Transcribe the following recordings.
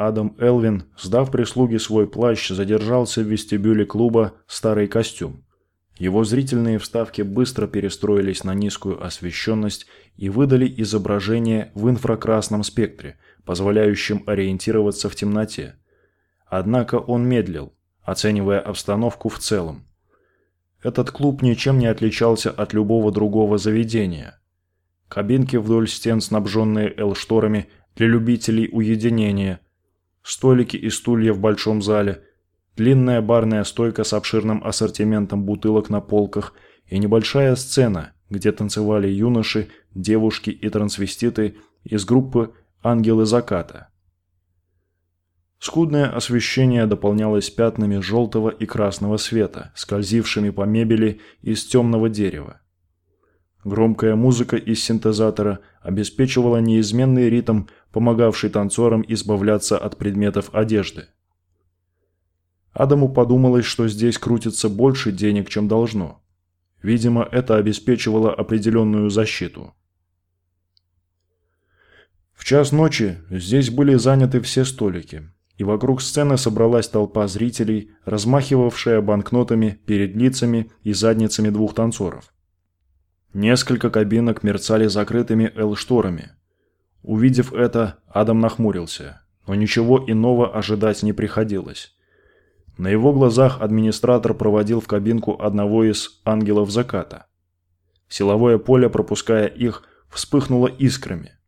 Адам Элвин, сдав прислуге свой плащ, задержался в вестибюле клуба «Старый костюм». Его зрительные вставки быстро перестроились на низкую освещенность и выдали изображение в инфракрасном спектре, позволяющем ориентироваться в темноте. Однако он медлил, оценивая обстановку в целом. Этот клуб ничем не отличался от любого другого заведения. Кабинки вдоль стен, снабженные L-шторами для любителей уединения – столики и стулья в большом зале, длинная барная стойка с обширным ассортиментом бутылок на полках и небольшая сцена, где танцевали юноши, девушки и трансвеститы из группы «Ангелы заката». Скудное освещение дополнялось пятнами желтого и красного света, скользившими по мебели из темного дерева. Громкая музыка из синтезатора обеспечивала неизменный ритм, помогавший танцорам избавляться от предметов одежды. Адаму подумалось, что здесь крутится больше денег, чем должно. Видимо, это обеспечивало определенную защиту. В час ночи здесь были заняты все столики, и вокруг сцены собралась толпа зрителей, размахивавшая банкнотами перед лицами и задницами двух танцоров. Несколько кабинок мерцали закрытыми L-шторами. Увидев это, Адам нахмурился, но ничего иного ожидать не приходилось. На его глазах администратор проводил в кабинку одного из ангелов заката. Силовое поле, пропуская их, вспыхнуло искрами.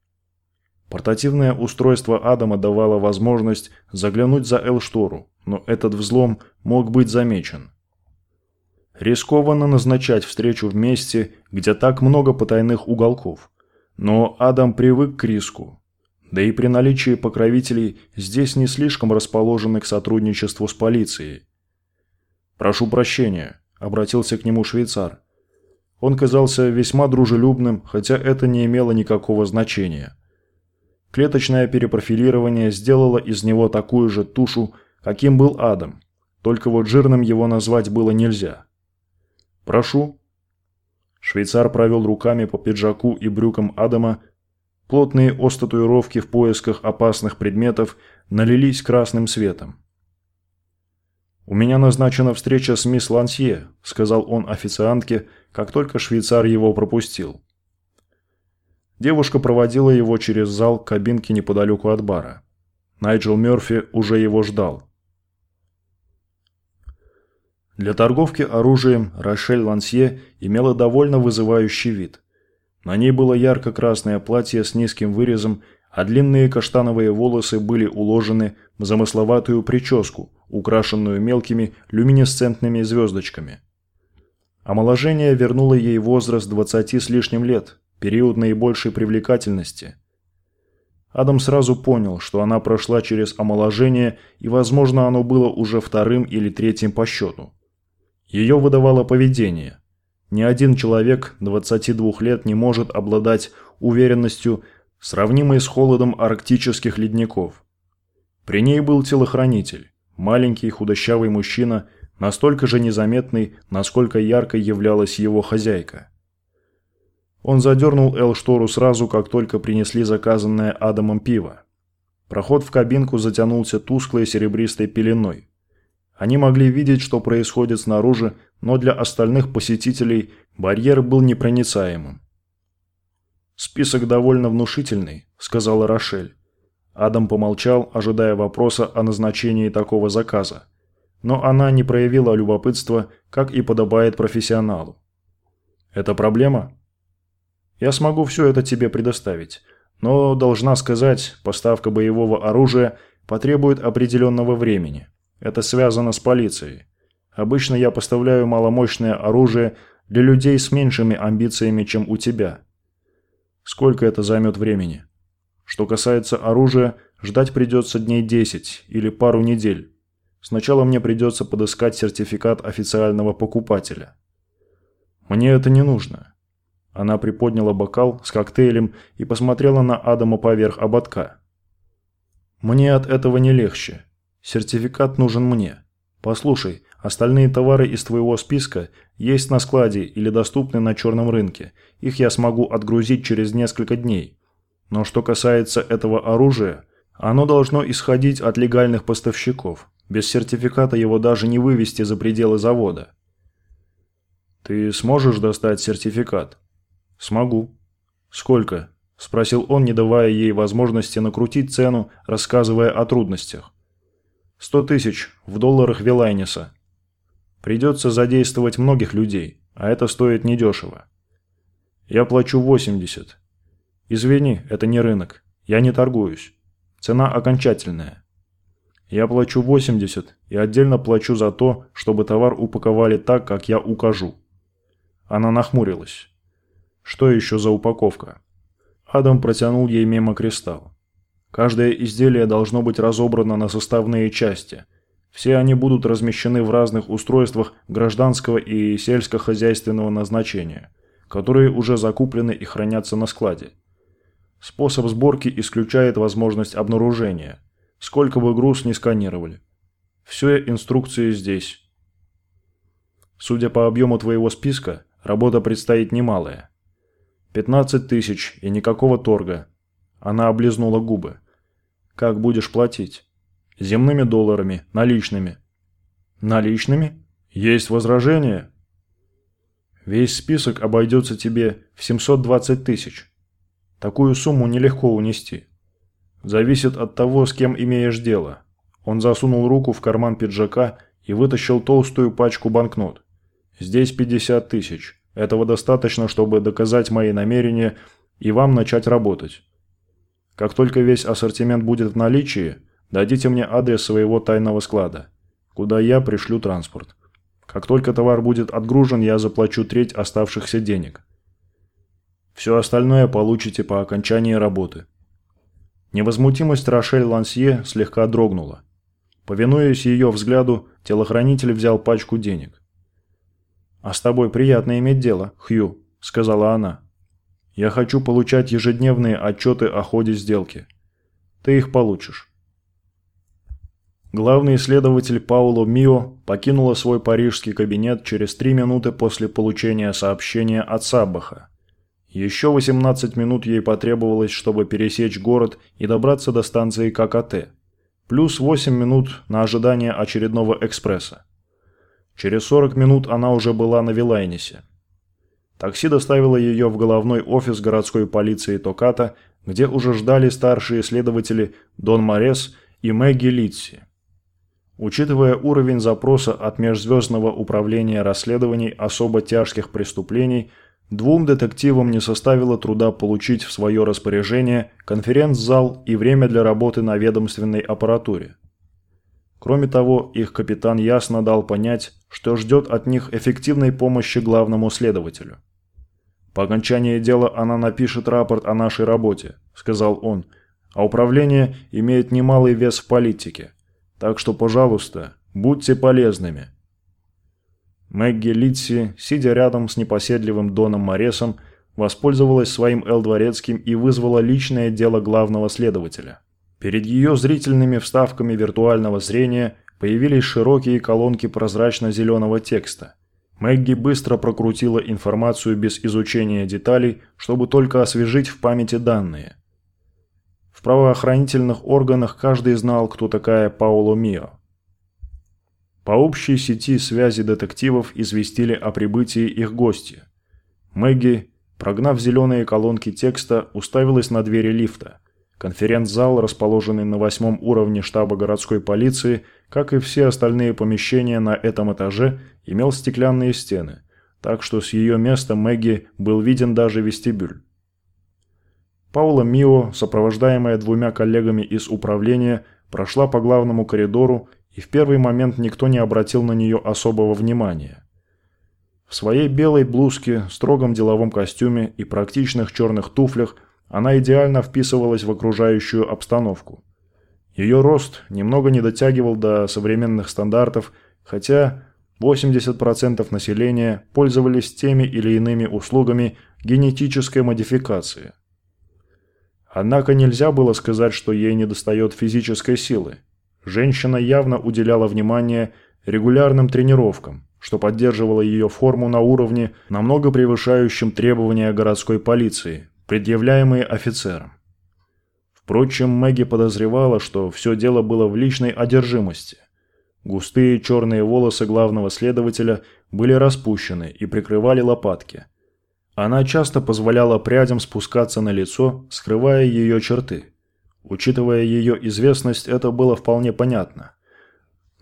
Портативное устройство Адама давало возможность заглянуть за L-штору, но этот взлом мог быть замечен. Рискованно назначать встречу в месте, где так много потайных уголков. Но Адам привык к риску. Да и при наличии покровителей здесь не слишком расположены к сотрудничеству с полицией. «Прошу прощения», – обратился к нему швейцар. Он казался весьма дружелюбным, хотя это не имело никакого значения. Клеточное перепрофилирование сделало из него такую же тушу, каким был Адам, только вот жирным его назвать было нельзя. «Прошу». Швейцар провел руками по пиджаку и брюкам Адама. Плотные остатуировки в поисках опасных предметов налились красным светом. «У меня назначена встреча с мисс Лансье», – сказал он официантке, как только швейцар его пропустил. Девушка проводила его через зал к кабинке неподалеку от бара. Найджел Мёрфи уже его ждал. Для торговки оружием Рошель Лансье имела довольно вызывающий вид. На ней было ярко-красное платье с низким вырезом, а длинные каштановые волосы были уложены в замысловатую прическу, украшенную мелкими люминесцентными звездочками. Омоложение вернуло ей возраст 20 с лишним лет, период наибольшей привлекательности. Адам сразу понял, что она прошла через омоложение, и, возможно, оно было уже вторым или третьим по счету. Ее выдавало поведение. Ни один человек 22 лет не может обладать уверенностью, сравнимой с холодом арктических ледников. При ней был телохранитель, маленький худощавый мужчина, настолько же незаметный, насколько яркой являлась его хозяйка. Он задернул Эл-штору сразу, как только принесли заказанное Адамом пиво. Проход в кабинку затянулся тусклой серебристой пеленой. Они могли видеть, что происходит снаружи, но для остальных посетителей барьер был непроницаемым. «Список довольно внушительный», – сказала Рошель. Адам помолчал, ожидая вопроса о назначении такого заказа. Но она не проявила любопытства, как и подобает профессионалу. «Это проблема?» «Я смогу все это тебе предоставить, но, должна сказать, поставка боевого оружия потребует определенного времени. Это связано с полицией. Обычно я поставляю маломощное оружие для людей с меньшими амбициями, чем у тебя. Сколько это займет времени? Что касается оружия, ждать придется дней 10 или пару недель. Сначала мне придется подыскать сертификат официального покупателя. Мне это не нужно. Она приподняла бокал с коктейлем и посмотрела на Адама поверх ободка. Мне от этого не легче. Сертификат нужен мне. Послушай, остальные товары из твоего списка есть на складе или доступны на черном рынке. Их я смогу отгрузить через несколько дней. Но что касается этого оружия, Оно должно исходить от легальных поставщиков. Без сертификата его даже не вывести за пределы завода. Ты сможешь достать сертификат? Смогу. Сколько? Спросил он, не давая ей возможности накрутить цену, рассказывая о трудностях. Сто тысяч в долларах Вилайниса. Придется задействовать многих людей, а это стоит недешево. Я плачу 80. Извини, это не рынок. Я не торгуюсь. Цена окончательная. Я плачу 80 и отдельно плачу за то, чтобы товар упаковали так, как я укажу. Она нахмурилась. Что еще за упаковка? Адам протянул ей мимо-кристалл. Каждое изделие должно быть разобрано на составные части. Все они будут размещены в разных устройствах гражданского и сельскохозяйственного назначения, которые уже закуплены и хранятся на складе. Способ сборки исключает возможность обнаружения, сколько бы груз ни сканировали. Все инструкции здесь. Судя по объему твоего списка, работа предстоит немалая. 15 тысяч и никакого торга. Она облизнула губы. Как будешь платить? Земными долларами, наличными. Наличными? Есть возражение? Весь список обойдется тебе в 720 тысяч. Такую сумму нелегко унести. Зависит от того, с кем имеешь дело. Он засунул руку в карман пиджака и вытащил толстую пачку банкнот. Здесь 50 тысяч. Этого достаточно, чтобы доказать мои намерения и вам начать работать. Как только весь ассортимент будет в наличии, дадите мне адрес своего тайного склада, куда я пришлю транспорт. Как только товар будет отгружен, я заплачу треть оставшихся денег. Все остальное получите по окончании работы. Невозмутимость Рошель Лансье слегка дрогнула. Повинуясь ее взгляду, телохранитель взял пачку денег. «А с тобой приятно иметь дело, Хью», — сказала она. «Я хочу получать ежедневные отчеты о ходе сделки. Ты их получишь». Главный исследователь Пауло Мио покинула свой парижский кабинет через три минуты после получения сообщения от Саббаха. Еще 18 минут ей потребовалось, чтобы пересечь город и добраться до станции ККТ. Плюс 8 минут на ожидание очередного экспресса. Через 40 минут она уже была на Вилайнисе. Такси доставило ее в головной офис городской полиции Токата, где уже ждали старшие следователи Дон Морес и Мэгги Литси. Учитывая уровень запроса от Межзвездного управления расследований особо тяжких преступлений – Двум детективам не составило труда получить в свое распоряжение конференц-зал и время для работы на ведомственной аппаратуре. Кроме того, их капитан ясно дал понять, что ждет от них эффективной помощи главному следователю. «По окончании дела она напишет рапорт о нашей работе», – сказал он, – «а управление имеет немалый вес в политике. Так что, пожалуйста, будьте полезными». Мэгги Литси, сидя рядом с непоседливым Доном Моресом, воспользовалась своим Эл-Дворецким и вызвала личное дело главного следователя. Перед ее зрительными вставками виртуального зрения появились широкие колонки прозрачно-зеленого текста. Мэгги быстро прокрутила информацию без изучения деталей, чтобы только освежить в памяти данные. В правоохранительных органах каждый знал, кто такая Пауло Мио. По общей сети связи детективов известили о прибытии их гостя. Мэгги, прогнав зеленые колонки текста, уставилась на двери лифта. Конференц-зал, расположенный на восьмом уровне штаба городской полиции, как и все остальные помещения на этом этаже, имел стеклянные стены, так что с ее места Мэгги был виден даже вестибюль. Паула Мио, сопровождаемая двумя коллегами из управления, прошла по главному коридору и в первый момент никто не обратил на нее особого внимания. В своей белой блузке, строгом деловом костюме и практичных черных туфлях она идеально вписывалась в окружающую обстановку. Ее рост немного не дотягивал до современных стандартов, хотя 80% населения пользовались теми или иными услугами генетической модификации. Однако нельзя было сказать, что ей недостает физической силы. Женщина явно уделяла внимание регулярным тренировкам, что поддерживало ее форму на уровне, намного превышающем требования городской полиции, предъявляемые офицерам. В Впрочем, Мэгги подозревала, что все дело было в личной одержимости. Густые черные волосы главного следователя были распущены и прикрывали лопатки. Она часто позволяла прядям спускаться на лицо, скрывая ее черты. Учитывая ее известность, это было вполне понятно.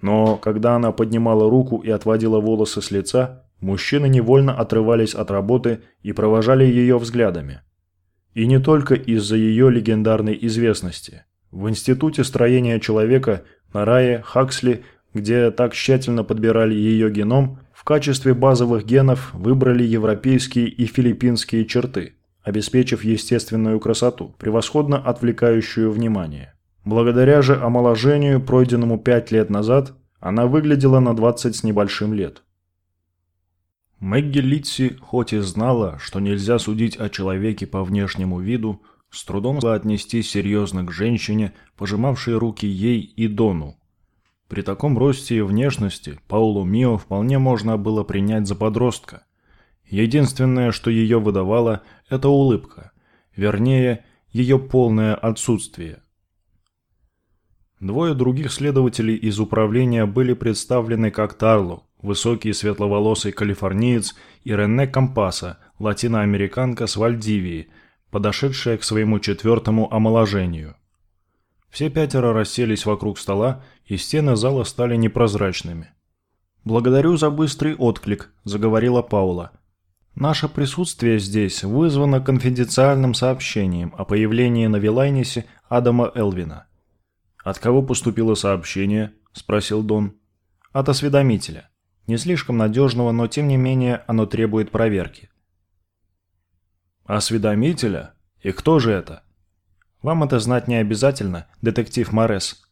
Но когда она поднимала руку и отводила волосы с лица, мужчины невольно отрывались от работы и провожали ее взглядами. И не только из-за ее легендарной известности. В Институте строения человека на Рае Хаксли, где так тщательно подбирали ее геном, в качестве базовых генов выбрали европейские и филиппинские черты, обеспечив естественную красоту, превосходно отвлекающую внимание. Благодаря же омоложению, пройденному 5 лет назад, она выглядела на 20 с небольшим лет. Мэгги Литси, хоть и знала, что нельзя судить о человеке по внешнему виду, с трудом была отнестись серьезно к женщине, пожимавшей руки ей и Дону. При таком росте и внешности Паулу Мио вполне можно было принять за подростка. Единственное, что ее выдавало, это улыбка. Вернее, ее полное отсутствие. Двое других следователей из управления были представлены как Тарло, высокий светловолосый калифорниец, и Рене Кампаса, латиноамериканка с Вальдивии, подошедшая к своему четвертому омоложению. Все пятеро расселись вокруг стола, и стены зала стали непрозрачными. «Благодарю за быстрый отклик», – заговорила Паула. «Наше присутствие здесь вызвано конфиденциальным сообщением о появлении на Вилайнисе Адама Элвина». «От кого поступило сообщение?» – спросил Дон. «От осведомителя. Не слишком надежного, но тем не менее оно требует проверки. Осведомителя? И кто же это? Вам это знать не обязательно, детектив Морес.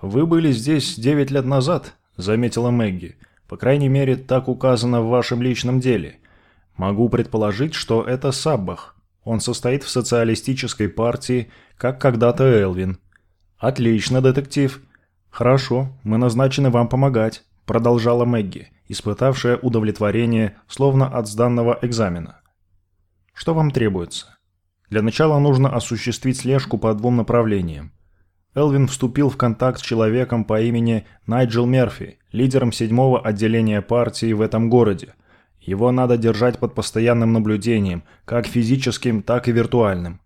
Вы были здесь девять лет назад, заметила Мэгги. По крайней мере, так указано в вашем личном деле. Могу предположить, что это Саббах. Он состоит в социалистической партии, как когда-то Элвин. Отлично, детектив. Хорошо, мы назначены вам помогать продолжала Мэгги, испытавшая удовлетворение, словно от сданного экзамена. Что вам требуется? Для начала нужно осуществить слежку по двум направлениям. Элвин вступил в контакт с человеком по имени Найджел Мерфи, лидером седьмого отделения партии в этом городе. Его надо держать под постоянным наблюдением, как физическим, так и виртуальным.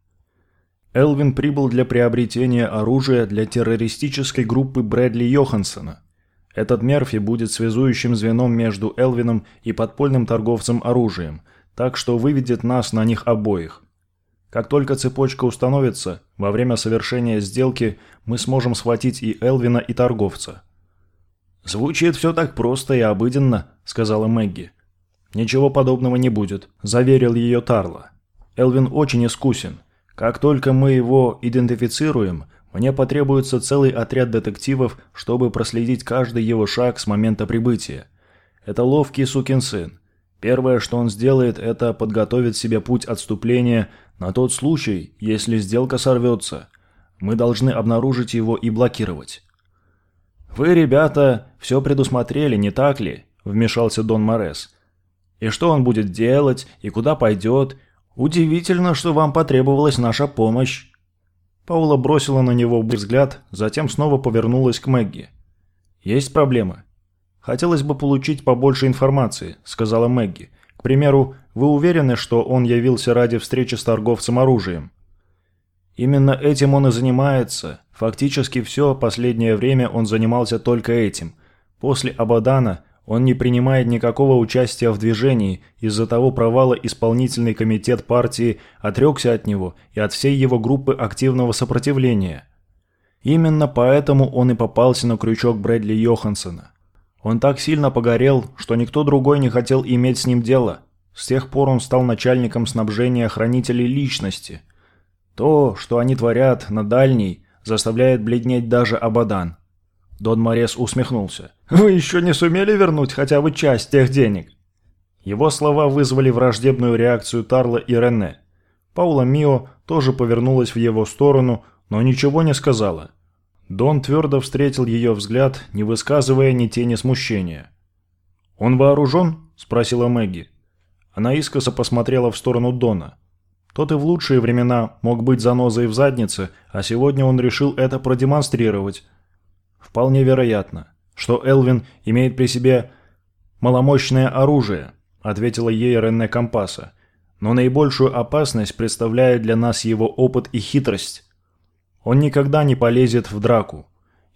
Элвин прибыл для приобретения оружия для террористической группы Брэдли Йоханссона. Этот Мерфи будет связующим звеном между Элвином и подпольным торговцем оружием, так что выведет нас на них обоих. Как только цепочка установится, во время совершения сделки мы сможем схватить и Элвина, и торговца. «Звучит все так просто и обыденно», — сказала Мэгги. «Ничего подобного не будет», — заверил ее Тарла. «Элвин очень искусен. Как только мы его идентифицируем, мне потребуется целый отряд детективов, чтобы проследить каждый его шаг с момента прибытия. Это ловкий сукин сын. Первое, что он сделает, это подготовить себе путь отступления на тот случай, если сделка сорвется. Мы должны обнаружить его и блокировать. «Вы, ребята, все предусмотрели, не так ли?» – вмешался Дон Морес. «И что он будет делать, и куда пойдет? Удивительно, что вам потребовалась наша помощь». Паула бросила на него взгляд, затем снова повернулась к Мэгги. «Есть проблемы?» «Хотелось бы получить побольше информации», — сказала Мэгги. «К примеру, вы уверены, что он явился ради встречи с торговцем оружием?» «Именно этим он и занимается. Фактически все последнее время он занимался только этим. После Абадана он не принимает никакого участия в движении, из-за того провала исполнительный комитет партии отрекся от него и от всей его группы активного сопротивления. Именно поэтому он и попался на крючок Брэдли Йоханссона. Он так сильно погорел, что никто другой не хотел иметь с ним дело. С тех пор он стал начальником снабжения хранителей личности. То, что они творят на дальней, заставляет бледнеть даже Абадан. Дон Морес усмехнулся. «Вы еще не сумели вернуть хотя бы часть тех денег?» Его слова вызвали враждебную реакцию Тарла и Рене. Паула Мио тоже повернулась в его сторону, но ничего не сказала. Дон твердо встретил ее взгляд, не высказывая ни тени смущения. «Он вооружен?» – спросила Мэгги. Она искоса посмотрела в сторону Дона. Тот и в лучшие времена мог быть занозой в заднице, а сегодня он решил это продемонстрировать. Вполне вероятно, что Элвин имеет при себе маломощное оружие, ответила ей Рене Компаса. Но наибольшую опасность представляет для нас его опыт и хитрость. Он никогда не полезет в драку,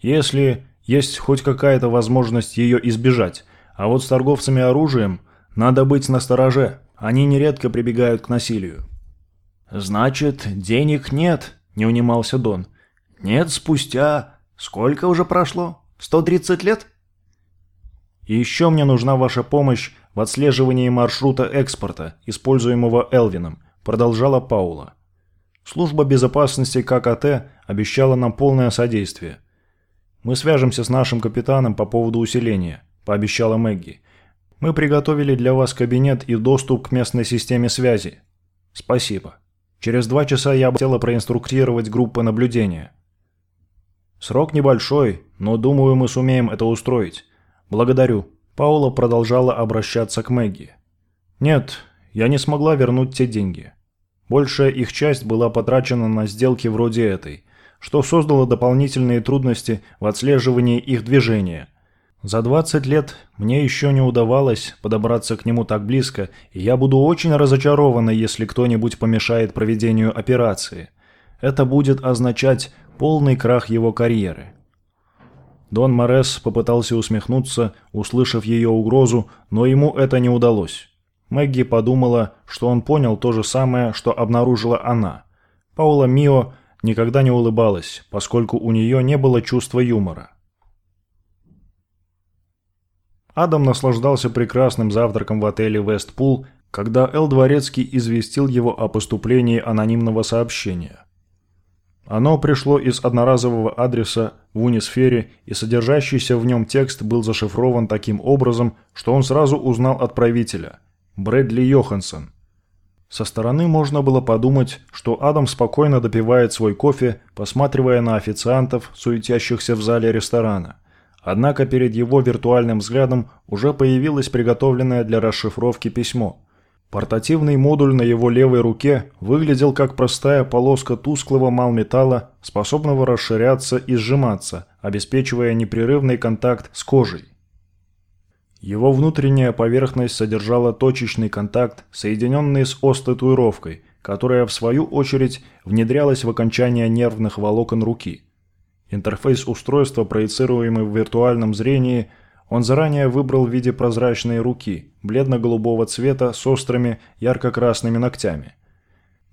если есть хоть какая-то возможность ее избежать. А вот с торговцами оружием надо быть настороже, они нередко прибегают к насилию. «Значит, денег нет», — не унимался Дон. «Нет, спустя... Сколько уже прошло? 130 лет?» «И еще мне нужна ваша помощь в отслеживании маршрута экспорта, используемого Элвином», — продолжала Паула. «Служба безопасности ККТ обещала нам полное содействие. Мы свяжемся с нашим капитаном по поводу усиления», — пообещала Мэгги. «Мы приготовили для вас кабинет и доступ к местной системе связи. Спасибо». Через два часа я хотела проинструктировать группы наблюдения. Срок небольшой, но думаю, мы сумеем это устроить. Благодарю. Паула продолжала обращаться к Мэгги. Нет, я не смогла вернуть те деньги. Большая их часть была потрачена на сделки вроде этой, что создало дополнительные трудности в отслеживании их движения – за 20 лет мне еще не удавалось подобраться к нему так близко, и я буду очень разочарована, если кто-нибудь помешает проведению операции. Это будет означать полный крах его карьеры. Дон Морес попытался усмехнуться, услышав ее угрозу, но ему это не удалось. Мэгги подумала, что он понял то же самое, что обнаружила она. Паула Мио никогда не улыбалась, поскольку у нее не было чувства юмора. Адам наслаждался прекрасным завтраком в отеле «Вестпул», когда Эл Дворецкий известил его о поступлении анонимного сообщения. Оно пришло из одноразового адреса в Унисфере, и содержащийся в нем текст был зашифрован таким образом, что он сразу узнал отправителя – Брэдли Йоханссон. Со стороны можно было подумать, что Адам спокойно допивает свой кофе, посматривая на официантов, суетящихся в зале ресторана – Однако перед его виртуальным взглядом уже появилось приготовленное для расшифровки письмо. Портативный модуль на его левой руке выглядел как простая полоска тусклого малметалла, способного расширяться и сжиматься, обеспечивая непрерывный контакт с кожей. Его внутренняя поверхность содержала точечный контакт, соединенный с ос-татуировкой, которая в свою очередь внедрялась в окончание нервных волокон руки – Интерфейс устройства, проецируемый в виртуальном зрении, он заранее выбрал в виде прозрачной руки, бледно-голубого цвета с острыми ярко-красными ногтями.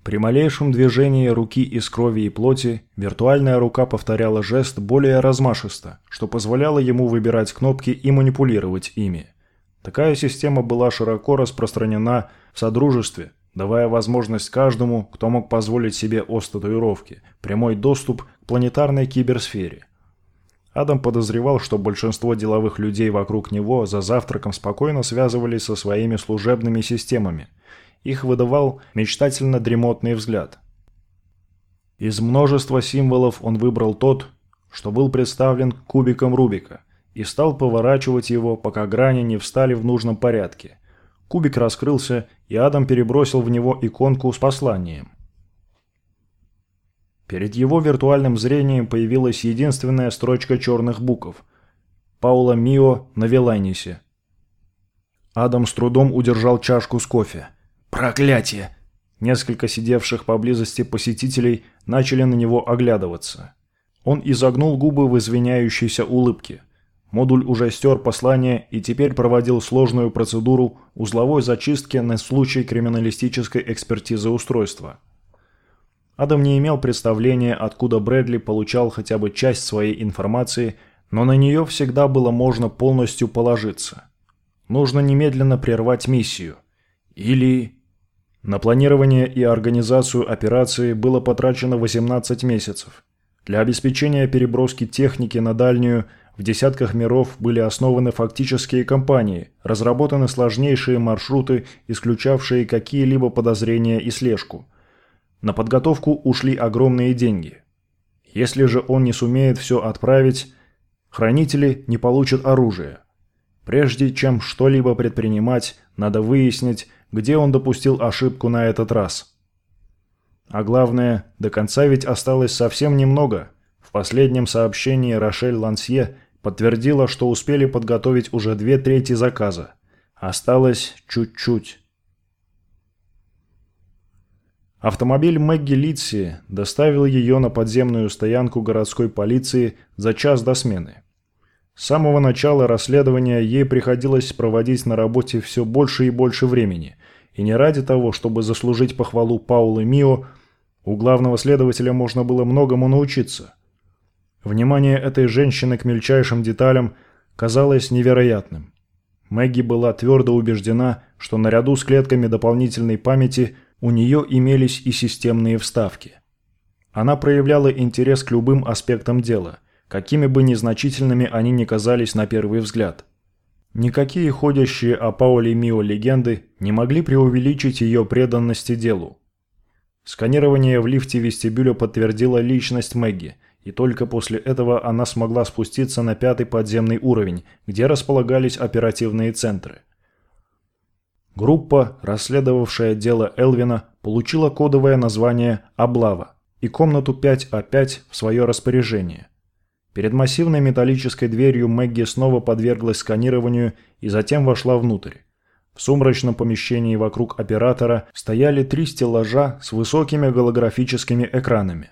При малейшем движении руки из крови и плоти виртуальная рука повторяла жест более размашисто, что позволяло ему выбирать кнопки и манипулировать ими. Такая система была широко распространена в Содружестве, давая возможность каждому, кто мог позволить себе ос-татуировки, прямой доступ к планетарной киберсфере. Адам подозревал, что большинство деловых людей вокруг него за завтраком спокойно связывались со своими служебными системами. Их выдавал мечтательно дремотный взгляд. Из множества символов он выбрал тот, что был представлен кубиком Рубика, и стал поворачивать его, пока грани не встали в нужном порядке – Кубик раскрылся, и Адам перебросил в него иконку с посланием. Перед его виртуальным зрением появилась единственная строчка черных букв. Паула Мио на Велайнисе. Адам с трудом удержал чашку с кофе. «Проклятие!» Несколько сидевших поблизости посетителей начали на него оглядываться. Он изогнул губы в извиняющейся улыбке – Модуль уже стер послание и теперь проводил сложную процедуру узловой зачистки на случай криминалистической экспертизы устройства. Адам не имел представления, откуда Брэдли получал хотя бы часть своей информации, но на нее всегда было можно полностью положиться. Нужно немедленно прервать миссию. Или... На планирование и организацию операции было потрачено 18 месяцев. Для обеспечения переброски техники на дальнюю – в десятках миров были основаны фактические компании, разработаны сложнейшие маршруты, исключавшие какие-либо подозрения и слежку. На подготовку ушли огромные деньги. Если же он не сумеет все отправить, хранители не получат оружие. Прежде чем что-либо предпринимать, надо выяснить, где он допустил ошибку на этот раз. А главное, до конца ведь осталось совсем немного. В последнем сообщении Рошель Лансье подтвердила, что успели подготовить уже две трети заказа. Осталось чуть-чуть. Автомобиль Мэгги Литси доставил ее на подземную стоянку городской полиции за час до смены. С самого начала расследования ей приходилось проводить на работе все больше и больше времени, и не ради того, чтобы заслужить похвалу Паулы Мио, у главного следователя можно было многому научиться. Внимание этой женщины к мельчайшим деталям казалось невероятным. Мэгги была твердо убеждена, что наряду с клетками дополнительной памяти у нее имелись и системные вставки. Она проявляла интерес к любым аспектам дела, какими бы незначительными они ни казались на первый взгляд. Никакие ходящие о Пауле Мио легенды не могли преувеличить ее преданности делу. Сканирование в лифте вестибюля подтвердило личность Мэгги, и только после этого она смогла спуститься на пятый подземный уровень, где располагались оперативные центры – Группа, расследовавшая дело Элвина, получила кодовое название «Облава» и комнату 5А5 в свое распоряжение. Перед массивной металлической дверью Мэгги снова подверглась сканированию и затем вошла внутрь. В сумрачном помещении вокруг оператора стояли три стеллажа с высокими голографическими экранами.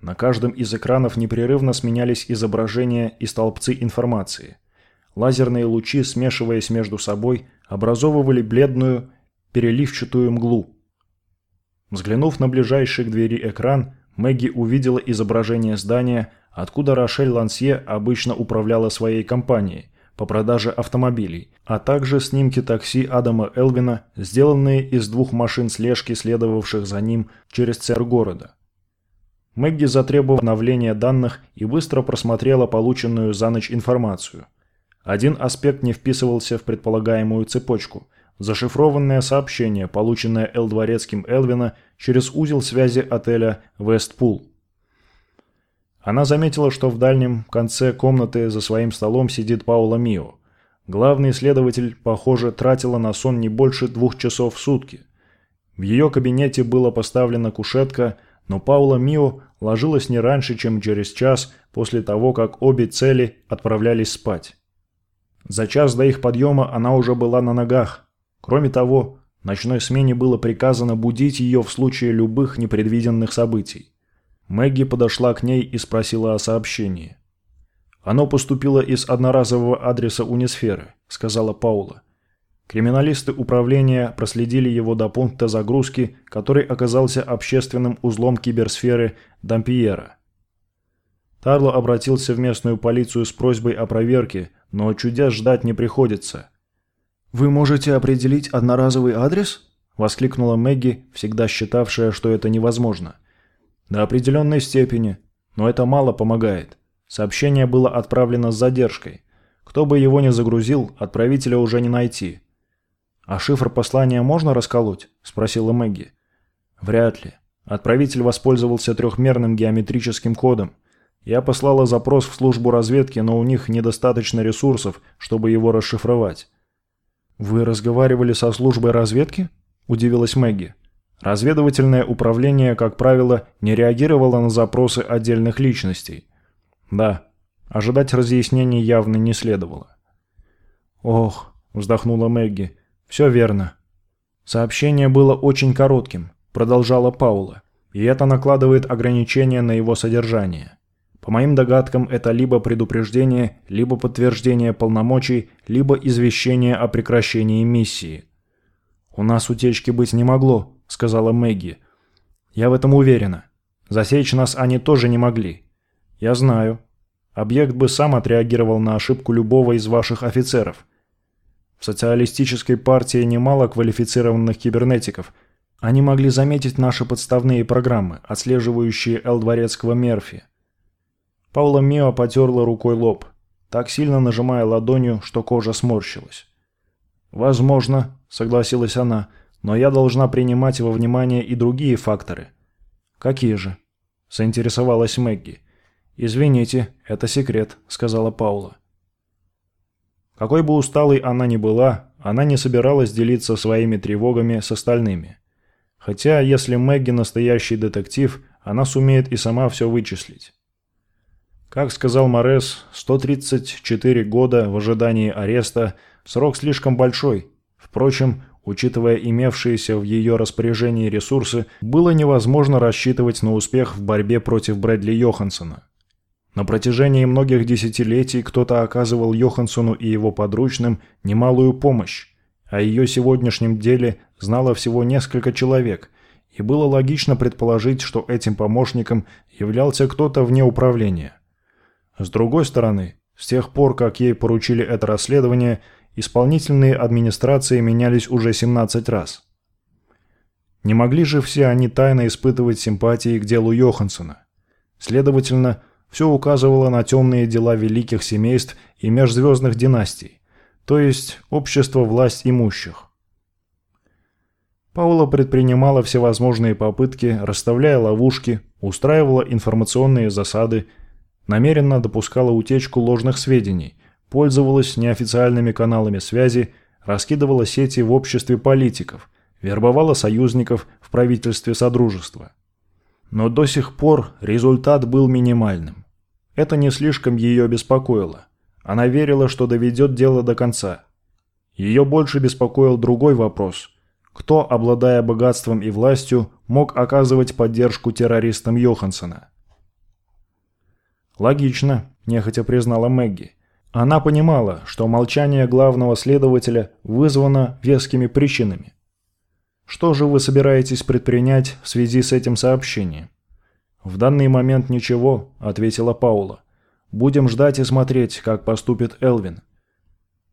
На каждом из экранов непрерывно сменялись изображения и столбцы информации. Лазерные лучи, смешиваясь между собой, образовывали бледную переливчатую мглу. Взглянув на ближайший к двери экран, Мэгги увидела изображение здания, откуда Рошель Лансье обычно управляла своей компанией по продаже автомобилей, а также снимки такси Адама Элвина, сделанные из двух машин слежки, следовавших за ним через центр города. Мэгги затребовала обновления данных и быстро просмотрела полученную за ночь информацию – один аспект не вписывался в предполагаемую цепочку. Зашифрованное сообщение, полученное Эл Дворецким Элвина через узел связи отеля «Вестпул». Она заметила, что в дальнем конце комнаты за своим столом сидит Паула Мио. Главный следователь, похоже, тратила на сон не больше двух часов в сутки. В ее кабинете была поставлена кушетка, но Паула Мио ложилась не раньше, чем через час после того, как обе цели отправлялись спать. За час до их подъема она уже была на ногах. Кроме того, ночной смене было приказано будить ее в случае любых непредвиденных событий. Мэгги подошла к ней и спросила о сообщении. «Оно поступило из одноразового адреса Унисферы», — сказала Паула. Криминалисты управления проследили его до пункта загрузки, который оказался общественным узлом киберсферы Дампьера. Тарло обратился в местную полицию с просьбой о проверке, но чудес ждать не приходится. «Вы можете определить одноразовый адрес?» – воскликнула Мэгги, всегда считавшая, что это невозможно. «До определенной степени, но это мало помогает. Сообщение было отправлено с задержкой. Кто бы его ни загрузил, отправителя уже не найти». «А шифр послания можно расколоть?» – спросила Мэгги. «Вряд ли. Отправитель воспользовался трехмерным геометрическим кодом. Я послала запрос в службу разведки, но у них недостаточно ресурсов, чтобы его расшифровать. «Вы разговаривали со службой разведки?» – удивилась Мэгги. Разведывательное управление, как правило, не реагировало на запросы отдельных личностей. Да, ожидать разъяснений явно не следовало. «Ох», – вздохнула Мэгги, – «все верно». Сообщение было очень коротким, продолжала Паула, и это накладывает ограничения на его содержание. По моим догадкам, это либо предупреждение, либо подтверждение полномочий, либо извещение о прекращении миссии. «У нас утечки быть не могло», — сказала Мэгги. «Я в этом уверена. Засечь нас они тоже не могли. Я знаю. Объект бы сам отреагировал на ошибку любого из ваших офицеров. В социалистической партии немало квалифицированных кибернетиков. Они могли заметить наши подставные программы, отслеживающие Эл Дворецкого Мерфи. Паула Мио потерла рукой лоб, так сильно нажимая ладонью, что кожа сморщилась. «Возможно», — согласилась она, — «но я должна принимать во внимание и другие факторы». «Какие же?» — заинтересовалась Мэгги. «Извините, это секрет», — сказала Паула. Какой бы усталой она ни была, она не собиралась делиться своими тревогами с остальными. Хотя, если Мэгги настоящий детектив, она сумеет и сама все вычислить. Как сказал Морес, 134 года в ожидании ареста – срок слишком большой. Впрочем, учитывая имевшиеся в ее распоряжении ресурсы, было невозможно рассчитывать на успех в борьбе против Брэдли Йоханссона. На протяжении многих десятилетий кто-то оказывал Йоханссону и его подручным немалую помощь. О ее сегодняшнем деле знало всего несколько человек, и было логично предположить, что этим помощником являлся кто-то вне управления. С другой стороны, с тех пор, как ей поручили это расследование, исполнительные администрации менялись уже 17 раз. Не могли же все они тайно испытывать симпатии к делу Йоханссона. Следовательно, все указывало на темные дела великих семейств и межзвездных династий, то есть общество власть имущих. Паула предпринимала всевозможные попытки, расставляя ловушки, устраивала информационные засады, намеренно допускала утечку ложных сведений, пользовалась неофициальными каналами связи, раскидывала сети в обществе политиков, вербовала союзников в правительстве Содружества. Но до сих пор результат был минимальным. Это не слишком ее беспокоило. Она верила, что доведет дело до конца. Ее больше беспокоил другой вопрос. Кто, обладая богатством и властью, мог оказывать поддержку террористам Йоханссона? «Логично», – нехотя признала Мэгги. Она понимала, что молчание главного следователя вызвано вескими причинами. Что же вы собираетесь предпринять в связи с этим сообщением? В данный момент ничего, ответила Паула. Будем ждать и смотреть, как поступит Элвин.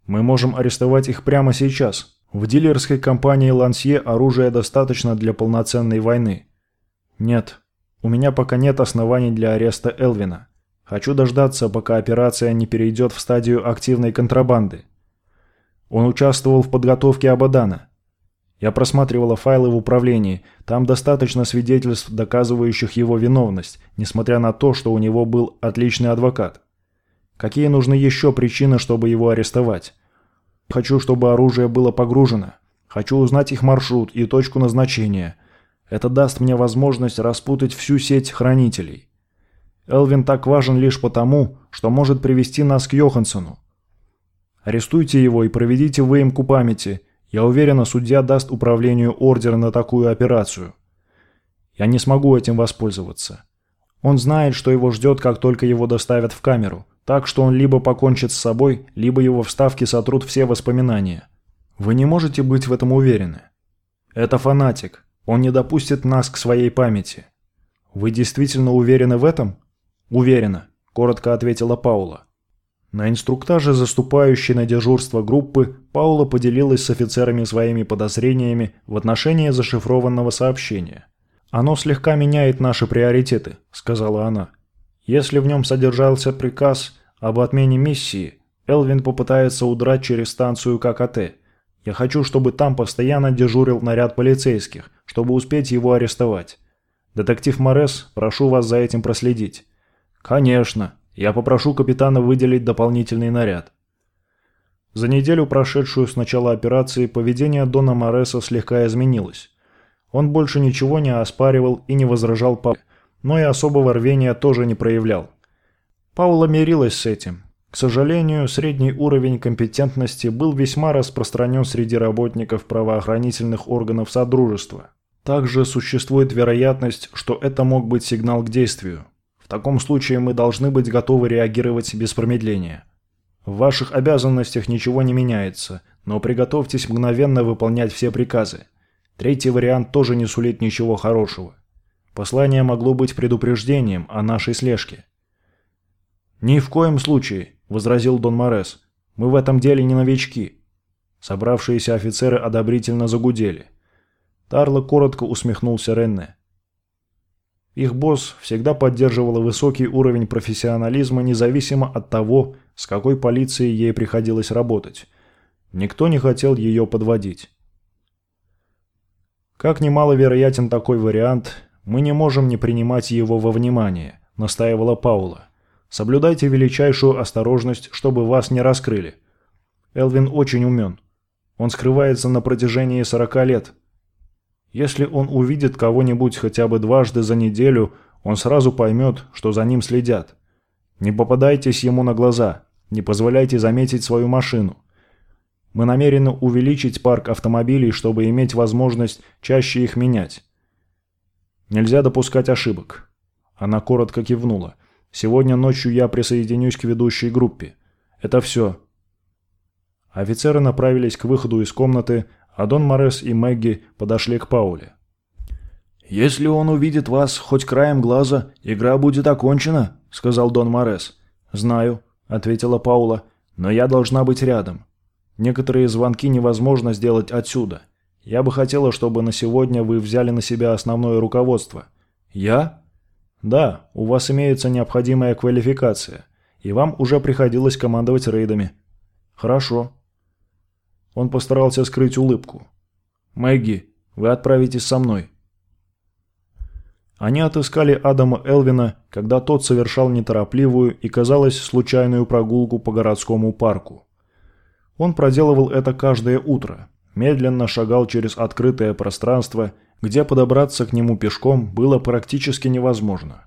Мы можем арестовать их прямо сейчас. В дилерской компании Лансье оружия достаточно для полноценной войны. Нет, у меня пока нет оснований для ареста Элвина. Хочу дождаться, пока операция не перейдет в стадию активной контрабанды. Он участвовал в подготовке Абадана. Я просматривала файлы в управлении. Там достаточно свидетельств, доказывающих его виновность, несмотря на то, что у него был отличный адвокат. Какие нужны еще причины, чтобы его арестовать? Хочу, чтобы оружие было погружено. Хочу узнать их маршрут и точку назначения. Это даст мне возможность распутать всю сеть хранителей. Элвин так важен лишь потому, что может привести нас к Йоханссону. Арестуйте его и проведите выемку памяти. Я уверена, судья даст управлению ордер на такую операцию. Я не смогу этим воспользоваться. Он знает, что его ждет, как только его доставят в камеру, так что он либо покончит с собой, либо его вставки сотрут все воспоминания. Вы не можете быть в этом уверены. Это фанатик. Он не допустит нас к своей памяти. Вы действительно уверены в этом? «Уверена», – коротко ответила Паула. На инструктаже заступающей на дежурство группы Паула поделилась с офицерами своими подозрениями в отношении зашифрованного сообщения. «Оно слегка меняет наши приоритеты», – сказала она. «Если в нем содержался приказ об отмене миссии, Элвин попытается удрать через станцию ККТ. Я хочу, чтобы там постоянно дежурил наряд полицейских, чтобы успеть его арестовать. Детектив Морес, прошу вас за этим проследить». «Конечно. Я попрошу капитана выделить дополнительный наряд». За неделю, прошедшую с начала операции, поведение Дона Мореса слегка изменилось. Он больше ничего не оспаривал и не возражал Пауле, но и особого рвения тоже не проявлял. Паула мирилась с этим. К сожалению, средний уровень компетентности был весьма распространен среди работников правоохранительных органов Содружества. Также существует вероятность, что это мог быть сигнал к действию. Таком случае мы должны быть готовы реагировать без промедления. В ваших обязанностях ничего не меняется, но приготовьтесь мгновенно выполнять все приказы. Третий вариант тоже не сулит ничего хорошего. Послание могло быть предупреждением о нашей слежке. «Ни в коем случае», – возразил Дон Морес. «Мы в этом деле не новички». Собравшиеся офицеры одобрительно загудели. Тарло коротко усмехнулся Ренне. Их босс всегда поддерживала высокий уровень профессионализма независимо от того, с какой полицией ей приходилось работать. Никто не хотел ее подводить. Как немаловероятен такой вариант, мы не можем не принимать его во внимание, настаивала Паула. Соблюдайте величайшую осторожность, чтобы вас не раскрыли. Элвин очень умен. Он скрывается на протяжении 40 лет. Если он увидит кого-нибудь хотя бы дважды за неделю, он сразу поймет, что за ним следят. Не попадайтесь ему на глаза, не позволяйте заметить свою машину. Мы намерены увеличить парк автомобилей, чтобы иметь возможность чаще их менять. Нельзя допускать ошибок. Она коротко кивнула. Сегодня ночью я присоединюсь к ведущей группе. Это все. Офицеры направились к выходу из комнаты, а Дон Морес и Мэгги подошли к Пауле. «Если он увидит вас хоть краем глаза, игра будет окончена», — сказал Дон Морес. «Знаю», — ответила Паула, — «но я должна быть рядом. Некоторые звонки невозможно сделать отсюда. Я бы хотела, чтобы на сегодня вы взяли на себя основное руководство». «Я?» «Да, у вас имеется необходимая квалификация, и вам уже приходилось командовать рейдами». «Хорошо». Он постарался скрыть улыбку. «Мэгги, вы отправитесь со мной». Они отыскали Адама Элвина, когда тот совершал неторопливую и, казалось, случайную прогулку по городскому парку. Он проделывал это каждое утро, медленно шагал через открытое пространство, где подобраться к нему пешком было практически невозможно.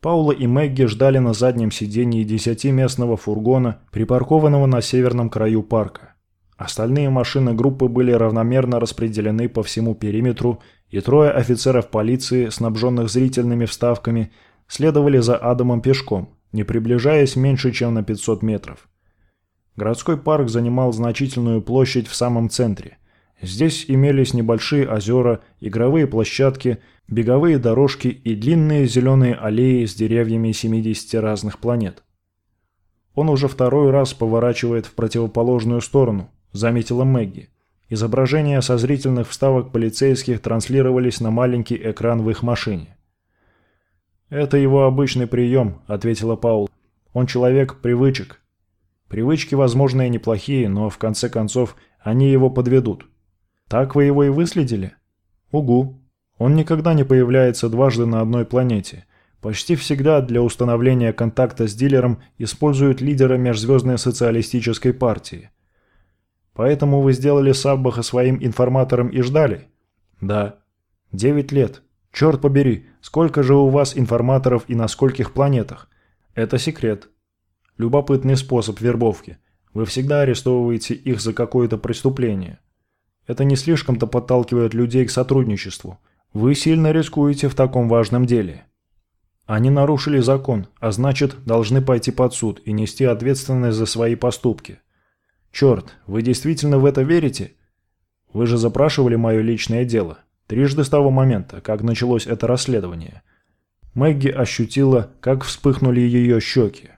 Паула и Мэгги ждали на заднем сиденье десятиместного фургона, припаркованного на северном краю парка. Остальные машины группы были равномерно распределены по всему периметру, и трое офицеров полиции, снабженных зрительными вставками, следовали за Адамом пешком, не приближаясь меньше, чем на 500 метров. Городской парк занимал значительную площадь в самом центре. Здесь имелись небольшие озера, игровые площадки, беговые дорожки и длинные зеленые аллеи с деревьями 70 разных планет. Он уже второй раз поворачивает в противоположную сторону, заметила Мэгги. Изображения со зрительных вставок полицейских транслировались на маленький экран в их машине. «Это его обычный прием», — ответила Паул. «Он человек привычек, Привычки, возможно, и неплохие, но в конце концов они его подведут. Так вы его и выследили? Угу. Он никогда не появляется дважды на одной планете. Почти всегда для установления контакта с дилером используют лидера межзвездной социалистической партии. Поэтому вы сделали Саббаха своим информатором и ждали? Да. Девять лет. Черт побери, сколько же у вас информаторов и на скольких планетах? Это секрет. Любопытный способ вербовки. Вы всегда арестовываете их за какое-то преступление. Это не слишком-то подталкивает людей к сотрудничеству. Вы сильно рискуете в таком важном деле. Они нарушили закон, а значит, должны пойти под суд и нести ответственность за свои поступки. Черт, вы действительно в это верите? Вы же запрашивали мое личное дело. Трижды с того момента, как началось это расследование. Мэгги ощутила, как вспыхнули ее щеки.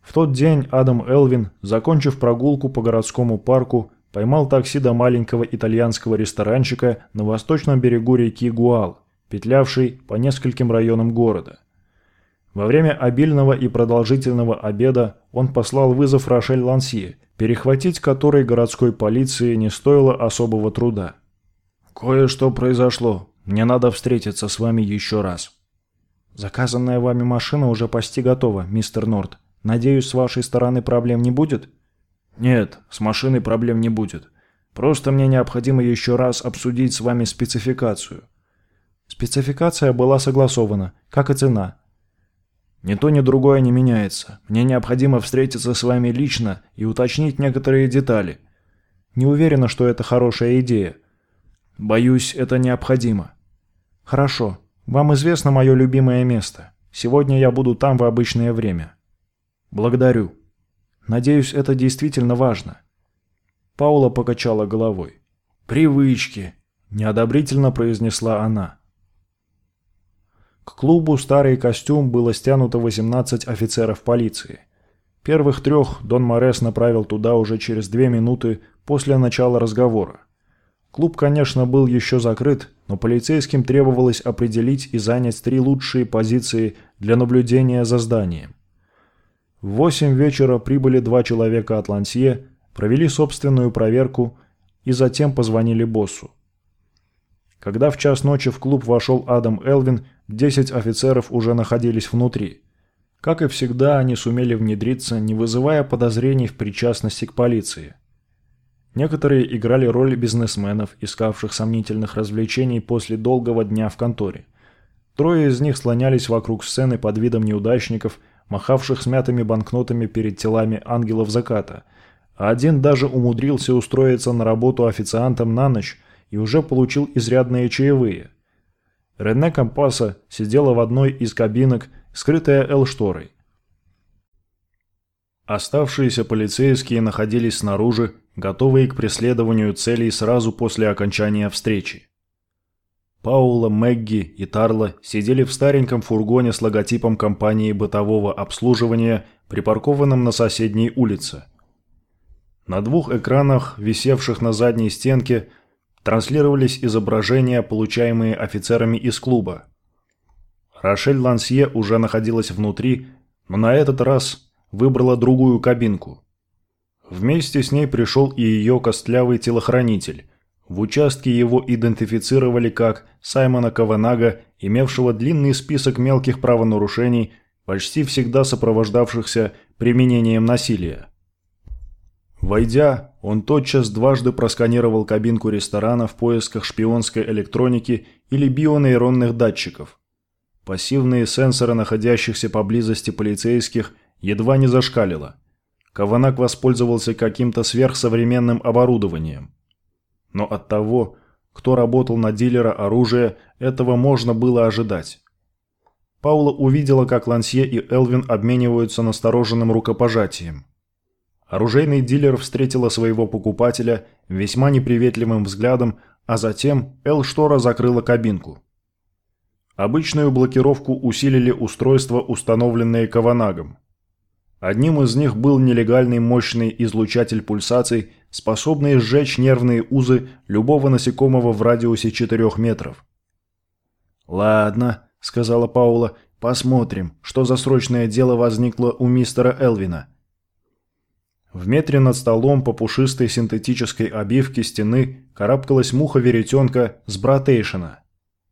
В тот день Адам Элвин, закончив прогулку по городскому парку, поймал такси до маленького итальянского ресторанчика на восточном берегу реки Гуал, петлявшей по нескольким районам города. Во время обильного и продолжительного обеда он послал вызов Рошель Лансье, перехватить который городской полиции не стоило особого труда. «Кое-что произошло. Мне надо встретиться с вами еще раз». «Заказанная вами машина уже почти готова, мистер Норт», Надеюсь, с вашей стороны проблем не будет? Нет, с машиной проблем не будет. Просто мне необходимо еще раз обсудить с вами спецификацию. Спецификация была согласована, как и цена. Ни то, ни другое не меняется. Мне необходимо встретиться с вами лично и уточнить некоторые детали. Не уверена, что это хорошая идея. Боюсь, это необходимо. Хорошо. Вам известно мое любимое место. Сегодня я буду там в обычное время. «Благодарю. Надеюсь, это действительно важно». Паула покачала головой. «Привычки», – неодобрительно произнесла она. К клубу «Старый костюм» было стянуто 18 офицеров полиции. Первых трех Дон Морес направил туда уже через две минуты после начала разговора. Клуб, конечно, был еще закрыт, но полицейским требовалось определить и занять три лучшие позиции для наблюдения за зданием. В восемь вечера прибыли два человека от Лансье, провели собственную проверку и затем позвонили боссу. Когда в час ночи в клуб вошел Адам Элвин, 10 офицеров уже находились внутри. Как и всегда, они сумели внедриться, не вызывая подозрений в причастности к полиции. Некоторые играли роль бизнесменов, искавших сомнительных развлечений после долгого дня в конторе. Трое из них слонялись вокруг сцены под видом неудачников, махавших смятыми банкнотами перед телами ангелов заката, один даже умудрился устроиться на работу официантом на ночь и уже получил изрядные чаевые. Рене Компаса сидела в одной из кабинок, скрытая Л-шторой. Оставшиеся полицейские находились снаружи, готовые к преследованию целей сразу после окончания встречи. Паула, Мэгги и Тарла сидели в стареньком фургоне с логотипом компании бытового обслуживания, припаркованном на соседней улице. На двух экранах, висевших на задней стенке, транслировались изображения, получаемые офицерами из клуба. Рошель Лансье уже находилась внутри, но на этот раз выбрала другую кабинку. Вместе с ней пришел и ее костлявый телохранитель. В участке его идентифицировали как Саймона Каванага, имевшего длинный список мелких правонарушений, почти всегда сопровождавшихся применением насилия. Войдя, он тотчас дважды просканировал кабинку ресторана в поисках шпионской электроники или бионейронных датчиков. Пассивные сенсоры находящихся поблизости полицейских едва не зашкалило. Каванак воспользовался каким-то сверхсовременным оборудованием. Но от того, кто работал на дилера оружия, этого можно было ожидать. Паула увидела, как Лансье и Элвин обмениваются настороженным рукопожатием. Оружейный дилер встретила своего покупателя весьма неприветливым взглядом, а затем Эл Штора закрыла кабинку. Обычную блокировку усилили устройства, установленные Каванагом. Одним из них был нелегальный мощный излучатель пульсаций, способный сжечь нервные узы любого насекомого в радиусе 4 метров. «Ладно», — сказала Паула, — «посмотрим, что за срочное дело возникло у мистера Элвина». В метре над столом по пушистой синтетической обивке стены карабкалась муха-веретенка с братейшина.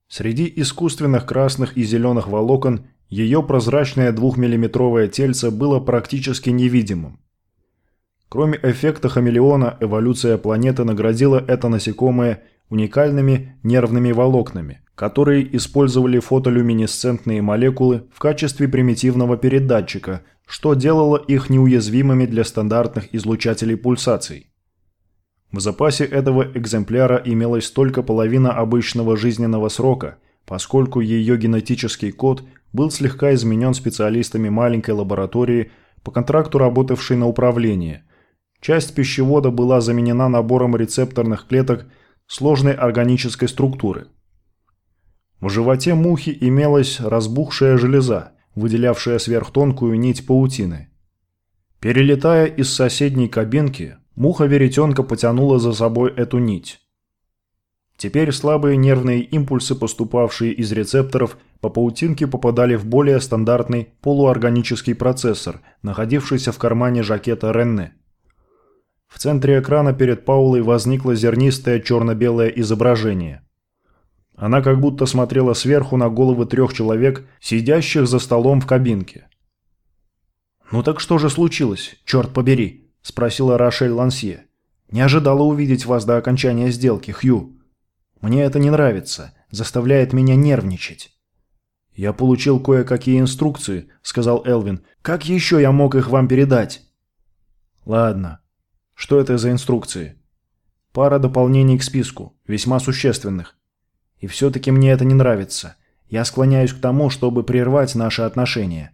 Среди искусственных красных и зеленых волокон ее прозрачное двухмиллиметровое тельце было практически невидимым. Кроме эффекта хамелеона, эволюция планеты наградила это насекомое уникальными нервными волокнами, которые использовали фотолюминесцентные молекулы в качестве примитивного передатчика, что делало их неуязвимыми для стандартных излучателей пульсаций. В запасе этого экземпляра имелась только половина обычного жизненного срока, поскольку ее генетический код был слегка изменен специалистами маленькой лаборатории по контракту работавшей на управление. Часть пищевода была заменена набором рецепторных клеток сложной органической структуры. В животе мухи имелась разбухшая железа, выделявшая сверхтонкую нить паутины. Перелетая из соседней кабинки, муха-веретенка потянула за собой эту нить. Теперь слабые нервные импульсы, поступавшие из рецепторов, по паутинке попадали в более стандартный полуорганический процессор, находившийся в кармане жакета Ренне. В центре экрана перед Паулой возникло зернистое черно-белое изображение. Она как будто смотрела сверху на головы трех человек, сидящих за столом в кабинке. «Ну так что же случилось, черт побери?» – спросила Рошель Лансье. «Не ожидала увидеть вас до окончания сделки, Хью». Мне это не нравится, заставляет меня нервничать». «Я получил кое-какие инструкции», — сказал Элвин. «Как еще я мог их вам передать?» «Ладно. Что это за инструкции?» «Пара дополнений к списку, весьма существенных. И все-таки мне это не нравится. Я склоняюсь к тому, чтобы прервать наши отношения.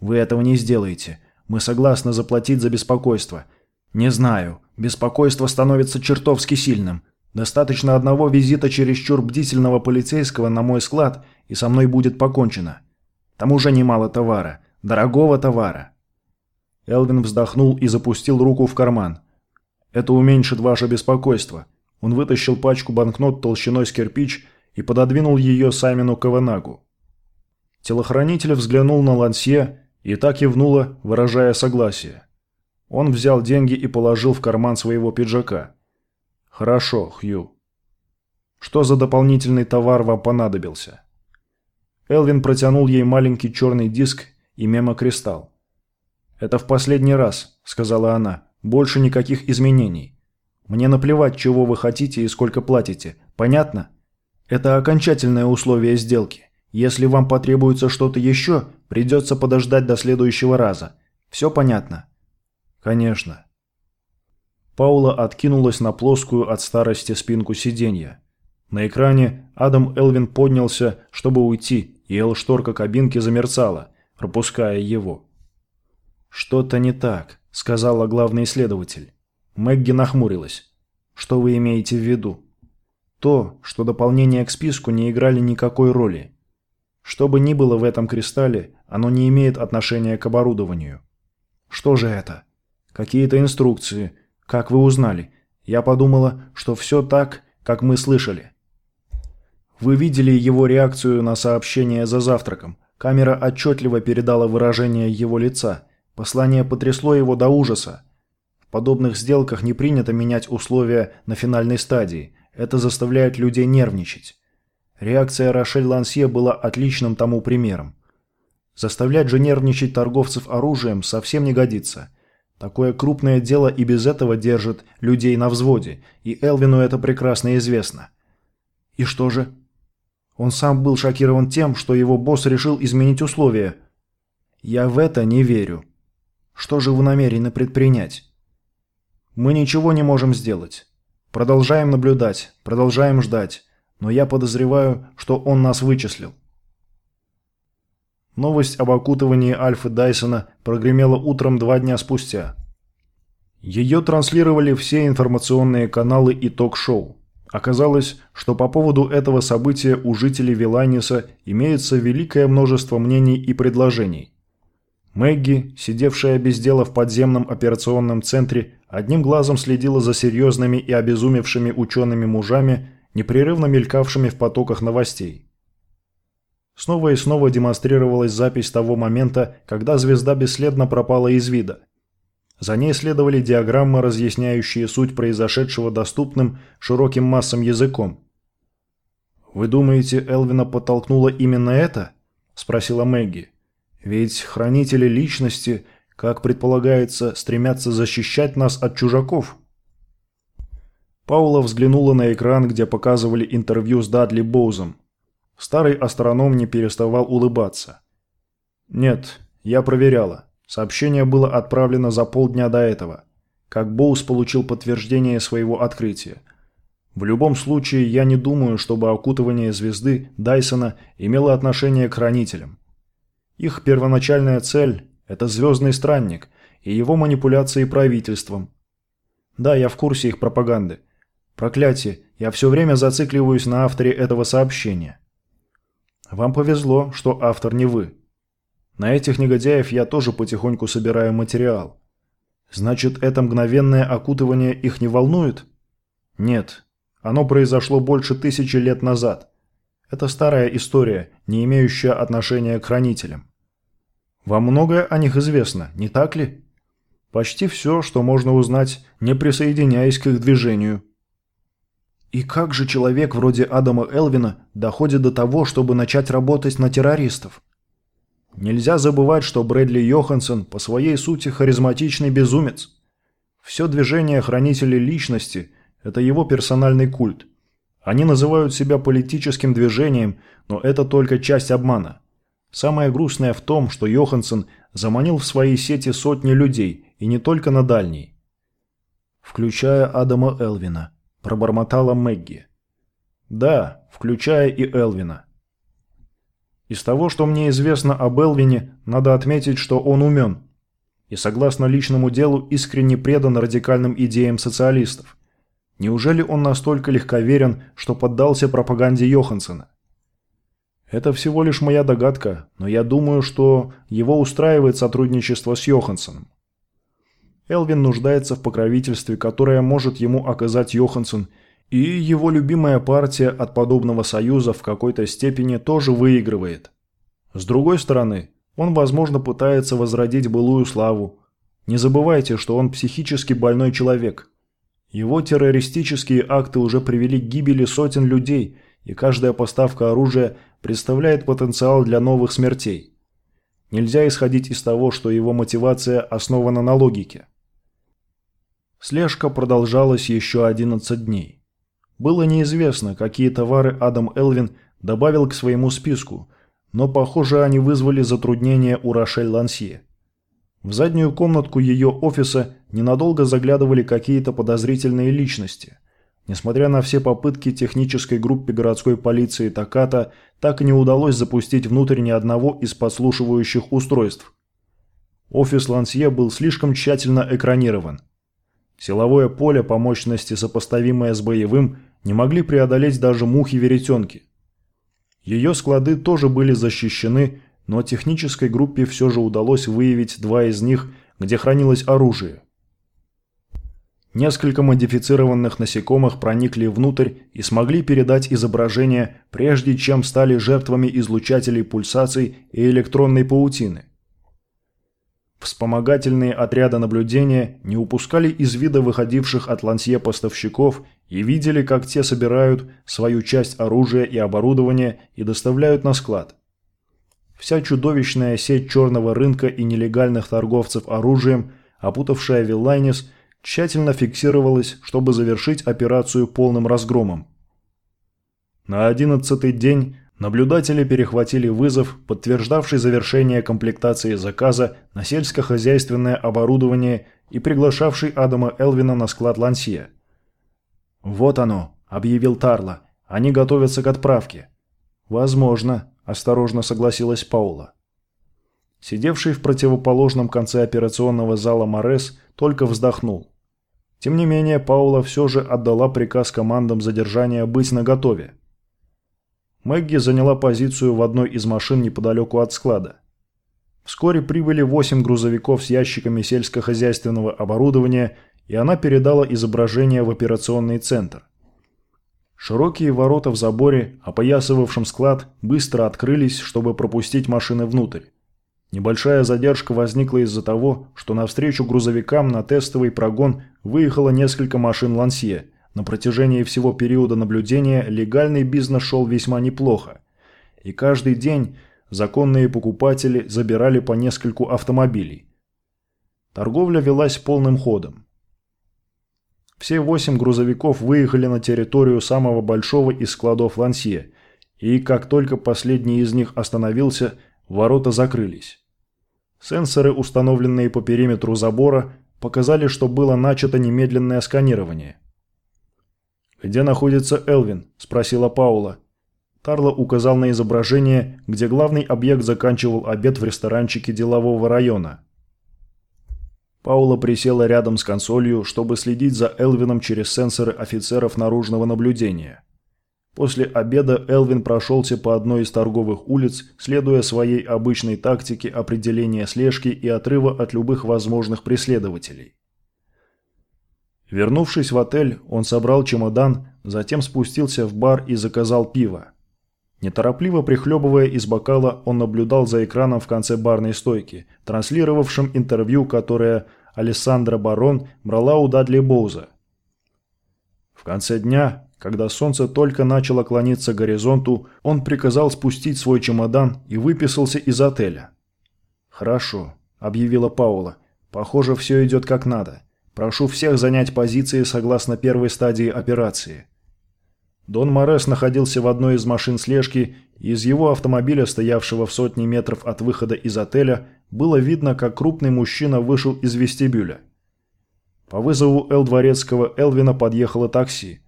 Вы этого не сделаете. Мы согласны заплатить за беспокойство. Не знаю. Беспокойство становится чертовски сильным. Достаточно одного визита чересчур бдительного полицейского на мой склад, и со мной будет покончено. Там уже немало товара. Дорогого товара. Элвин вздохнул и запустил руку в карман. «Это уменьшит ваше беспокойство». Он вытащил пачку банкнот толщиной с кирпич и пододвинул ее Саймону Каванагу. Телохранитель взглянул на Лансье и так кивнула, выражая согласие. Он взял деньги и положил в карман своего пиджака. «Хорошо, Хью. Что за дополнительный товар вам понадобился?» Элвин протянул ей маленький черный диск и мемокристалл. «Это в последний раз», — сказала она. «Больше никаких изменений. Мне наплевать, чего вы хотите и сколько платите. Понятно? Это окончательное условие сделки. Если вам потребуется что-то еще, придется подождать до следующего раза. Все понятно? Конечно. Паула откинулась на плоскую от старости спинку сиденья. На экране Адам Элвин поднялся, чтобы уйти, и Эл-шторка кабинки замерцала, пропуская его. «Что-то не так», — сказала главный следователь. Мэгги нахмурилась. «Что вы имеете в виду?» «То, что дополнения к списку не играли никакой роли. Что бы ни было в этом кристалле, оно не имеет отношения к оборудованию». «Что же это?» «Какие-то инструкции. Как вы узнали? Я подумала, что все так, как мы слышали». «Вы видели его реакцию на сообщение за завтраком. Камера отчетливо передала выражение его лица. Послание потрясло его до ужаса подобных сделках не принято менять условия на финальной стадии. Это заставляет людей нервничать. Реакция Рошель Лансье была отличным тому примером. Заставлять же нервничать торговцев оружием совсем не годится. Такое крупное дело и без этого держит людей на взводе, и Элвину это прекрасно известно. И что же? Он сам был шокирован тем, что его босс решил изменить условия. Я в это не верю. Что же вы намерены предпринять? Мы ничего не можем сделать. Продолжаем наблюдать, продолжаем ждать, но я подозреваю, что он нас вычислил. Новость об окутывании Альфы Дайсона прогремела утром два дня спустя. Ее транслировали все информационные каналы и ток-шоу. Оказалось, что по поводу этого события у жителей Виланиса имеется великое множество мнений и предложений. Мэгги, сидевшая без дела в подземном операционном центре, одним глазом следила за серьезными и обезумевшими учеными-мужами, непрерывно мелькавшими в потоках новостей. Снова и снова демонстрировалась запись того момента, когда звезда бесследно пропала из вида. За ней следовали диаграммы, разъясняющие суть произошедшего доступным широким массам языком. «Вы думаете, Элвина подтолкнула именно это?» – спросила Мэгги. Ведь хранители личности, как предполагается, стремятся защищать нас от чужаков. Паула взглянула на экран, где показывали интервью с Дадли Боузом. Старый астроном не переставал улыбаться. «Нет, я проверяла. Сообщение было отправлено за полдня до этого, как Боуз получил подтверждение своего открытия. В любом случае, я не думаю, чтобы окутывание звезды Дайсона имело отношение к хранителям. Их первоначальная цель – это звездный странник и его манипуляции правительством. Да, я в курсе их пропаганды. Проклятие, я все время зацикливаюсь на авторе этого сообщения. Вам повезло, что автор не вы. На этих негодяев я тоже потихоньку собираю материал. Значит, это мгновенное окутывание их не волнует? Нет. Оно произошло больше тысячи лет назад. Это старая история, не имеющая отношения к хранителям. Вам многое о них известно, не так ли? Почти все, что можно узнать, не присоединяясь к их движению. И как же человек вроде Адама Элвина доходит до того, чтобы начать работать на террористов? Нельзя забывать, что Брэдли Йоханссон по своей сути харизматичный безумец. Все движение хранителей личности – это его персональный культ – они называют себя политическим движением, но это только часть обмана. Самое грустное в том, что Йоханссон заманил в свои сети сотни людей, и не только на дальней. «Включая Адама Элвина», – пробормотала Мэгги. «Да, включая и Элвина». Из того, что мне известно об Элвине, надо отметить, что он умен и, согласно личному делу, искренне предан радикальным идеям социалистов. Неужели он настолько легковерен, что поддался пропаганде Йоханссона? Это всего лишь моя догадка, но я думаю, что его устраивает сотрудничество с Йоханссоном. Элвин нуждается в покровительстве, которое может ему оказать Йоханссон, и его любимая партия от подобного союза в какой-то степени тоже выигрывает. С другой стороны, он, возможно, пытается возродить былую славу. Не забывайте, что он психически больной человек – его террористические акты уже привели к гибели сотен людей, и каждая поставка оружия представляет потенциал для новых смертей. Нельзя исходить из того, что его мотивация основана на логике. Слежка продолжалась еще 11 дней. Было неизвестно, какие товары Адам Элвин добавил к своему списку, но, похоже, они вызвали затруднения у Рошель Лансье. В заднюю комнатку ее офиса ненадолго заглядывали какие-то подозрительные личности. Несмотря на все попытки технической группе городской полиции Таката, так и не удалось запустить внутрь ни одного из подслушивающих устройств. Офис Лансье был слишком тщательно экранирован – Силовое поле по мощности, сопоставимое с боевым, не могли преодолеть даже мухи-веретенки. Ее склады тоже были защищены, но технической группе все же удалось выявить два из них, где хранилось оружие. Несколько модифицированных насекомых проникли внутрь и смогли передать изображение, прежде чем стали жертвами излучателей пульсаций и электронной паутины. Вспомогательные отряды наблюдения не упускали из вида выходивших от лансье поставщиков и видели, как те собирают свою часть оружия и оборудования и доставляют на склад. Вся чудовищная сеть черного рынка и нелегальных торговцев оружием, опутавшая Виллайнис, тщательно фиксировалась, чтобы завершить операцию полным разгромом. На одиннадцатый день Наблюдатели перехватили вызов, подтверждавший завершение комплектации заказа на сельскохозяйственное оборудование и приглашавший Адама Элвина на склад Лансье. «Вот оно», – объявил Тарла. «Они готовятся к отправке». «Возможно», – осторожно согласилась Паула. Сидевший в противоположном конце операционного зала Морес только вздохнул. Тем не менее, Паула все же отдала приказ командам задержания быть наготове. Мэгги заняла позицию в одной из машин неподалеку от склада. Вскоре прибыли восемь грузовиков с ящиками сельскохозяйственного оборудования, и она передала изображение в операционный центр. Широкие ворота в заборе, опоясывавшем склад, быстро открылись, чтобы пропустить машины внутрь. Небольшая задержка возникла из-за того, что навстречу грузовикам на тестовый прогон выехало несколько машин «Лансье», на протяжении всего периода наблюдения легальный бизнес шел весьма неплохо. И каждый день законные покупатели забирали по нескольку автомобилей. Торговля велась полным ходом. Все восемь грузовиков выехали на территорию самого большого из складов Лансье, и как только последний из них остановился, ворота закрылись. Сенсоры, установленные по периметру забора, показали, что было начато немедленное сканирование – «Где находится Элвин?» – спросила Паула. Тарло указал на изображение, где главный объект заканчивал обед в ресторанчике делового района. Паула присела рядом с консолью, чтобы следить за Элвином через сенсоры офицеров наружного наблюдения. После обеда Элвин прошелся по одной из торговых улиц, следуя своей обычной тактике определения слежки и отрыва от любых возможных преследователей. Вернувшись в отель, он собрал чемодан, затем спустился в бар и заказал пиво. Неторопливо прихлебывая из бокала, он наблюдал за экраном в конце барной стойки, транслировавшим интервью, которое Алессандра Барон брала у Дадли Боуза. В конце дня, когда солнце только начало клониться к горизонту, он приказал спустить свой чемодан и выписался из отеля. «Хорошо», – объявила Паула. «Похоже, все идет как надо. Прошу всех занять позиции согласно первой стадии операции. Дон Морес находился в одной из машин слежки, и из его автомобиля, стоявшего в сотне метров от выхода из отеля, было видно, как крупный мужчина вышел из вестибюля. По вызову Эл Дворецкого Элвина подъехало такси.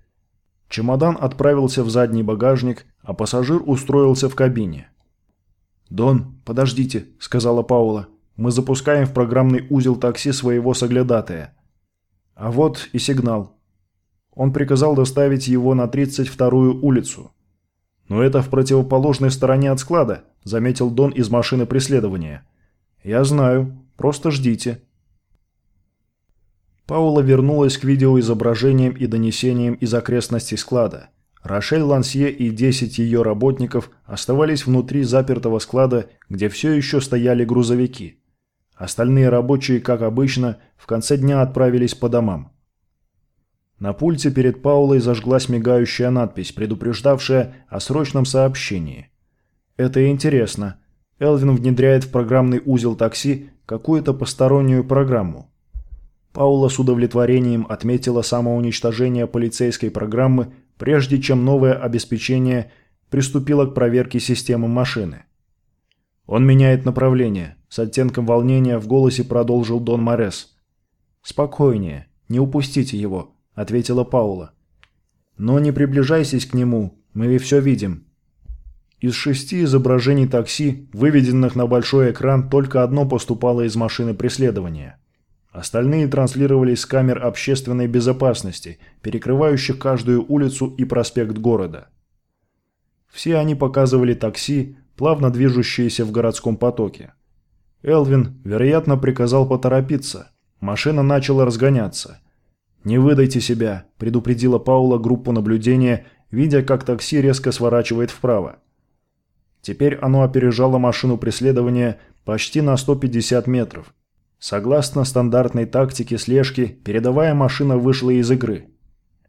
Чемодан отправился в задний багажник, а пассажир устроился в кабине. «Дон, подождите», — сказала Паула. «Мы запускаем в программный узел такси своего соглядатая. А вот и сигнал. Он приказал доставить его на 32-ю улицу. «Но это в противоположной стороне от склада», – заметил Дон из машины преследования. «Я знаю. Просто ждите». Паула вернулась к видеоизображениям и донесениям из окрестностей склада. Рошель Лансье и 10 ее работников оставались внутри запертого склада, где все еще стояли грузовики. Остальные рабочие, как обычно, в конце дня отправились по домам. На пульте перед Паулой зажглась мигающая надпись, предупреждавшая о срочном сообщении. Это интересно. Элвин внедряет в программный узел такси какую-то постороннюю программу. Паула с удовлетворением отметила самоуничтожение полицейской программы, прежде чем новое обеспечение приступило к проверке системы машины. «Он меняет направление», – с оттенком волнения в голосе продолжил Дон Морес. «Спокойнее, не упустите его», – ответила Паула. «Но не приближайтесь к нему, мы все видим». Из шести изображений такси, выведенных на большой экран, только одно поступало из машины преследования. Остальные транслировались с камер общественной безопасности, перекрывающих каждую улицу и проспект города. Все они показывали такси, плавно движущиеся в городском потоке. Элвин, вероятно, приказал поторопиться. Машина начала разгоняться. «Не выдайте себя», – предупредила Паула группу наблюдения, видя, как такси резко сворачивает вправо. Теперь оно опережало машину преследования почти на 150 метров. Согласно стандартной тактике слежки, передовая машина вышла из игры.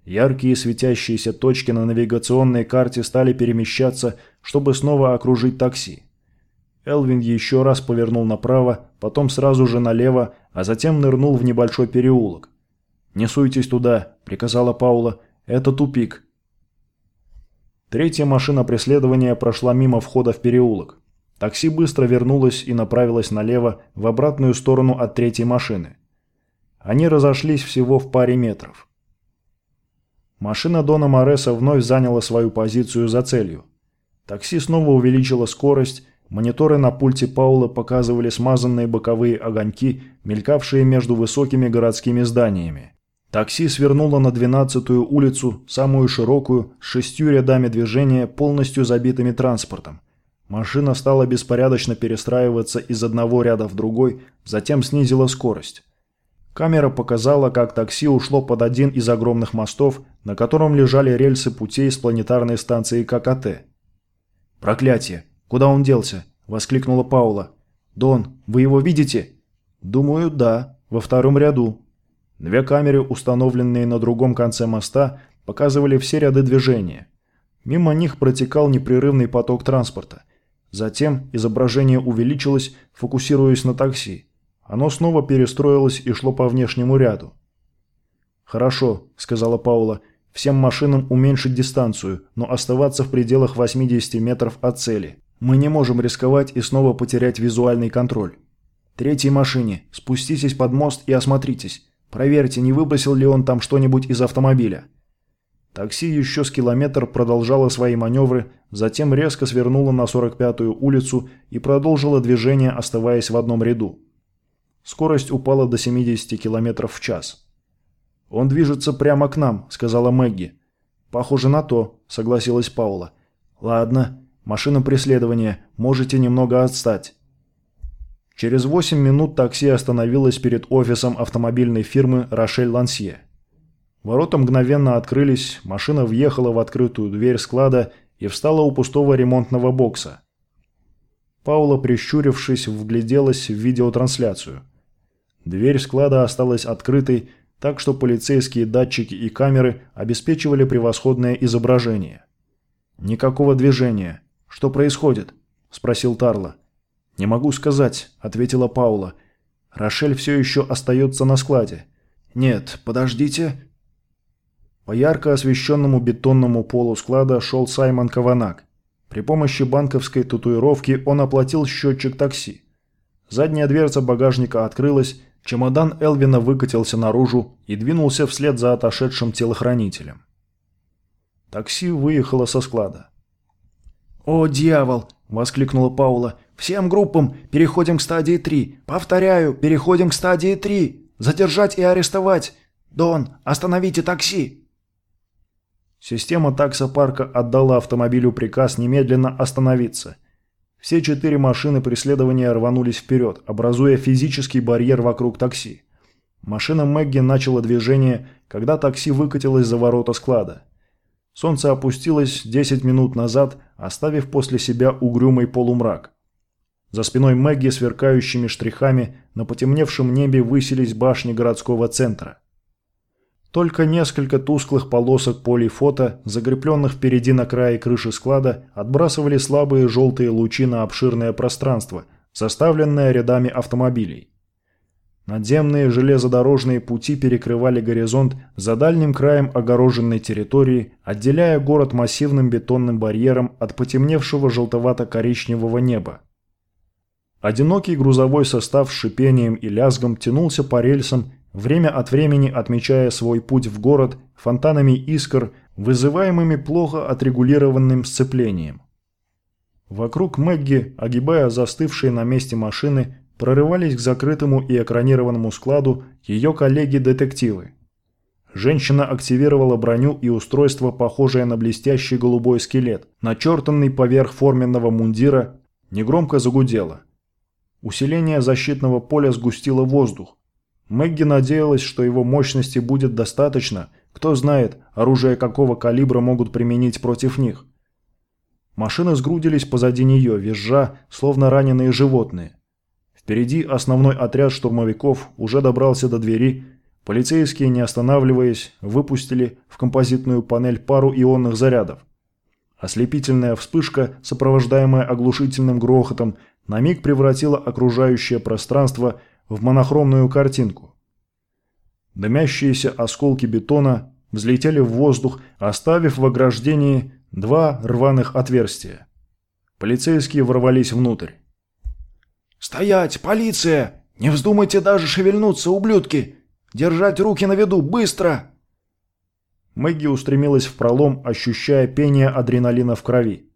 Яркие светящиеся точки на навигационной карте стали перемещаться, чтобы снова окружить такси. Элвин еще раз повернул направо, потом сразу же налево, а затем нырнул в небольшой переулок. «Не суйтесь туда», – приказала Паула. «Это тупик. Третья машина преследования прошла мимо входа в переулок. Такси быстро вернулось и направилось налево, в обратную сторону от третьей машины. Они разошлись всего в паре метров. Машина Дона Мореса вновь заняла свою позицию за целью. Такси снова увеличило скорость, мониторы на пульте Паула показывали смазанные боковые огоньки, мелькавшие между высокими городскими зданиями. Такси свернуло на 12-ю улицу, самую широкую, с шестью рядами движения, полностью забитыми транспортом. Машина стала беспорядочно перестраиваться из одного ряда в другой, затем снизила скорость. Камера показала, как такси ушло под один из огромных мостов, на котором лежали рельсы путей с планетарной станции ККТ. «Проклятие! Куда он делся?» – воскликнула Паула. «Дон, вы его видите?» «Думаю, да. Во втором ряду», Две камеры, установленные на другом конце моста, показывали все ряды движения. Мимо них протекал непрерывный поток транспорта. Затем изображение увеличилось, фокусируясь на такси. Оно снова перестроилось и шло по внешнему ряду. «Хорошо», – сказала Паула, – «всем машинам уменьшить дистанцию, но оставаться в пределах 80 метров от цели. Мы не можем рисковать и снова потерять визуальный контроль. Третьей машине, спуститесь под мост и осмотритесь. Проверьте, не выбросил ли он там что-нибудь из автомобиля. Такси еще с километр продолжало свои маневры, затем резко свернуло на 45-ю улицу и продолжило движение, оставаясь в одном ряду. Скорость упала до 70 км в час. «Он движется прямо к нам», — сказала Мэгги. «Похоже на то», — согласилась Паула. «Ладно, машина преследования, можете немного отстать». Через 8 минут такси остановилось перед офисом автомобильной фирмы «Рошель Лансье». Ворота мгновенно открылись, машина въехала в открытую дверь склада и встала у пустого ремонтного бокса. Паула, прищурившись, вгляделась в видеотрансляцию. Дверь склада осталась открытой, так что полицейские датчики и камеры обеспечивали превосходное изображение. «Никакого движения. Что происходит?» – спросил Тарла. «Не могу сказать», – ответила Паула. «Рошель все еще остается на складе». «Нет, подождите». По ярко освещенному бетонному полу склада шел Саймон Каванак. При помощи банковской татуировки он оплатил счетчик такси. Задняя дверца багажника открылась, чемодан Элвина выкатился наружу и двинулся вслед за отошедшим телохранителем. Такси выехало со склада. «О, дьявол!» – воскликнула Паула. Всем группам переходим к стадии 3. Повторяю, переходим к стадии 3. Задержать и арестовать. Дон, остановите такси. Система таксопарка отдала автомобилю приказ немедленно остановиться. Все четыре машины преследования рванулись вперед, образуя физический барьер вокруг такси. Машина Мэгги начала движение, когда такси выкатилось за ворота склада. Солнце опустилось 10 минут назад, оставив после себя угрюмый полумрак. За спиной Мэгги сверкающими штрихами на потемневшем небе высились башни городского центра. Только несколько тусклых полосок полифото, закрепленных впереди на крае крыши склада, отбрасывали слабые желтые лучи на обширное пространство, заставленное рядами автомобилей. Надземные железнодорожные пути перекрывали горизонт за дальним краем огороженной территории, отделяя город массивным бетонным барьером от потемневшего желтовато-коричневого неба. Одинокий грузовой состав с шипением и лязгом тянулся по рельсам, время от времени отмечая свой путь в город фонтанами искр, вызываемыми плохо отрегулированным сцеплением. Вокруг Мэгги, огибая застывшие на месте машины, прорывались к закрытому и экранированному складу ее коллеги-детективы. Женщина активировала броню и устройство, похожее на блестящий голубой скелет, начертанный поверх форменного мундира, негромко загудела. Усиление защитного поля сгустило воздух. Мэгги надеялась, что его мощности будет достаточно, кто знает, оружие какого калибра могут применить против них. Машины сгрудились позади нее, визжа, словно раненые животные. Впереди основной отряд штурмовиков уже добрался до двери. Полицейские, не останавливаясь, выпустили в композитную панель пару ионных зарядов. Ослепительная вспышка, сопровождаемая оглушительным грохотом, на миг превратила окружающее пространство в монохромную картинку. Дымящиеся осколки бетона взлетели в воздух, оставив в ограждении два рваных отверстия. Полицейские ворвались внутрь. «Стоять! Полиция! Не вздумайте даже шевельнуться, ублюдки! Держать руки на виду! Быстро!» Мэгги устремилась в пролом, ощущая пение адреналина в крови.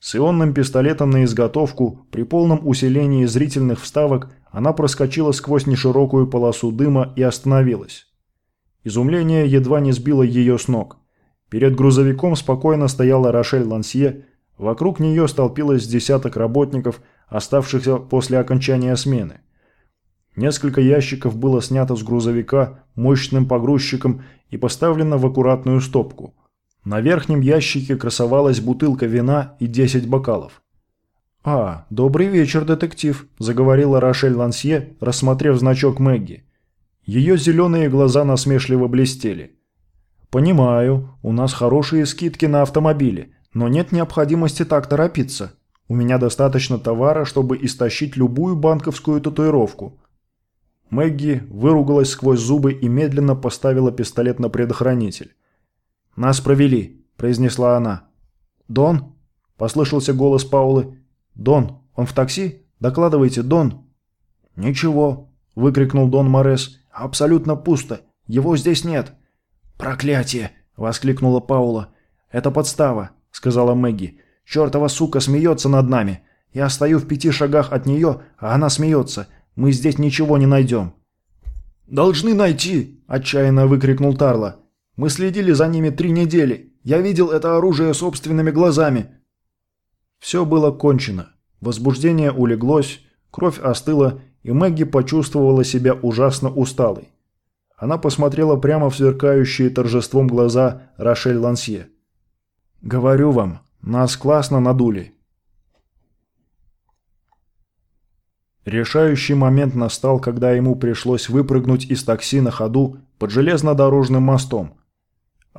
С ионным пистолетом на изготовку, при полном усилении зрительных вставок, она проскочила сквозь неширокую полосу дыма и остановилась. Изумление едва не сбило ее с ног. Перед грузовиком спокойно стояла Рошель Лансье, вокруг нее столпилось десяток работников, оставшихся после окончания смены. Несколько ящиков было снято с грузовика мощным погрузчиком и поставлено в аккуратную стопку. На верхнем ящике красовалась бутылка вина и 10 бокалов. «А, добрый вечер, детектив», – заговорила Рошель Лансье, рассмотрев значок Мэгги. Ее зеленые глаза насмешливо блестели. «Понимаю, у нас хорошие скидки на автомобили, но нет необходимости так торопиться. У меня достаточно товара, чтобы истощить любую банковскую татуировку». Мэгги выругалась сквозь зубы и медленно поставила пистолет на предохранитель. «Нас провели», – произнесла она. «Дон?» – послышался голос Паулы. «Дон, он в такси? Докладывайте, Дон!» «Ничего», – выкрикнул Дон Морес. «Абсолютно пусто. Его здесь нет». «Проклятие!» – воскликнула Паула. «Это подстава», – сказала Мэгги. Чертова сука смеется над нами. Я стою в пяти шагах от нее, а она смеется. Мы здесь ничего не найдем». «Должны найти!» – отчаянно выкрикнул Тарла. «Мы следили за ними три недели. Я видел это оружие собственными глазами». Все было кончено. Возбуждение улеглось, кровь остыла, и Мэгги почувствовала себя ужасно усталой. Она посмотрела прямо в сверкающие торжеством глаза Рошель Лансье. «Говорю вам, нас классно надули. Решающий момент настал, когда ему пришлось выпрыгнуть из такси на ходу под железнодорожным мостом.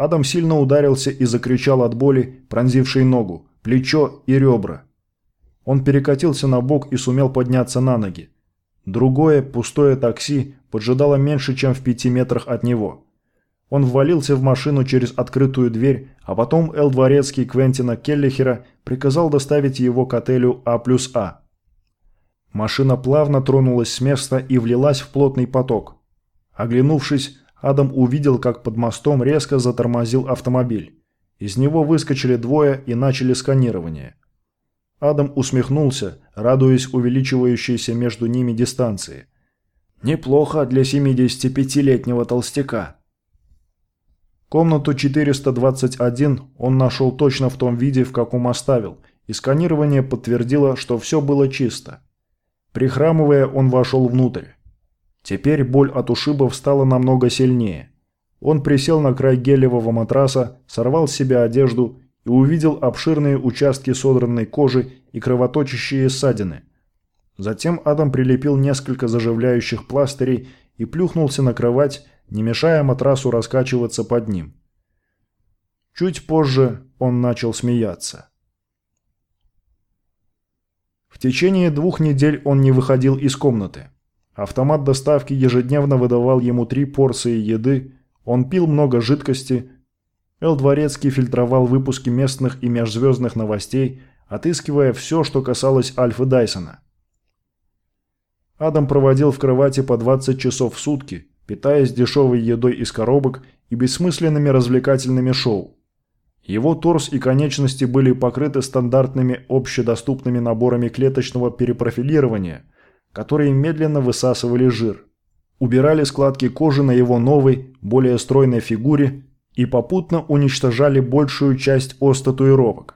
Адам сильно ударился и закричал от боли, пронзившей ногу, плечо и ребра. Он перекатился на бок и сумел подняться на ноги. Другое, пустое такси поджидало меньше, чем в пяти метрах от него. Он ввалился в машину через открытую дверь, а потом Эл Дворецкий Квентина Келлихера приказал доставить его к отелю А плюс А. Машина плавно тронулась с места и влилась в плотный поток. Оглянувшись, Адам увидел, как под мостом резко затормозил автомобиль. Из него выскочили двое и начали сканирование. Адам усмехнулся, радуясь увеличивающейся между ними дистанции. «Неплохо для 75-летнего толстяка», Комнату 421 он нашел точно в том виде, в каком оставил, и сканирование подтвердило, что все было чисто. Прихрамывая, он вошел внутрь. Теперь боль от ушибов стала намного сильнее. Он присел на край гелевого матраса, сорвал с себя одежду и увидел обширные участки содранной кожи и кровоточащие ссадины. Затем Адам прилепил несколько заживляющих пластырей и плюхнулся на кровать, не мешая матрасу раскачиваться под ним. Чуть позже он начал смеяться. В течение двух недель он не выходил из комнаты. Автомат доставки ежедневно выдавал ему три порции еды, он пил много жидкости. Эл Дворецкий фильтровал выпуски местных и межзвездных новостей, отыскивая все, что касалось Альфы Дайсона. Адам проводил в кровати по 20 часов в сутки, питаясь дешевой едой из коробок и бессмысленными развлекательными шоу. Его торс и конечности были покрыты стандартными общедоступными наборами клеточного перепрофилирования, которые медленно высасывали жир, убирали складки кожи на его новой, более стройной фигуре и попутно уничтожали большую часть остатуировок.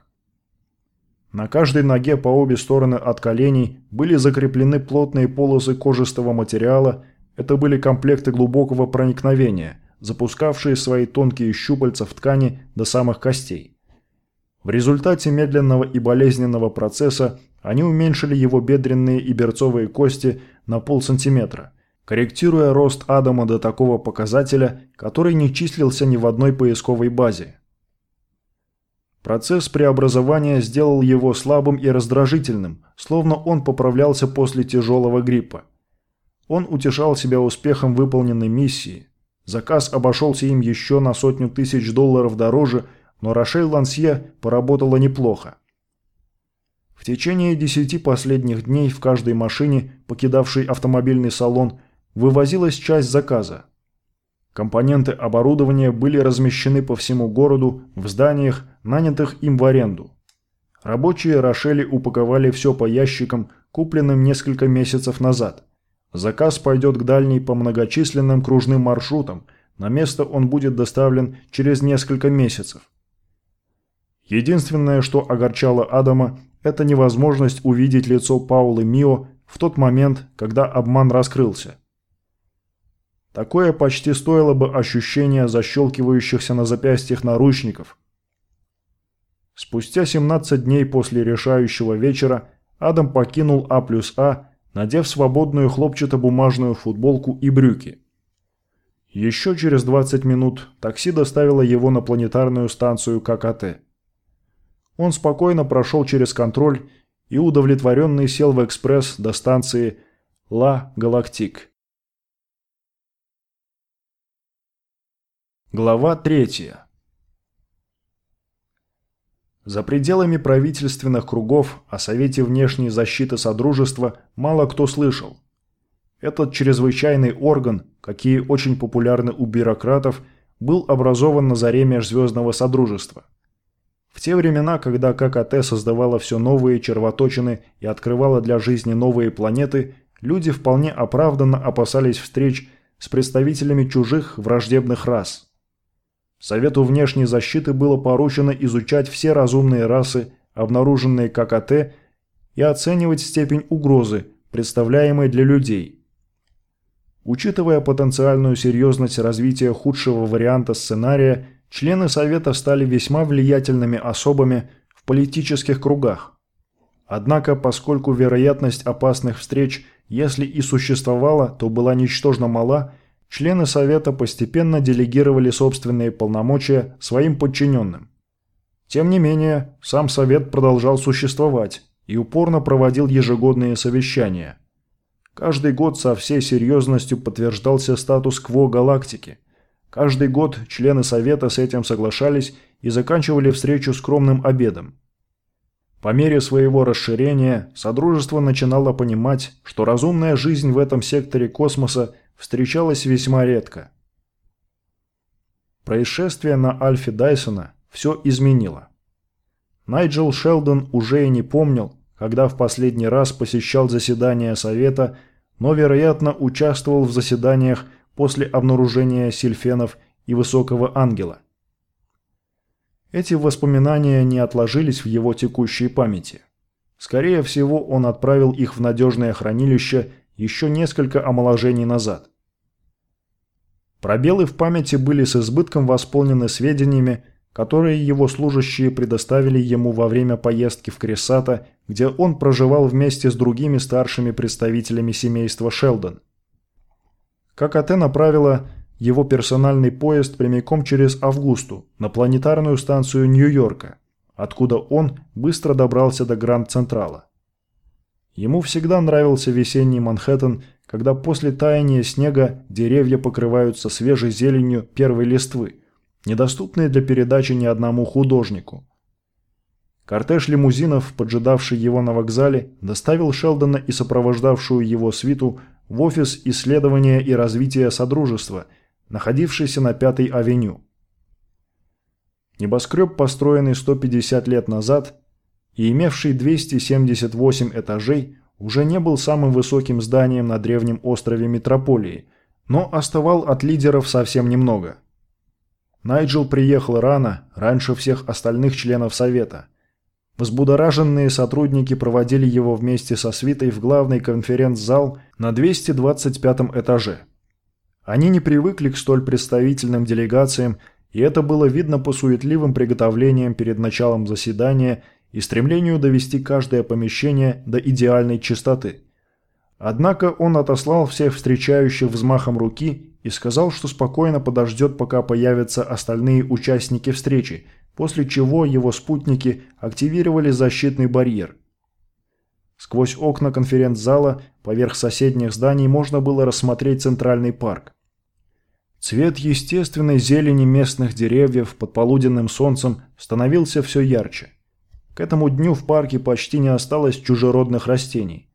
На каждой ноге по обе стороны от коленей были закреплены плотные полосы кожистого материала, это были комплекты глубокого проникновения, запускавшие свои тонкие щупальца в ткани до самых костей. В результате медленного и болезненного процесса они уменьшили его бедренные и берцовые кости на полсантиметра, корректируя рост Адама до такого показателя, который не числился ни в одной поисковой базе. Процесс преобразования сделал его слабым и раздражительным, словно он поправлялся после тяжелого гриппа. Он утешал себя успехом выполненной миссии. Заказ обошелся им еще на сотню тысяч долларов дороже, но Рошель Лансье поработала неплохо. В течение десяти последних дней в каждой машине, покидавшей автомобильный салон, вывозилась часть заказа. Компоненты оборудования были размещены по всему городу в зданиях, нанятых им в аренду. Рабочие Рошели упаковали все по ящикам, купленным несколько месяцев назад. Заказ пойдет к дальней по многочисленным кружным маршрутам, на место он будет доставлен через несколько месяцев. Единственное, что огорчало Адама, это невозможность увидеть лицо Паулы Мио в тот момент, когда обман раскрылся. Такое почти стоило бы ощущения защелкивающихся на запястьях наручников. Спустя 17 дней после решающего вечера Адам покинул А плюс А, надев свободную хлопчатобумажную футболку и брюки. Еще через 20 минут такси доставило его на планетарную станцию ККТ. Он спокойно прошел через контроль и удовлетворенный сел в экспресс до станции Ла Галактик. Глава 3. За пределами правительственных кругов о Совете внешней защиты Содружества мало кто слышал. Этот чрезвычайный орган, какие очень популярны у бюрократов, был образован на заре Межзвездного Содружества. В те времена, когда ККТ создавала все новые червоточины и открывала для жизни новые планеты, люди вполне оправданно опасались встреч с представителями чужих враждебных рас – Совету внешней защиты было поручено изучать все разумные расы, обнаруженные ККТ, и оценивать степень угрозы, представляемой для людей. Учитывая потенциальную серьезность развития худшего варианта сценария, члены Совета стали весьма влиятельными особами в политических кругах. Однако, поскольку вероятность опасных встреч, если и существовала, то была ничтожно мала – Члены Совета постепенно делегировали собственные полномочия своим подчиненным. Тем не менее, сам Совет продолжал существовать и упорно проводил ежегодные совещания. Каждый год со всей серьезностью подтверждался статус-кво галактики. Каждый год члены Совета с этим соглашались и заканчивали встречу скромным обедом. По мере своего расширения Содружество начинало понимать, что разумная жизнь в этом секторе космоса – встречалась весьма редко. Происшествие на Альфе Дайсона все изменило. Найджел Шелдон уже и не помнил, когда в последний раз посещал заседания Совета, но, вероятно, участвовал в заседаниях после обнаружения сильфенов и Высокого Ангела. Эти воспоминания не отложились в его текущей памяти. Скорее всего, он отправил их в надежное хранилище еще несколько омоложений назад. Пробелы в памяти были с избытком восполнены сведениями, которые его служащие предоставили ему во время поездки в Кресата, где он проживал вместе с другими старшими представителями семейства Шелдон. ККТ направила его персональный поезд прямиком через Августу на планетарную станцию Нью-Йорка, откуда он быстро добрался до Гранд-Централа. Ему всегда нравился весенний Манхэттен, когда после таяния снега деревья покрываются свежей зеленью первой листвы, недоступной для передачи ни одному художнику. Кортеж лимузинов, поджидавший его на вокзале, доставил Шелдона и сопровождавшую его свиту в офис исследования и развития Содружества, находившийся на Пятой авеню. Небоскреб, построенный 150 лет назад и имевший 278 этажей, уже не был самым высоким зданием на древнем острове Метрополии, но оставал от лидеров совсем немного. Найджел приехал рано, раньше всех остальных членов Совета. Взбудораженные сотрудники проводили его вместе со свитой в главный конференц-зал на 225 этаже. Они не привыкли к столь представительным делегациям, и это было видно по суетливым приготовлениям перед началом заседания и стремлению довести каждое помещение до идеальной чистоты. Однако он отослал всех встречающих взмахом руки и сказал, что спокойно подождет, пока появятся остальные участники встречи, после чего его спутники активировали защитный барьер. Сквозь окна конференц-зала поверх соседних зданий можно было рассмотреть центральный парк. Цвет естественной зелени местных деревьев под полуденным солнцем становился все ярче. К этому дню в парке почти не осталось чужеродных растений.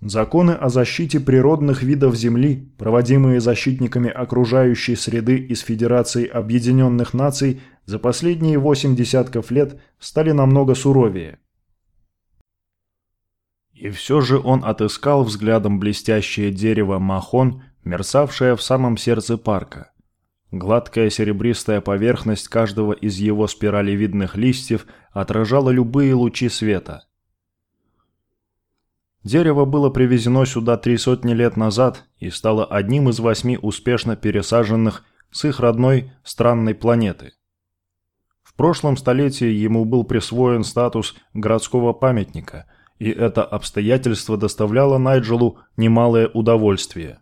Законы о защите природных видов Земли, проводимые защитниками окружающей среды из Федерации Объединенных Наций, за последние восемь десятков лет стали намного суровее. И все же он отыскал взглядом блестящее дерево махон, мерцавшее в самом сердце парка. Гладкая серебристая поверхность каждого из его спиралевидных листьев отражала любые лучи света. Дерево было привезено сюда три сотни лет назад и стало одним из восьми успешно пересаженных с их родной странной планеты. В прошлом столетии ему был присвоен статус городского памятника, и это обстоятельство доставляло Найджелу немалое удовольствие.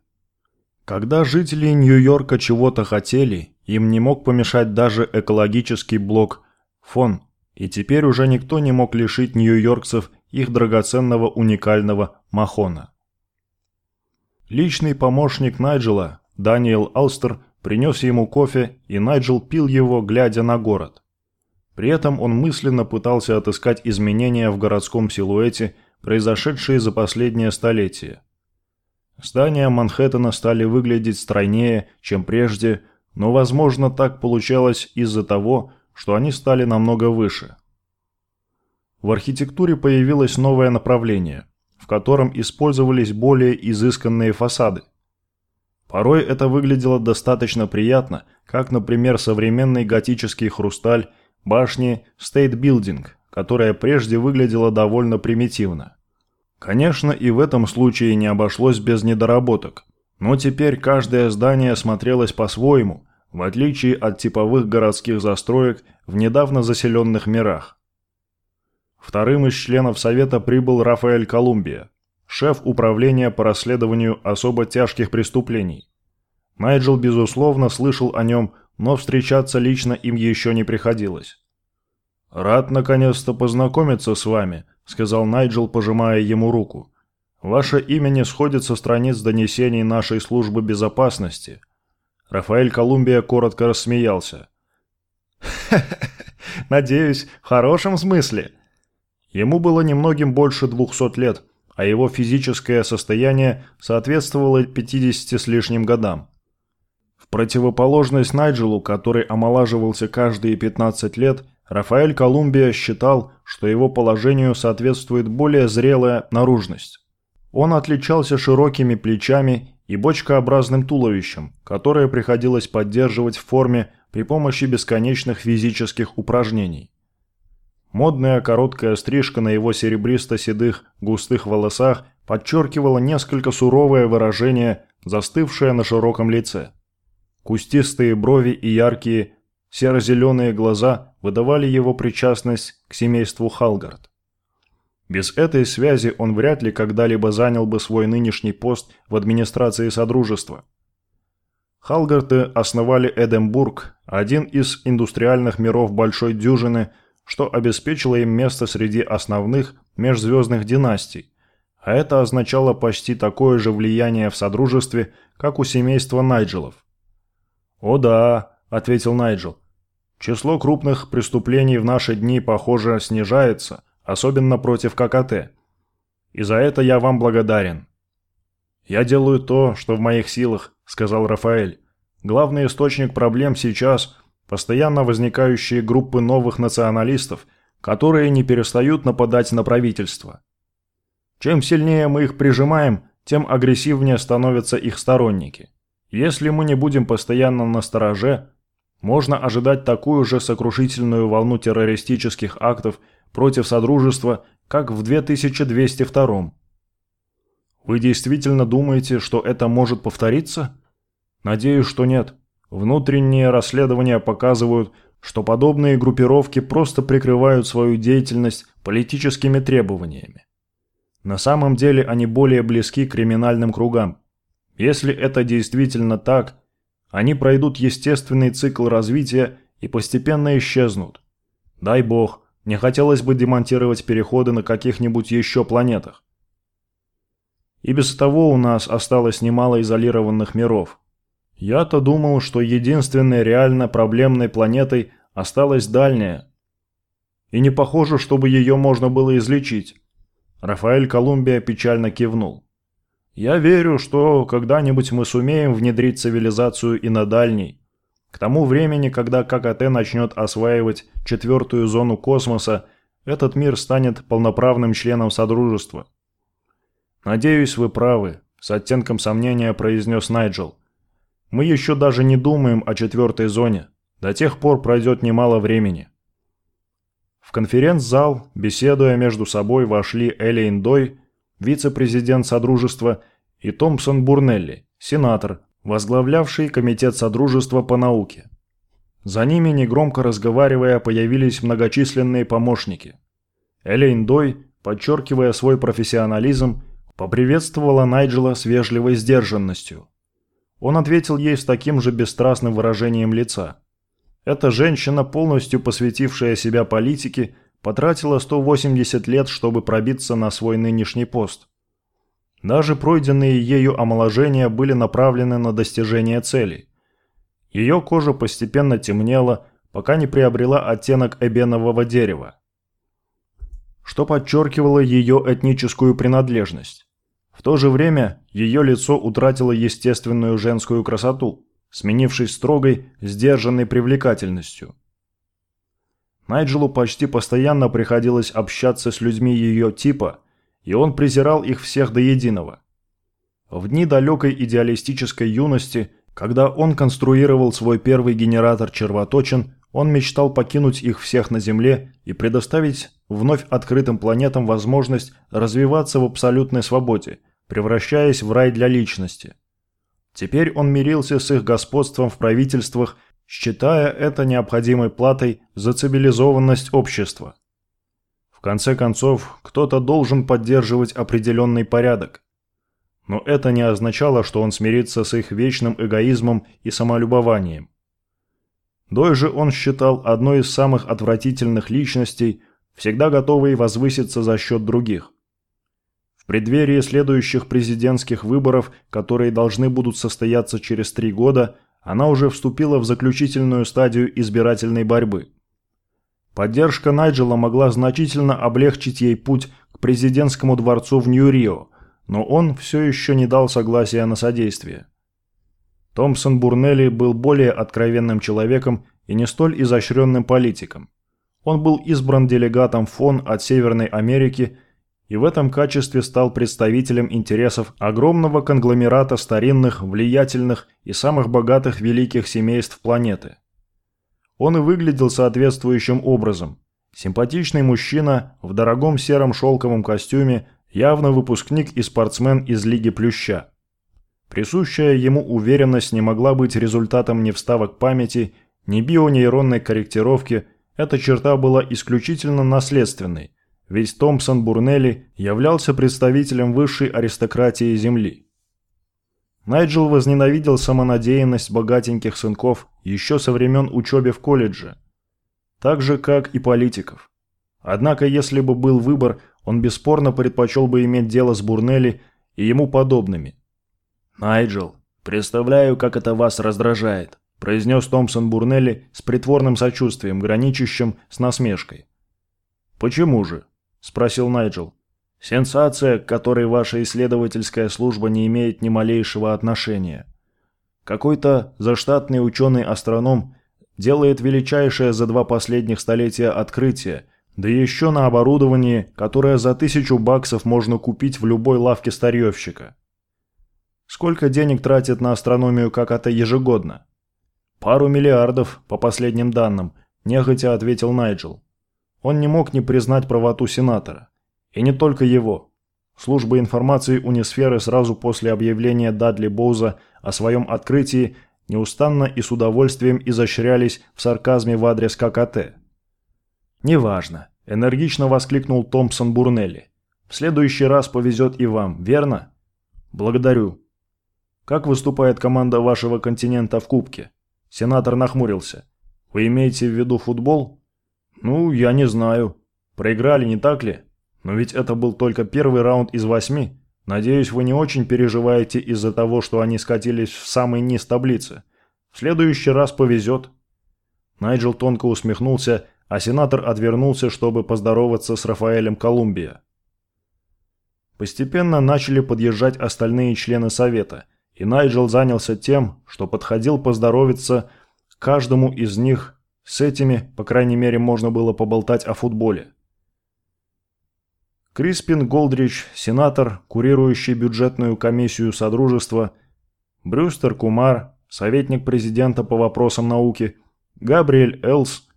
Когда жители Нью-Йорка чего-то хотели, им не мог помешать даже экологический блок «Фон», и теперь уже никто не мог лишить нью-йоркцев их драгоценного уникального махона. Личный помощник Найджела, Даниэл Алстер, принес ему кофе, и Найджел пил его, глядя на город. При этом он мысленно пытался отыскать изменения в городском силуэте, произошедшие за последнее столетие. Здания Манхэттена стали выглядеть стройнее, чем прежде, но, возможно, так получалось из-за того, что они стали намного выше. В архитектуре появилось новое направление, в котором использовались более изысканные фасады. Порой это выглядело достаточно приятно, как, например, современный готический хрусталь башни Building, которая прежде выглядела довольно примитивно. Конечно, и в этом случае не обошлось без недоработок. Но теперь каждое здание смотрелось по-своему, в отличие от типовых городских застроек в недавно заселенных мирах. Вторым из членов Совета прибыл Рафаэль Колумбия, шеф управления по расследованию особо тяжких преступлений. Найджел, безусловно, слышал о нем, но встречаться лично им еще не приходилось. «Рад наконец-то познакомиться с вами», сказал Найджел, пожимая ему руку. «Ваше имя не сходит со страниц донесений нашей службы безопасности». Рафаэль Колумбия коротко рассмеялся. надеюсь, в хорошем смысле». Ему было немногим больше двухсот лет, а его физическое состояние соответствовало 50 с лишним годам. Противоположность Найджелу, который омолаживался каждые 15 лет, Рафаэль Колумбия считал, что его положению соответствует более зрелая наружность. Он отличался широкими плечами и бочкообразным туловищем, которое приходилось поддерживать в форме при помощи бесконечных физических упражнений. Модная короткая стрижка на его серебристо-седых густых волосах подчеркивала несколько суровое выражение, застывшее на широком лице. Кустистые брови и яркие Серо-зеленые глаза выдавали его причастность к семейству Халгард. Без этой связи он вряд ли когда-либо занял бы свой нынешний пост в администрации Содружества. Халгарты основали Эденбург, один из индустриальных миров Большой Дюжины, что обеспечило им место среди основных межзвездных династий, а это означало почти такое же влияние в Содружестве, как у семейства Найджелов. «О да», — ответил Найджел. «Число крупных преступлений в наши дни, похоже, снижается, особенно против ККТ. И за это я вам благодарен». «Я делаю то, что в моих силах», — сказал Рафаэль. «Главный источник проблем сейчас — постоянно возникающие группы новых националистов, которые не перестают нападать на правительство. Чем сильнее мы их прижимаем, тем агрессивнее становятся их сторонники. Если мы не будем постоянно на стороже, можно ожидать такую же сокрушительную волну террористических актов против Содружества, как в 2202 Вы действительно думаете, что это может повториться? Надеюсь, что нет. Внутренние расследования показывают, что подобные группировки просто прикрывают свою деятельность политическими требованиями. На самом деле они более близки к криминальным кругам. Если это действительно так, они пройдут естественный цикл развития и постепенно исчезнут. Дай бог, не хотелось бы демонтировать переходы на каких-нибудь еще планетах. И без того у нас осталось немало изолированных миров. Я-то думал, что единственной реально проблемной планетой осталась дальняя. И не похоже, чтобы ее можно было излечить. Рафаэль Колумбия печально кивнул. «Я верю, что когда-нибудь мы сумеем внедрить цивилизацию и на дальней. К тому времени, когда ККТ начнет осваивать четвертую зону космоса, этот мир станет полноправным членом Содружества». «Надеюсь, вы правы», – с оттенком сомнения произнес Найджел. «Мы еще даже не думаем о четвертой зоне. До тех пор пройдет немало времени». В конференц-зал, беседуя между собой, вошли Элейн Дой, вице-президент Содружества, и Томпсон Бурнелли, сенатор, возглавлявший Комитет Содружества по науке. За ними, негромко разговаривая, появились многочисленные помощники. Элейн Дой, подчеркивая свой профессионализм, поприветствовала Найджела с вежливой сдержанностью. Он ответил ей с таким же бесстрастным выражением лица – эта женщина, полностью посвятившая себя политике, потратила 180 лет, чтобы пробиться на свой нынешний пост. Даже пройденные ею омоложения были направлены на достижение целей. Ее кожа постепенно темнела, пока не приобрела оттенок эбенового дерева, что подчеркивало ее этническую принадлежность. В то же время ее лицо утратило естественную женскую красоту – сменившись строгой, сдержанной привлекательностью. Найджелу почти постоянно приходилось общаться с людьми ее типа, и он презирал их всех до единого. В дни далекой идеалистической юности, когда он конструировал свой первый генератор червоточин, он мечтал покинуть их всех на Земле и предоставить вновь открытым планетам возможность развиваться в абсолютной свободе, превращаясь в рай для личности. Теперь он мирился с их господством в правительствах, считая это необходимой платой за цивилизованность общества. В конце концов, кто-то должен поддерживать определенный порядок. Но это не означало, что он смирится с их вечным эгоизмом и самолюбованием. Дой же он считал одной из самых отвратительных личностей, всегда готовой возвыситься за счет других преддверии следующих президентских выборов, которые должны будут состояться через три года, она уже вступила в заключительную стадию избирательной борьбы. Поддержка Найджела могла значительно облегчить ей путь к президентскому дворцу в Нью-Рио, но он все еще не дал согласия на содействие. Томпсон Бурнелли был более откровенным человеком и не столь изощренным политиком. Он был избран делегатом ФОН от Северной Америки – и в этом качестве стал представителем интересов огромного конгломерата старинных, влиятельных и самых богатых великих семейств планеты. Он и выглядел соответствующим образом. Симпатичный мужчина в дорогом сером шелковом костюме, явно выпускник и спортсмен из Лиги Плюща. Присущая ему уверенность не могла быть результатом ни вставок памяти, ни бионейронной корректировки, эта черта была исключительно наследственной – ведь Томпсон Бурнелли являлся представителем высшей аристократии Земли. Найджел возненавидел самонадеянность богатеньких сынков еще со времен учебы в колледже, так же, как и политиков. Однако, если бы был выбор, он бесспорно предпочел бы иметь дело с Бурнелли и ему подобными. «Найджел, представляю, как это вас раздражает», – произнес Томпсон Бурнелли с притворным сочувствием, граничащим с насмешкой. «Почему же?» – спросил Найджел. «Сенсация, к которой ваша исследовательская служба не имеет ни малейшего отношения. Какой-то заштатный ученый-астроном делает величайшее за два последних столетия открытие, да еще на оборудовании, которое за тысячу баксов можно купить в любой лавке старьевщика. Сколько денег тратит на астрономию как это ежегодно? Пару миллиардов, по последним данным, нехотя ответил Найджел. Он не мог не признать правоту сенатора. И не только его. Служба информации Унисферы сразу после объявления Дадли Боуза о своем открытии неустанно и с удовольствием изощрялись в сарказме в адрес ККТ. «Неважно», – энергично воскликнул Томпсон Бурнелли. «В следующий раз повезет и вам, верно?» «Благодарю». «Как выступает команда вашего континента в Кубке?» Сенатор нахмурился. «Вы имеете в виду футбол?» «Ну, я не знаю. Проиграли, не так ли? Но ведь это был только первый раунд из восьми. Надеюсь, вы не очень переживаете из-за того, что они скатились в самый низ таблицы. В следующий раз повезет». Найджел тонко усмехнулся, а сенатор отвернулся, чтобы поздороваться с Рафаэлем Колумбия. Постепенно начали подъезжать остальные члены совета, и Найджел занялся тем, что подходил поздоровиться каждому из них с этими, по крайней мере, можно было поболтать о футболе. Криспин Голдрич, сенатор, курирующий бюджетную комиссию Содружества, Брюстер Кумар, советник президента по вопросам науки, Габриэль Элс,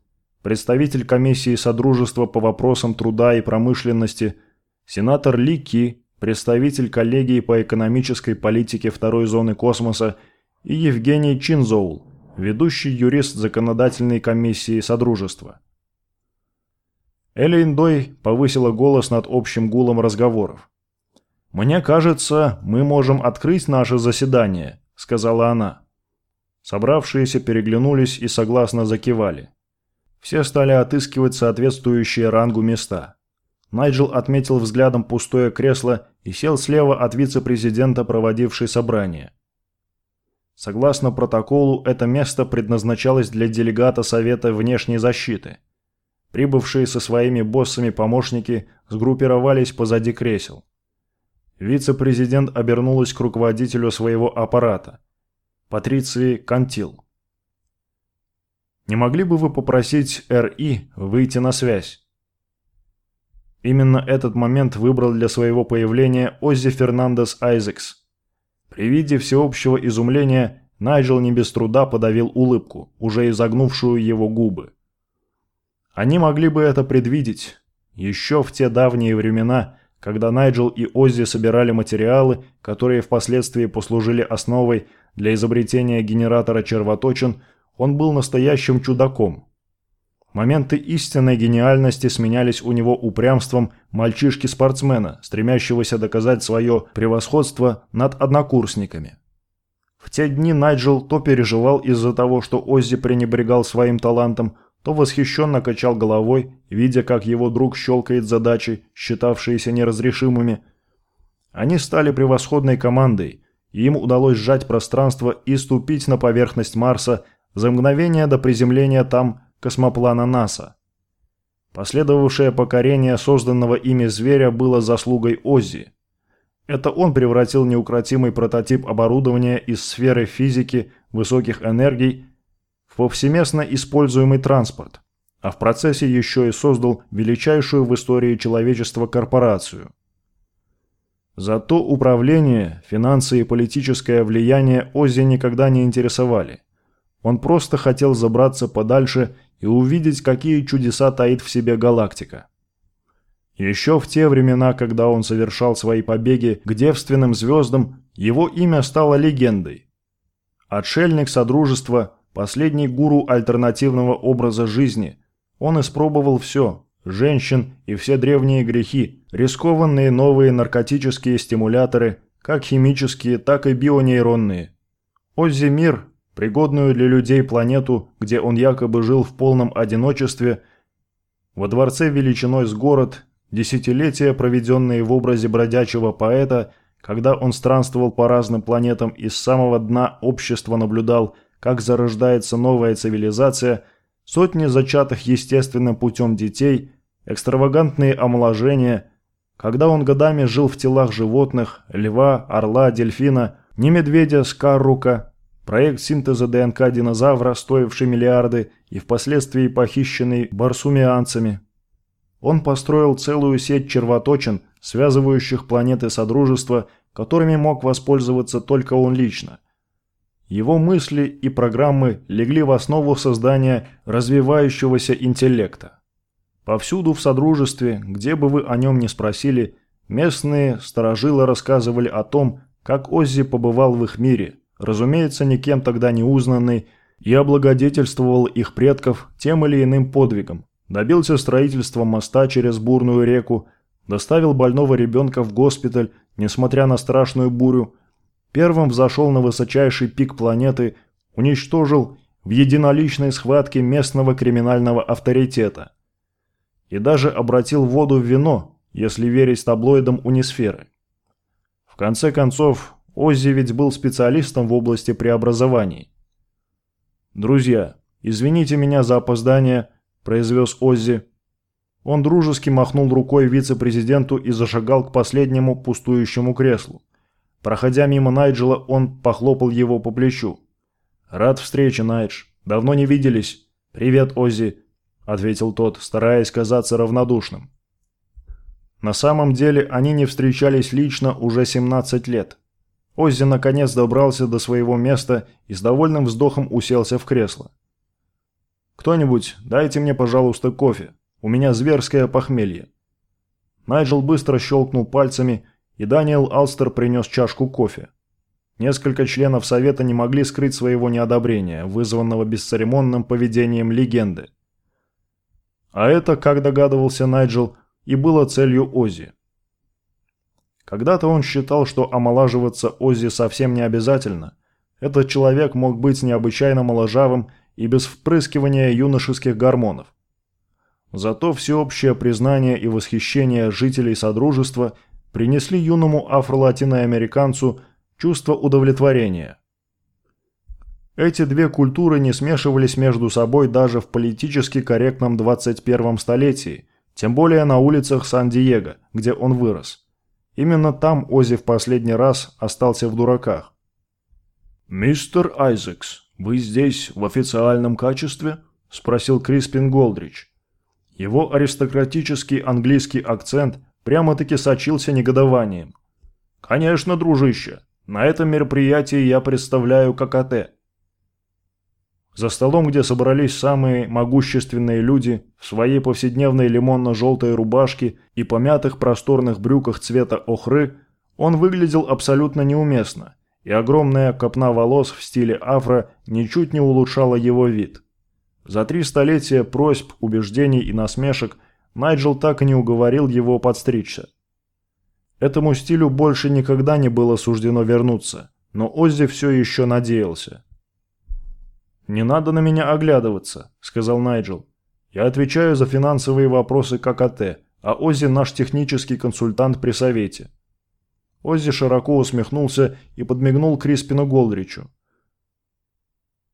представитель комиссии Содружества по вопросам труда и промышленности, сенатор Ли Ки, представитель коллегии по экономической политике второй зоны космоса и Евгений Чинзоул, ведущий юрист законодательной комиссии Содружества. Элейн Дой повысила голос над общим гулом разговоров. «Мне кажется, мы можем открыть наше заседание», — сказала она. Собравшиеся переглянулись и согласно закивали. Все стали отыскивать соответствующие рангу места. Найджел отметил взглядом пустое кресло и сел слева от вице-президента, проводившей собрание. Согласно протоколу, это место предназначалось для делегата Совета внешней защиты – Прибывшие со своими боссами помощники сгруппировались позади кресел. Вице-президент обернулась к руководителю своего аппарата, Патриции Кантил. «Не могли бы вы попросить РИ выйти на связь?» Именно этот момент выбрал для своего появления Оззи Фернандес Айзекс. При виде всеобщего изумления Найджел не без труда подавил улыбку, уже изогнувшую его губы. Они могли бы это предвидеть. Еще в те давние времена, когда Найджел и Оззи собирали материалы, которые впоследствии послужили основой для изобретения генератора червоточин, он был настоящим чудаком. Моменты истинной гениальности сменялись у него упрямством мальчишки-спортсмена, стремящегося доказать свое превосходство над однокурсниками. В те дни Найджел то переживал из-за того, что Оззи пренебрегал своим талантом, то восхищенно качал головой, видя, как его друг щелкает задачи, считавшиеся неразрешимыми. Они стали превосходной командой, и им удалось сжать пространство и ступить на поверхность Марса за мгновение до приземления там космоплана НАСА. Последовавшее покорение созданного ими зверя было заслугой Оззи. Это он превратил неукротимый прототип оборудования из сферы физики высоких энергий в повсеместно используемый транспорт, а в процессе еще и создал величайшую в истории человечества корпорацию. Зато управление, финансы и политическое влияние Оззи никогда не интересовали. Он просто хотел забраться подальше и увидеть, какие чудеса таит в себе галактика. Еще в те времена, когда он совершал свои побеги к девственным звездам, его имя стало легендой. Отшельник Содружества Последний гуру альтернативного образа жизни. Он испробовал все – женщин и все древние грехи, рискованные новые наркотические стимуляторы, как химические, так и бионейронные. Оззи Мир, пригодную для людей планету, где он якобы жил в полном одиночестве, во дворце величиной с город, Десятилетия, проведенные в образе бродячего поэта, когда он странствовал по разным планетам и с самого дна общества наблюдал, как зарождается новая цивилизация, сотни зачатых естественным путем детей, экстравагантные омоложения, когда он годами жил в телах животных, льва, орла, дельфина, не медведя, скаррука, проект синтеза ДНК динозавра, стоивший миллиарды и впоследствии похищенный барсумианцами. Он построил целую сеть червоточин, связывающих планеты Содружества, которыми мог воспользоваться только он лично. Его мысли и программы легли в основу создания развивающегося интеллекта. Повсюду в Содружестве, где бы вы о нем ни спросили, местные сторожилы рассказывали о том, как Оззи побывал в их мире, разумеется, никем тогда не узнанный, и облагодетельствовал их предков тем или иным подвигом. Добился строительства моста через бурную реку, доставил больного ребенка в госпиталь, несмотря на страшную бурю, первым взошел на высочайший пик планеты, уничтожил в единоличной схватке местного криминального авторитета. И даже обратил воду в вино, если верить таблоидам Унисферы. В конце концов, Оззи ведь был специалистом в области преобразований. «Друзья, извините меня за опоздание», – произвез Оззи. Он дружески махнул рукой вице-президенту и зашагал к последнему пустующему креслу. Проходя мимо Найджела, он похлопал его по плечу. «Рад встрече, Найдж. Давно не виделись. Привет, Оззи», – ответил тот, стараясь казаться равнодушным. На самом деле они не встречались лично уже 17 лет. Оззи наконец добрался до своего места и с довольным вздохом уселся в кресло. «Кто-нибудь, дайте мне, пожалуйста, кофе. У меня зверское похмелье». Найджел быстро щелкнул пальцами, и Даниэл Алстер принес чашку кофе. Несколько членов Совета не могли скрыть своего неодобрения, вызванного бесцеремонным поведением легенды. А это, как догадывался Найджел, и было целью Оззи. Когда-то он считал, что омолаживаться Оззи совсем не обязательно. Этот человек мог быть необычайно моложавым и без впрыскивания юношеских гормонов. Зато всеобщее признание и восхищение жителей Содружества принесли юному афро-латиноамериканцу чувство удовлетворения. Эти две культуры не смешивались между собой даже в политически корректном 21 столетии – тем более на улицах Сан-Диего, где он вырос. Именно там Ози в последний раз остался в дураках. «Мистер Айзекс, вы здесь в официальном качестве?» – спросил Криспин Голдрич. Его аристократический английский акцент прямо-таки сочился негодованием. «Конечно, дружище, на этом мероприятии я представляю ККТ. За столом, где собрались самые могущественные люди, в своей повседневной лимонно-желтой рубашке и помятых просторных брюках цвета охры, он выглядел абсолютно неуместно, и огромная копна волос в стиле афро ничуть не улучшала его вид. За три столетия просьб, убеждений и насмешек Найджел так и не уговорил его подстричься. Этому стилю больше никогда не было суждено вернуться, но Оззи все еще надеялся. «Не надо на меня оглядываться», – сказал Найджел. «Я отвечаю за финансовые вопросы ККТ, а Оззи наш технический консультант при совете». Оззи широко усмехнулся и подмигнул Криспину Голдричу.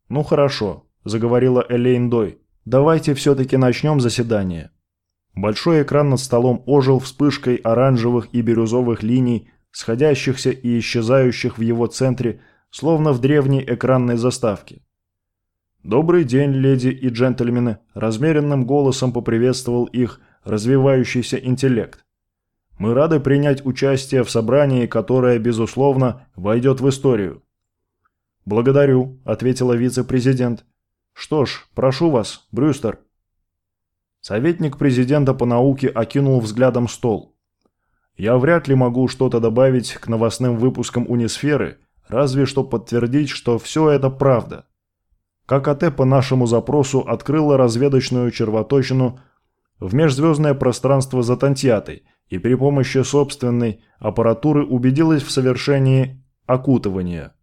«Ну хорошо», – заговорила Элейн Дой. «Давайте все-таки начнем заседание». Большой экран над столом ожил вспышкой оранжевых и бирюзовых линий, сходящихся и исчезающих в его центре, словно в древней экранной заставке. «Добрый день, леди и джентльмены!» – размеренным голосом поприветствовал их развивающийся интеллект. «Мы рады принять участие в собрании, которое, безусловно, войдет в историю». «Благодарю», – ответила вице-президент. «Что ж, прошу вас, Брюстер». Советник президента по науке окинул взглядом стол. «Я вряд ли могу что-то добавить к новостным выпускам Унисферы, разве что подтвердить, что все это правда. ККТ по нашему запросу открыла разведочную червоточину в межзвездное пространство за Тантьятой и при помощи собственной аппаратуры убедилась в совершении окутывания.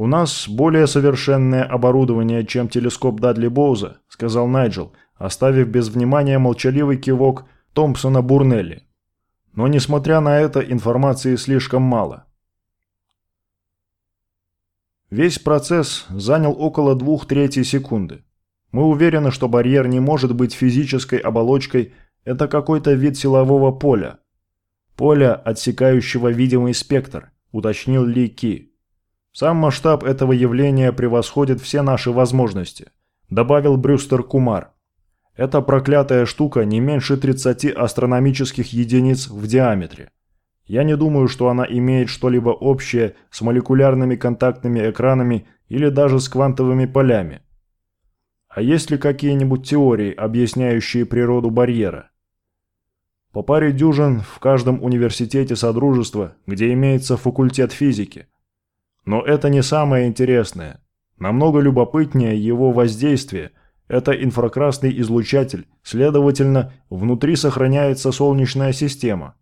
«У нас более совершенное оборудование, чем телескоп Дадли Боуза», сказал Найджел, оставив без внимания молчаливый кивок Томпсона Бурнелли. Но, несмотря на это, информации слишком мало. Весь процесс занял около двух третей секунды. Мы уверены, что барьер не может быть физической оболочкой, это какой-то вид силового поля. Поля, отсекающего видимый спектр, уточнил Ли Ки. Сам масштаб этого явления превосходит все наши возможности, добавил Брюстер Кумар. Эта проклятая штука не меньше 30 астрономических единиц в диаметре. Я не думаю, что она имеет что-либо общее с молекулярными контактными экранами или даже с квантовыми полями. А есть ли какие-нибудь теории, объясняющие природу барьера? По паре дюжин в каждом университете Содружества, где имеется факультет физики. Но это не самое интересное. Намного любопытнее его воздействие. Это инфракрасный излучатель, следовательно, внутри сохраняется Солнечная система.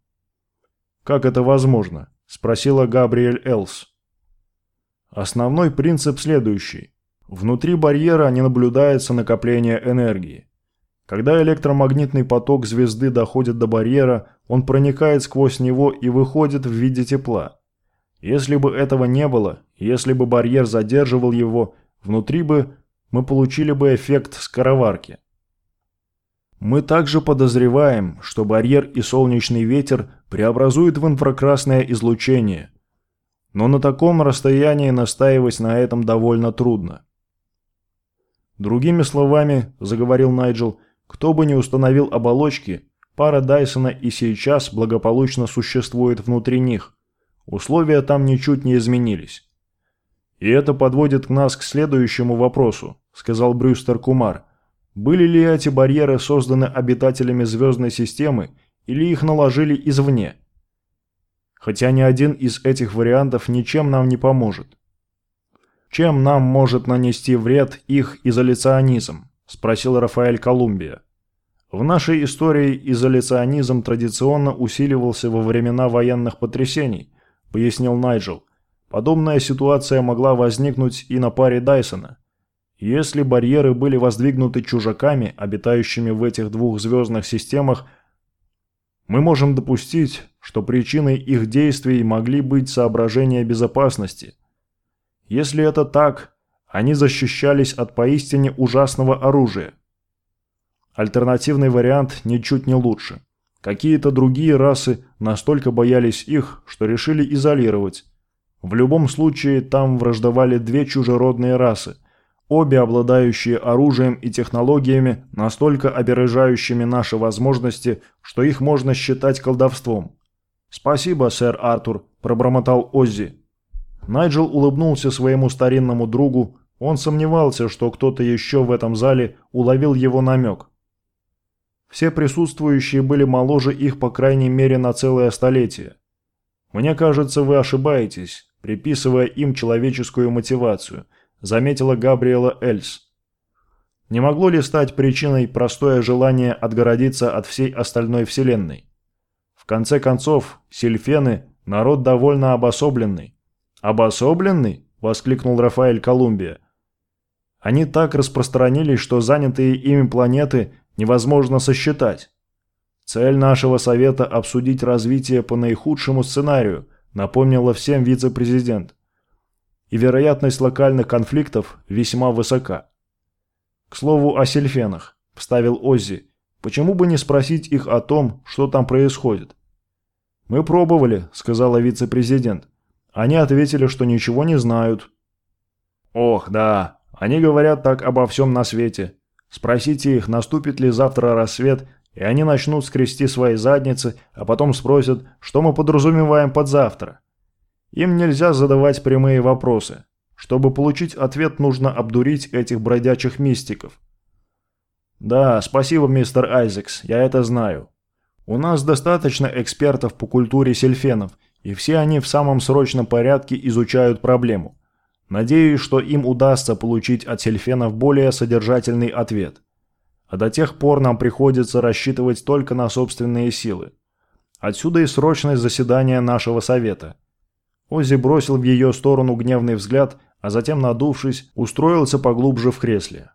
«Как это возможно?» – спросила Габриэль Элс. Основной принцип следующий. Внутри барьера не наблюдается накопление энергии. Когда электромагнитный поток звезды доходит до барьера, он проникает сквозь него и выходит в виде тепла. Если бы этого не было, если бы барьер задерживал его, внутри бы мы получили бы эффект скороварки. Мы также подозреваем, что барьер и солнечный ветер преобразуют в инфракрасное излучение. Но на таком расстоянии настаивать на этом довольно трудно. Другими словами, заговорил Найджел, кто бы ни установил оболочки, пара Дайсона и сейчас благополучно существует внутри них. Условия там ничуть не изменились. И это подводит нас к следующему вопросу, сказал Брюстер Кумар. Были ли эти барьеры созданы обитателями звездной системы или их наложили извне? Хотя ни один из этих вариантов ничем нам не поможет. «Чем нам может нанести вред их изоляционизм?» – спросил Рафаэль Колумбия. В нашей истории изоляционизм традиционно усиливался во времена военных потрясений, пояснил Найджел. Подобная ситуация могла возникнуть и на паре Дайсона. Если барьеры были воздвигнуты чужаками, обитающими в этих двух звездных системах, мы можем допустить, что причиной их действий могли быть соображения безопасности – если это так, они защищались от поистине ужасного оружия. Альтернативный вариант ничуть не лучше. Какие-то другие расы настолько боялись их, что решили изолировать. В любом случае, там враждовали две чужеродные расы, обе обладающие оружием и технологиями, настолько опережающими наши возможности, что их можно считать колдовством. «Спасибо, сэр Артур», – пробормотал Оззи. Найджел улыбнулся своему старинному другу, он сомневался, что кто-то еще в этом зале уловил его намек. Все присутствующие были моложе их по крайней мере на целое столетие. «Мне кажется, вы ошибаетесь, приписывая им человеческую мотивацию», заметила Габриэла Эльс. Не могло ли стать причиной простое желание отгородиться от всей остальной вселенной? В конце концов, сильфены – народ довольно обособленный. «Обособленный?» – воскликнул Рафаэль Колумбия. «Они так распространились, что занятые ими планеты невозможно сосчитать. Цель нашего совета – обсудить развитие по наихудшему сценарию», – напомнила всем вице-президент. «И вероятность локальных конфликтов весьма высока». «К слову о сельфенах», – вставил Оззи. «Почему бы не спросить их о том, что там происходит?» «Мы пробовали», – сказала вице-президент. Они ответили, что ничего не знают. Ох, да, они говорят так обо всем на свете. Спросите их, наступит ли завтра рассвет, и они начнут скрести свои задницы, а потом спросят, что мы подразумеваем под завтра. Им нельзя задавать прямые вопросы. Чтобы получить ответ, нужно обдурить этих бродячих мистиков. Да, спасибо, мистер Айзекс, я это знаю. У нас достаточно экспертов по культуре сельфенов – и все они в самом срочном порядке изучают проблему. Надеюсь, что им удастся получить от сельфенов более содержательный ответ. А до тех пор нам приходится рассчитывать только на собственные силы. Отсюда и срочность заседания нашего совета. Оззи бросил в ее сторону гневный взгляд, а затем, надувшись, устроился поглубже в кресле.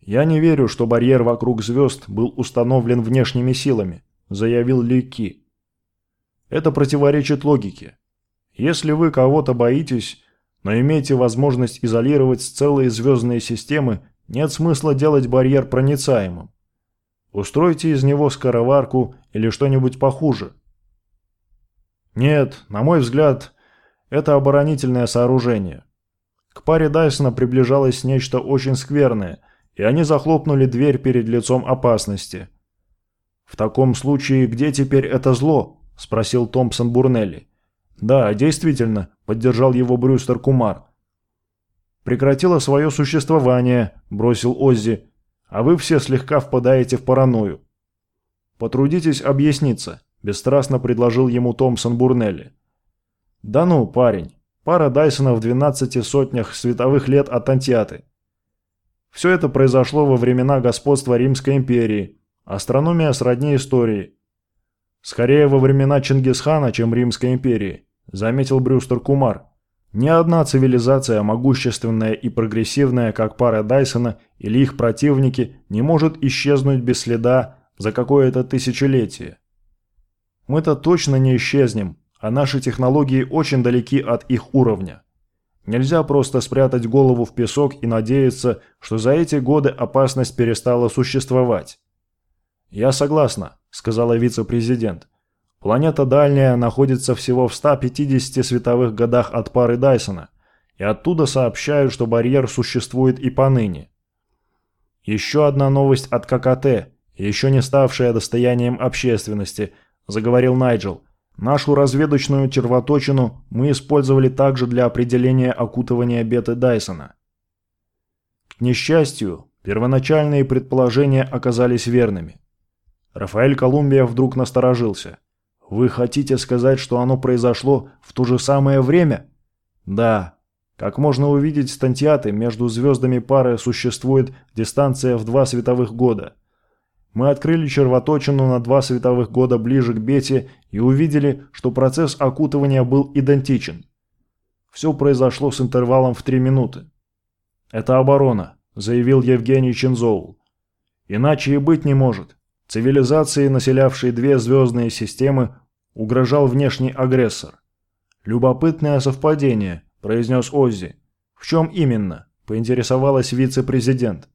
«Я не верю, что барьер вокруг звезд был установлен внешними силами», – заявил Ли Ки. «Это противоречит логике. Если вы кого-то боитесь, но имеете возможность изолировать целые звездные системы, нет смысла делать барьер проницаемым. Устройте из него скороварку или что-нибудь похуже. Нет, на мой взгляд, это оборонительное сооружение. К паре Дайсона приближалось нечто очень скверное, и они захлопнули дверь перед лицом опасности. «В таком случае, где теперь это зло?» – спросил Томпсон Бурнелли. «Да, действительно», – поддержал его Брюстер Кумар. «Прекратило свое существование», – бросил Оззи, – «а вы все слегка впадаете в паранойю». «Потрудитесь объясниться», – бесстрастно предложил ему Томпсон Бурнелли. «Да ну, парень, пара Дайсона в 12 сотнях световых лет от Антиаты. Все это произошло во времена господства Римской империи. Астрономия сродни истории. Скорее во времена Чингисхана, чем Римской империи, заметил Брюстер Кумар. Ни одна цивилизация, могущественная и прогрессивная, как пара Дайсона или их противники, не может исчезнуть без следа за какое-то тысячелетие. Мы-то точно не исчезнем, а наши технологии очень далеки от их уровня. Нельзя просто спрятать голову в песок и надеяться, что за эти годы опасность перестала существовать. «Я согласна», — сказала вице-президент. «Планета дальняя находится всего в 150 световых годах от пары Дайсона, и оттуда сообщают, что барьер существует и поныне. Еще одна новость от ККТ, еще не ставшая достоянием общественности, заговорил Найджел — Нашу разведочную червоточину мы использовали также для определения окутывания беты Дайсона. К несчастью, первоначальные предположения оказались верными. Рафаэль Колумбия вдруг насторожился. «Вы хотите сказать, что оно произошло в то же самое время?» «Да. Как можно увидеть с между звездами пары существует дистанция в два световых года. Мы открыли червоточину на два световых года ближе к бете и увидели, что процесс окутывания был идентичен. Все произошло с интервалом в три минуты. «Это оборона», – заявил Евгений Чензоул. «Иначе и быть не может. Цивилизации, населявшие две звездные системы, угрожал внешний агрессор. «Любопытное совпадение», – произнес Оззи. «В чем именно?» – поинтересовалась вице-президент.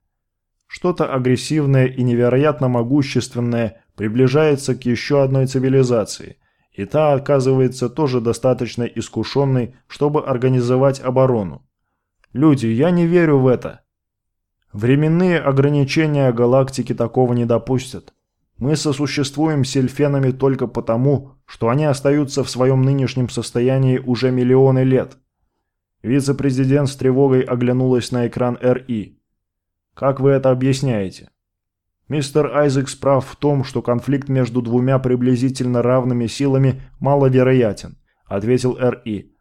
Что-то агрессивное и невероятно могущественное приближается к еще одной цивилизации, и та оказывается тоже достаточно искушенной, чтобы организовать оборону. Люди, я не верю в это. Временные ограничения галактики такого не допустят. Мы сосуществуем с эльфенами только потому, что они остаются в своем нынешнем состоянии уже миллионы лет. Вице-президент с тревогой оглянулась на экран РИ. Как вы это объясняете? Мистер Айзекс прав в том, что конфликт между двумя приблизительно равными силами маловероятен, ответил Р.И.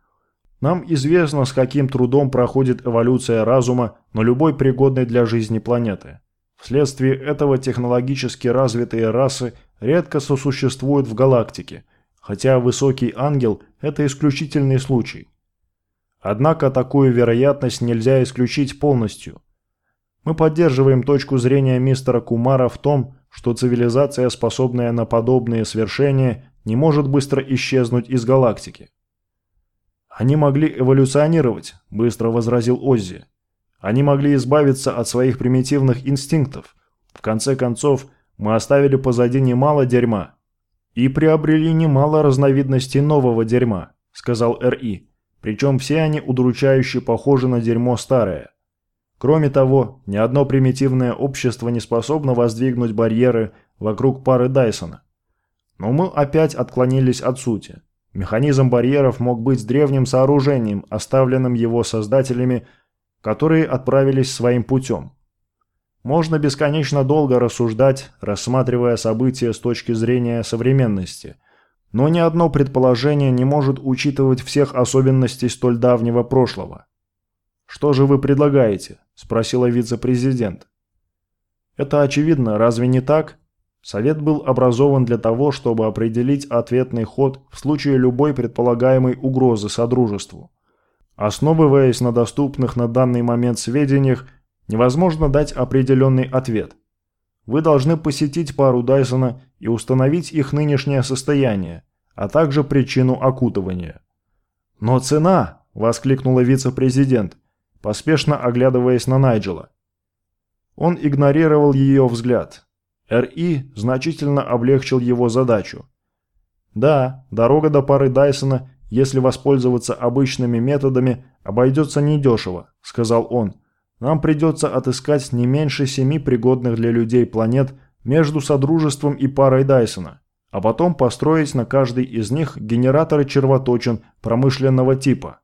Нам известно, с каким трудом проходит эволюция разума на любой пригодной для жизни планеты. Вследствие этого технологически развитые расы редко сосуществуют в галактике, хотя высокий ангел – это исключительный случай. Однако такую вероятность нельзя исключить полностью – мы поддерживаем точку зрения мистера Кумара в том, что цивилизация, способная на подобные свершения, не может быстро исчезнуть из галактики. «Они могли эволюционировать», – быстро возразил Оззи. «Они могли избавиться от своих примитивных инстинктов. В конце концов, мы оставили позади немало дерьма. И приобрели немало разновидностей нового дерьма», – сказал Р.И. «Причем все они удручающе похожи на дерьмо старое». Кроме того, ни одно примитивное общество не способно воздвигнуть барьеры вокруг пары Дайсона. Но мы опять отклонились от сути. Механизм барьеров мог быть древним сооружением, оставленным его создателями, которые отправились своим путем. Можно бесконечно долго рассуждать, рассматривая события с точки зрения современности, но ни одно предположение не может учитывать всех особенностей столь давнего прошлого. «Что же вы предлагаете?» – спросила вице-президент. «Это очевидно, разве не так?» Совет был образован для того, чтобы определить ответный ход в случае любой предполагаемой угрозы Содружеству. Основываясь на доступных на данный момент сведениях, невозможно дать определенный ответ. Вы должны посетить пару Дайсона и установить их нынешнее состояние, а также причину окутывания. «Но цена!» – воскликнула вице-президент, поспешно оглядываясь на Найджела. Он игнорировал ее взгляд. РИ значительно облегчил его задачу. Да, дорога до пары Дайсона, если воспользоваться обычными методами, обойдется недешево, сказал он. Нам придется отыскать не меньше семи пригодных для людей планет между Содружеством и парой Дайсона, а потом построить на каждой из них генераторы червоточин промышленного типа.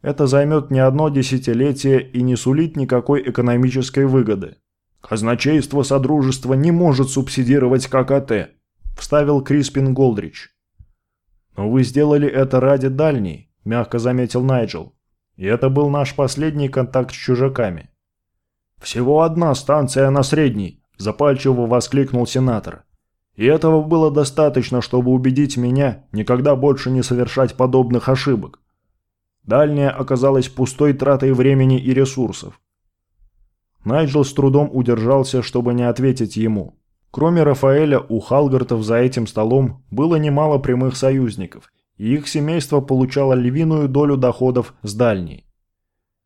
Это займет не одно десятилетие и не сулит никакой экономической выгоды. Казначейство Содружества не может субсидировать ККТ, вставил Криспин Голдрич. «Но вы сделали это ради дальней», – мягко заметил Найджел. «И это был наш последний контакт с чужаками». «Всего одна станция на средней», – запальчиво воскликнул сенатор. «И этого было достаточно, чтобы убедить меня никогда больше не совершать подобных ошибок. Дальняя оказалась пустой тратой времени и ресурсов. Найджел с трудом удержался, чтобы не ответить ему. Кроме Рафаэля, у Халгартов за этим столом было немало прямых союзников, и их семейство получало львиную долю доходов с дальней.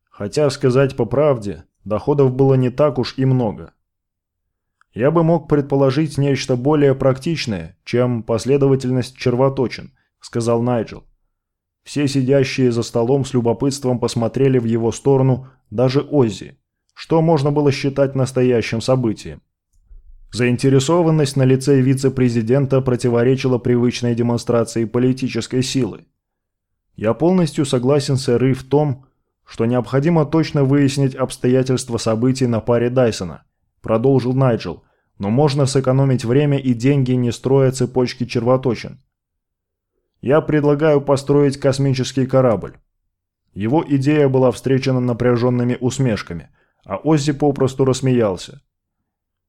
Хотя, сказать по правде, доходов было не так уж и много. Я бы мог предположить нечто более практичное, чем последовательность червоточин, сказал Найджел. Все сидящие за столом с любопытством посмотрели в его сторону, даже Оззи, что можно было считать настоящим событием. Заинтересованность на лице вице-президента противоречила привычной демонстрации политической силы. Я полностью согласен с Эры в том, что необходимо точно выяснить обстоятельства событий на паре Дайсона, продолжил Найджел, но можно сэкономить время и деньги, не строя цепочки червоточин. Я предлагаю построить космический корабль. Его идея была встречена напряженными усмешками, а Оззи попросту рассмеялся.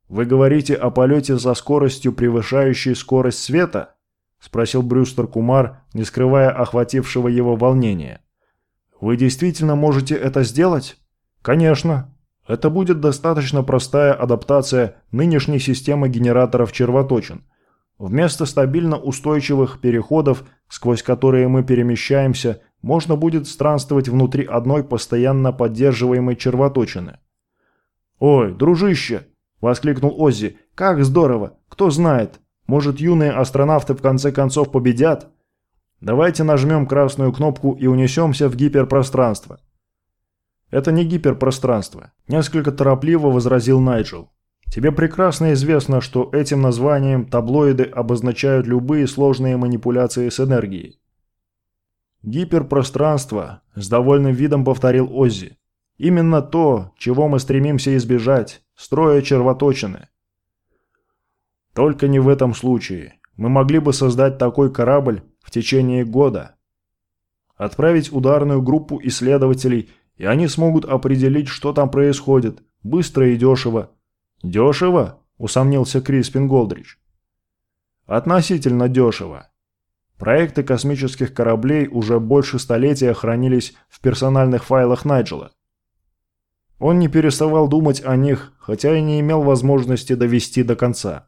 «Вы говорите о полете со скоростью, превышающей скорость света?» – спросил Брюстер Кумар, не скрывая охватившего его волнения. «Вы действительно можете это сделать?» «Конечно. Это будет достаточно простая адаптация нынешней системы генераторов червоточин. Вместо стабильно устойчивых переходов, сквозь которые мы перемещаемся, можно будет странствовать внутри одной постоянно поддерживаемой червоточины». «Ой, дружище!» – воскликнул Оззи. «Как здорово! Кто знает, может юные астронавты в конце концов победят? Давайте нажмем красную кнопку и унесемся в гиперпространство». «Это не гиперпространство», – несколько торопливо возразил Найджел. «Тебе прекрасно известно, что этим названием таблоиды обозначают любые сложные манипуляции с энергией». «Гиперпространство», – с довольным видом повторил Оззи. «Именно то, чего мы стремимся избежать строя червоточины. Только не в этом случае. Мы могли бы создать такой корабль в течение года. Отправить ударную группу исследователей, и они смогут определить, что там происходит, быстро и дешево. Дешево? Усомнился Криспин Голдрич. Относительно дешево. Проекты космических кораблей уже больше столетия хранились в персональных файлах Найджела. Он не переставал думать о них, хотя и не имел возможности довести до конца.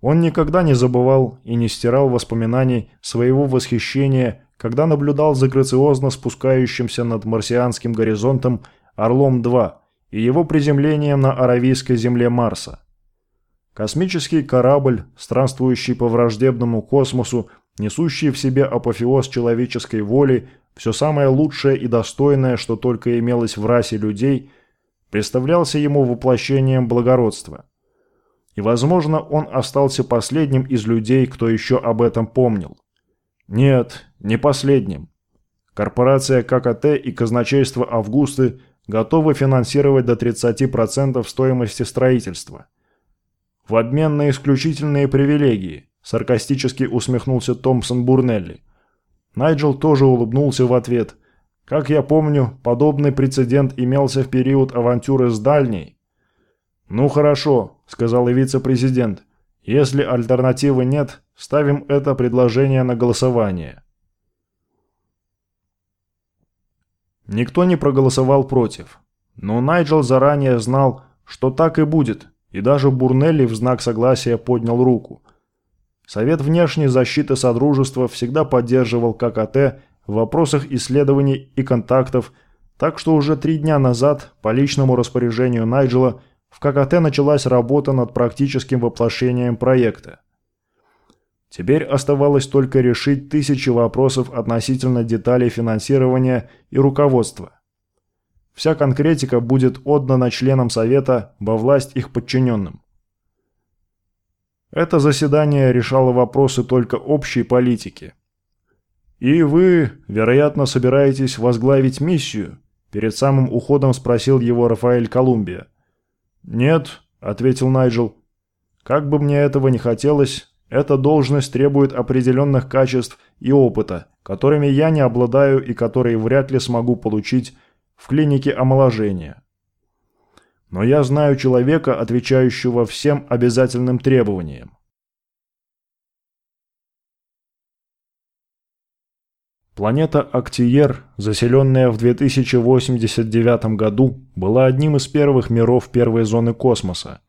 Он никогда не забывал и не стирал воспоминаний своего восхищения, когда наблюдал за грациозно спускающимся над марсианским горизонтом «Орлом-2» и его приземлением на аравийской земле Марса. Космический корабль, странствующий по враждебному космосу, несущий в себе апофеоз человеческой воли, все самое лучшее и достойное, что только имелось в расе людей – представлялся ему воплощением благородства. И, возможно, он остался последним из людей, кто еще об этом помнил. Нет, не последним. Корпорация ККТ и казначейство Августы готовы финансировать до 30% стоимости строительства. В обмен на исключительные привилегии, саркастически усмехнулся Томпсон Бурнелли. Найджел тоже улыбнулся в ответ – как я помню, подобный прецедент имелся в период авантюры с Дальней. «Ну хорошо», – сказал вице-президент. «Если альтернативы нет, ставим это предложение на голосование». Никто не проголосовал против. Но Найджел заранее знал, что так и будет, и даже Бурнелли в знак согласия поднял руку. Совет внешней защиты Содружества всегда поддерживал ККТ в вопросах исследований и контактов, так что уже три дня назад по личному распоряжению Найджела в ККТ началась работа над практическим воплощением проекта. Теперь оставалось только решить тысячи вопросов относительно деталей финансирования и руководства. Вся конкретика будет отдана членам Совета во власть их подчиненным. Это заседание решало вопросы только общей политики. «И вы, вероятно, собираетесь возглавить миссию?» Перед самым уходом спросил его Рафаэль Колумбия. «Нет», — ответил Найджел. «Как бы мне этого не хотелось, эта должность требует определенных качеств и опыта, которыми я не обладаю и которые вряд ли смогу получить в клинике омоложения. Но я знаю человека, отвечающего всем обязательным требованиям. Планета Актиер, заселенная в 2089 году, была одним из первых миров первой зоны космоса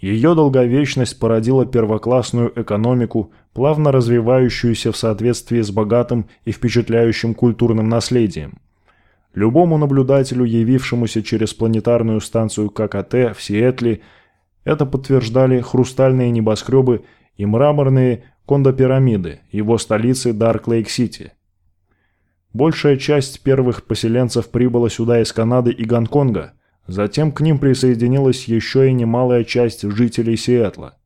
ее долговечность породила первоклассную экономику, плавно развивающуюся в соответствии с богатым и впечатляющим культурным наследием. Любому наблюдателю, явившемуся через планетарную станцию ККТ в Сиэтле, это подтверждали хрустальные небоскребы и мраморные кондопирамиды его столицы Дарк-Лейк-Сити. Большая часть первых поселенцев прибыла сюда из Канады и Гонконга – Затем к ним присоединилась еще и немалая часть жителей Сиэтла.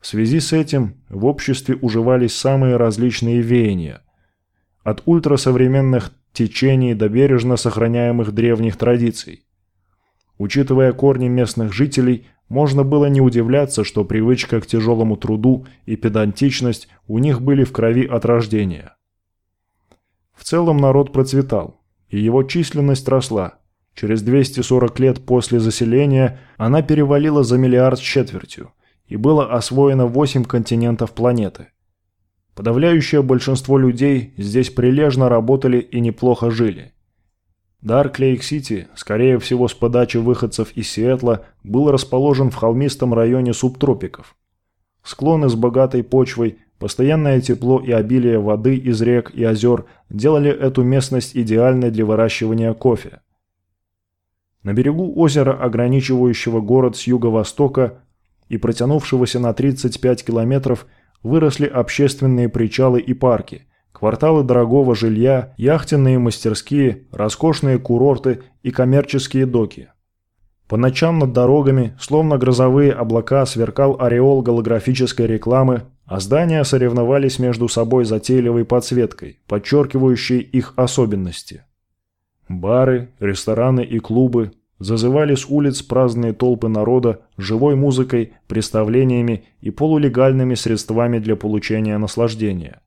В связи с этим в обществе уживались самые различные веяния. От ультрасовременных течений до бережно сохраняемых древних традиций. Учитывая корни местных жителей, можно было не удивляться, что привычка к тяжелому труду и педантичность у них были в крови от рождения. В целом народ процветал, и его численность росла – Через 240 лет после заселения она перевалила за миллиард с четвертью, и было освоено 8 континентов планеты. Подавляющее большинство людей здесь прилежно работали и неплохо жили. Дарк Лейк-Сити, скорее всего с подачи выходцев из Сиэтла, был расположен в холмистом районе субтропиков. Склоны с богатой почвой, постоянное тепло и обилие воды из рек и озер делали эту местность идеальной для выращивания кофе. На берегу озера, ограничивающего город с юго-востока и протянувшегося на 35 километров, выросли общественные причалы и парки, кварталы дорогого жилья, яхтенные мастерские, роскошные курорты и коммерческие доки. По ночам над дорогами, словно грозовые облака, сверкал ореол голографической рекламы, а здания соревновались между собой затейливой подсветкой, подчеркивающей их особенности – Бары, рестораны и клубы зазывали с улиц праздные толпы народа живой музыкой, представлениями и полулегальными средствами для получения наслаждения.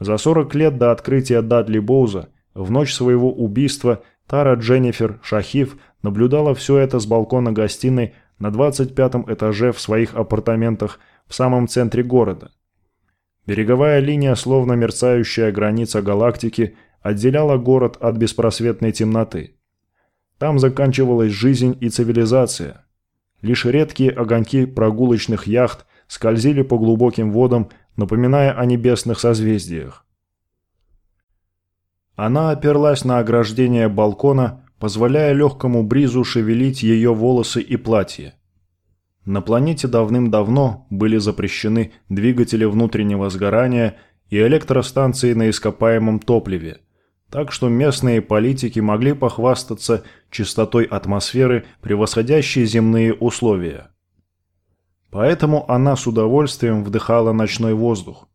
За 40 лет до открытия Дадли Боуза, в ночь своего убийства, Тара Дженнифер Шахив наблюдала все это с балкона гостиной на 25 этаже в своих апартаментах в самом центре города. Береговая линия, словно мерцающая граница галактики, отделяла город от беспросветной темноты. Там заканчивалась жизнь и цивилизация. Лишь редкие огоньки прогулочных яхт скользили по глубоким водам, напоминая о небесных созвездиях. Она оперлась на ограждение балкона, позволяя легкому бризу шевелить ее волосы и платье. На планете давным-давно были запрещены двигатели внутреннего сгорания и электростанции на ископаемом топливе – так что местные политики могли похвастаться чистотой атмосферы, превосходящей земные условия. Поэтому она с удовольствием вдыхала ночной воздух.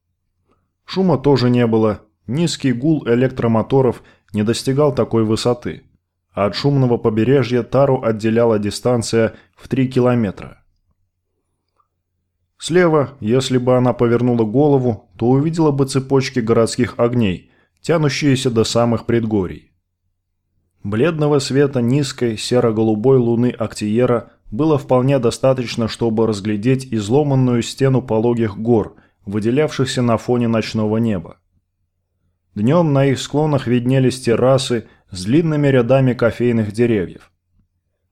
Шума тоже не было, низкий гул электромоторов не достигал такой высоты, а от шумного побережья Тару отделяла дистанция в 3 километра. Слева, если бы она повернула голову, то увидела бы цепочки городских огней – тянущиеся до самых предгорий. Бледного света низкой серо-голубой луны Актиера было вполне достаточно, чтобы разглядеть изломанную стену пологих гор, выделявшихся на фоне ночного неба. Днем на их склонах виднелись террасы, с длинными рядами кофейных деревьев.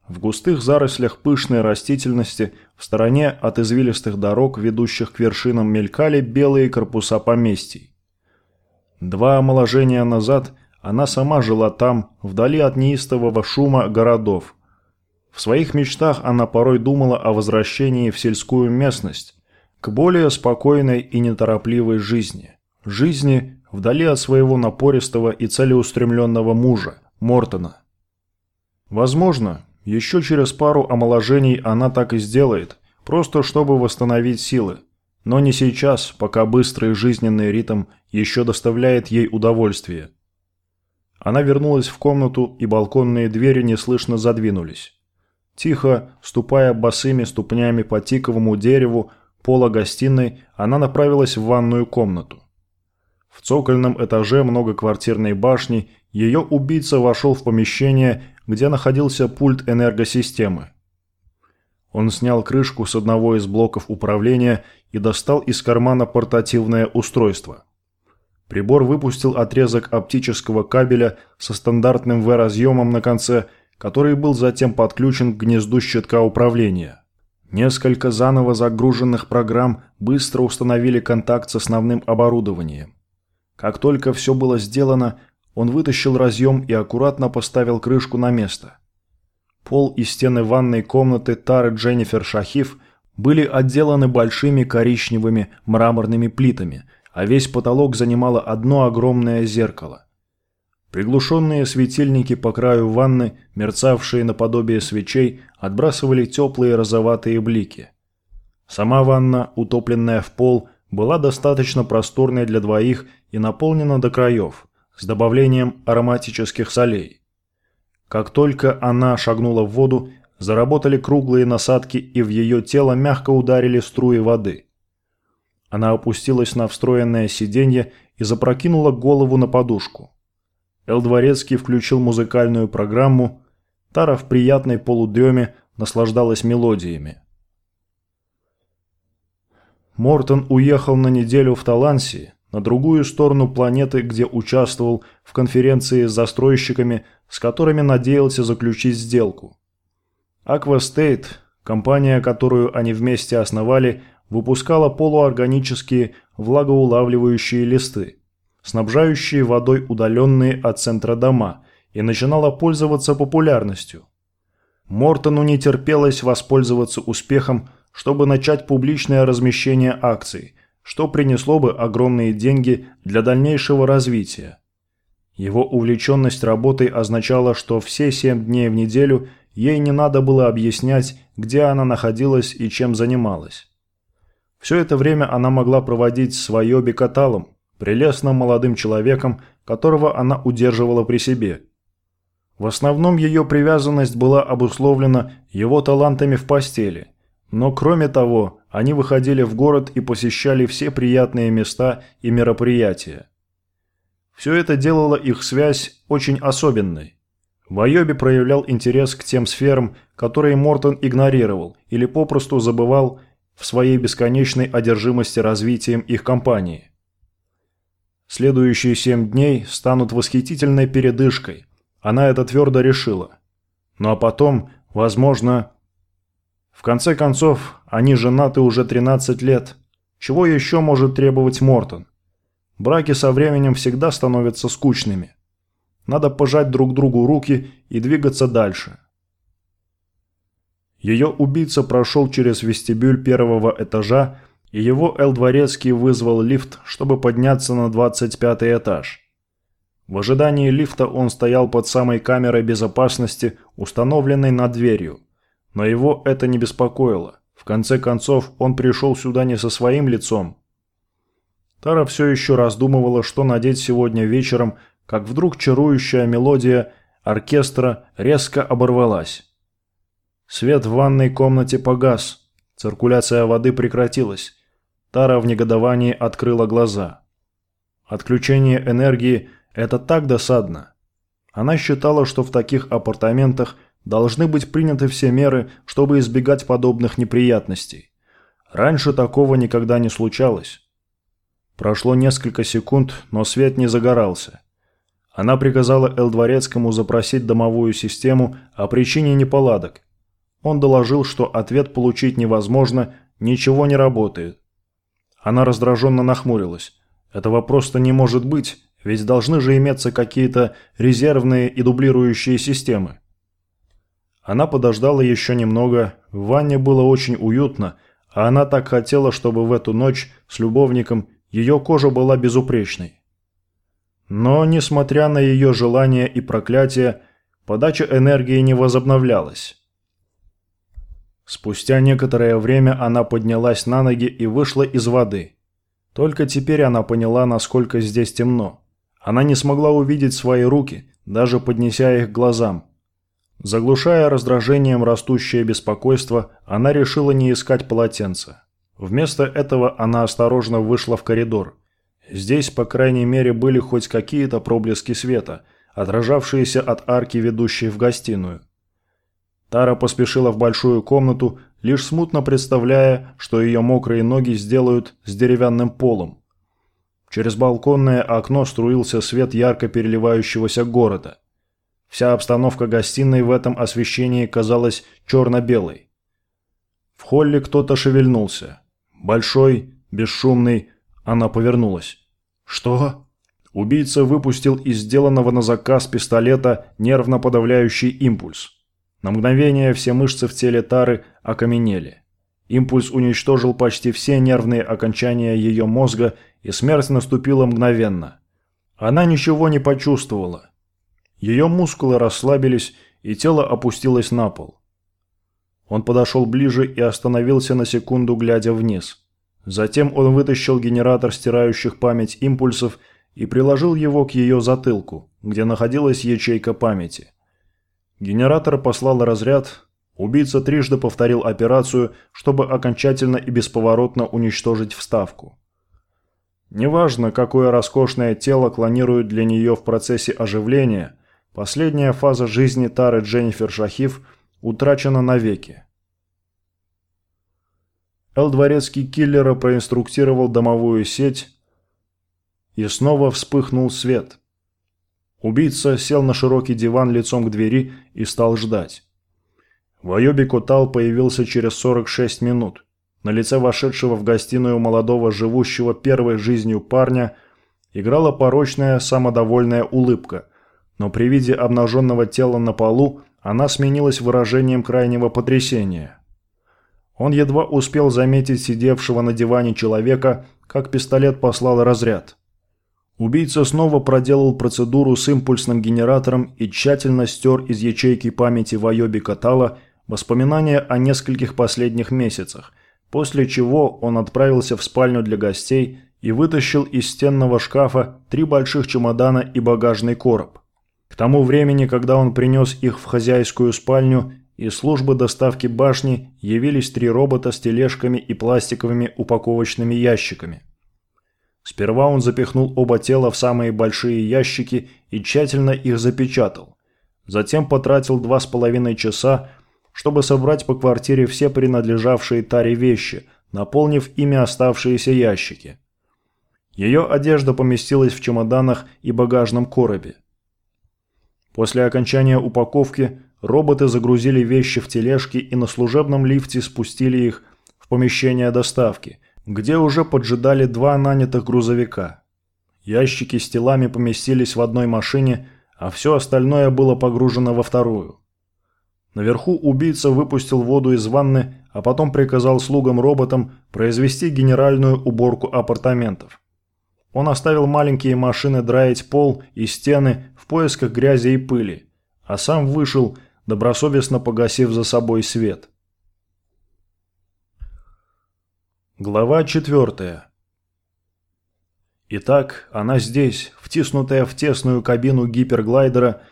В густых зарослях пышной растительности в стороне от извилистых дорог, ведущих к вершинам, мелькали белые корпуса поместий. Два омоложения назад она сама жила там, вдали от неистового шума городов. В своих мечтах она порой думала о возвращении в сельскую местность, к более спокойной и неторопливой жизни. Жизни вдали от своего напористого и целеустремленного мужа, Мортона. Возможно, еще через пару омоложений она так и сделает, просто чтобы восстановить силы. Но не сейчас, пока быстрый жизненный ритм еще доставляет ей удовольствие. Она вернулась в комнату, и балконные двери неслышно задвинулись. Тихо, ступая босыми ступнями по тиковому дереву пола гостиной, она направилась в ванную комнату. В цокольном этаже многоквартирной башни ее убийца вошел в помещение, где находился пульт энергосистемы. Он снял крышку с одного из блоков управления и достал из кармана портативное устройство. Прибор выпустил отрезок оптического кабеля со стандартным V-разъемом на конце, который был затем подключен к гнезду щитка управления. Несколько заново загруженных программ быстро установили контакт с основным оборудованием. Как только все было сделано, он вытащил разъем и аккуратно поставил крышку на место. Пол и стены ванной комнаты Тары Дженнифер Шахиф были отделаны большими коричневыми мраморными плитами, а весь потолок занимало одно огромное зеркало. Приглушенные светильники по краю ванны, мерцавшие наподобие свечей, отбрасывали теплые розоватые блики. Сама ванна, утопленная в пол, была достаточно просторной для двоих и наполнена до краев, с добавлением ароматических солей. Как только она шагнула в воду, заработали круглые насадки и в ее тело мягко ударили струи воды. Она опустилась на встроенное сиденье и запрокинула голову на подушку. Эл Дворецкий включил музыкальную программу, Тара в приятной полудреме наслаждалась мелодиями. Мортон уехал на неделю в Таланси, на другую сторону планеты, где участвовал в конференции с застройщиками, с которыми надеялся заключить сделку. Аквастейт, компания, которую они вместе основали, выпускала полуорганические влагоулавливающие листы, снабжающие водой удаленные от центра дома, и начинала пользоваться популярностью. Мортону не терпелось воспользоваться успехом чтобы начать публичное размещение акций, что принесло бы огромные деньги для дальнейшего развития. Его увлеченность работой означала, что все семь дней в неделю ей не надо было объяснять, где она находилась и чем занималась. Все это время она могла проводить с Вайоби Каталом, прелестным молодым человеком, которого она удерживала при себе. В основном ее привязанность была обусловлена его талантами в постели – но кроме того, они выходили в город и посещали все приятные места и мероприятия. Все это делало их связь очень особенной. Вайоби проявлял интерес к тем сферам, которые Мортон игнорировал или попросту забывал в своей бесконечной одержимости развитием их компании. Следующие семь дней станут восхитительной передышкой. Она это твердо решила. Ну а потом, возможно, в конце концов, они женаты уже 13 лет. Чего еще может требовать Мортон? Браки со временем всегда становятся скучными. Надо пожать друг другу руки и двигаться дальше. Ее убийца прошел через вестибюль первого этажа, и его Эл Дворецкий вызвал лифт, чтобы подняться на 25 этаж. В ожидании лифта он стоял под самой камерой безопасности, установленной над дверью. Но его это не беспокоило. В конце концов, он пришел сюда не со своим лицом. Тара все еще раздумывала, что надеть сегодня вечером, как вдруг чарующая мелодия оркестра резко оборвалась. Свет в ванной комнате погас. Циркуляция воды прекратилась. Тара в негодовании открыла глаза. Отключение энергии – это так досадно. Она считала, что в таких апартаментах – Должны быть приняты все меры, чтобы избегать подобных неприятностей. Раньше такого никогда не случалось. Прошло несколько секунд, но свет не загорался. Она приказала Эл Дворецкому запросить домовую систему о причине неполадок. Он доложил, что ответ получить невозможно, ничего не работает. Она раздраженно нахмурилась. Этого просто не может быть, ведь должны же иметься какие-то резервные и дублирующие системы. Она подождала еще немного, в ванне было очень уютно, а она так хотела, чтобы в эту ночь с любовником ее кожа была безупречной. Но, несмотря на ее желание и проклятие, подача энергии не возобновлялась. Спустя некоторое время она поднялась на ноги и вышла из воды. Только теперь она поняла, насколько здесь темно. Она не смогла увидеть свои руки, даже поднеся их к глазам. Заглушая раздражением растущее беспокойство, она решила не искать полотенца. Вместо этого она осторожно вышла в коридор. Здесь, по крайней мере, были хоть какие-то проблески света, отражавшиеся от арки, ведущей в гостиную. Тара поспешила в большую комнату, лишь смутно представляя, что ее мокрые ноги сделают с деревянным полом. Через балконное окно струился свет ярко переливающегося города. Вся обстановка гостиной в этом освещении казалась черно-белой. В холле кто-то шевельнулся. Большой, бесшумный, она повернулась. «Что?» Убийца выпустил из сделанного на заказ пистолета нервно подавляющий импульс. На мгновение все мышцы в теле Тары окаменели. Импульс уничтожил почти все нервные окончания ее мозга, и смерть наступила мгновенно. Она ничего не почувствовала. Ее мускулы расслабились, и тело опустилось на пол. Он подошел ближе и остановился на секунду, глядя вниз. Затем он вытащил генератор стирающих память импульсов и приложил его к ее затылку, где находилась ячейка памяти. Генератор послал разряд, убийца трижды повторил операцию, чтобы окончательно и бесповоротно уничтожить вставку. Неважно, какое роскошное тело клонируют для нее в процессе оживления, последняя фаза жизни Тары Дженнифер Шахиф утрачена навеки. Эл Дворецкий киллера проинструктировал домовую сеть, и снова вспыхнул свет. Убийца сел на широкий диван лицом к двери и стал ждать. Вайоби Котал появился через 46 минут. На лице вошедшего в гостиную молодого живущего первой жизнью парня играла порочная самодовольная улыбка, но при виде обнаженного тела на полу она сменилась выражением крайнего потрясения. Он едва успел заметить сидевшего на диване человека, как пистолет послал разряд. Убийца снова проделал процедуру с импульсным генератором и тщательно стер из ячейки памяти Вайоби Катала воспоминания о нескольких последних месяцах, после чего он отправился в спальню для гостей и вытащил из стенного шкафа три больших чемодана и багажный короб. К тому времени, когда он принес их в хозяйскую спальню, из службы доставки башни явились три робота с тележками и пластиковыми упаковочными ящиками. Сперва он запихнул оба тела в самые большие ящики и тщательно их запечатал. Затем потратил два с половиной часа, чтобы собрать по квартире все принадлежавшие Таре вещи, наполнив ими оставшиеся ящики. Ее одежда поместилась в чемоданах и багажном коробе. После окончания упаковки Роботы загрузили вещи в тележки и на служебном лифте спустили их в помещение доставки, где уже поджидали два нанятых грузовика. Ящики с телами поместились в одной машине, а все остальное было погружено во вторую. Наверху убийца выпустил воду из ванны, а потом приказал слугам-роботам произвести генеральную уборку апартаментов. Он оставил маленькие машины драить пол и стены поисках грязи и пыли, а сам вышел добросовестно погасив за собой свет. Глава четвертая. Итак, она здесь, втиснутая в тесную кабину гиперглайдера,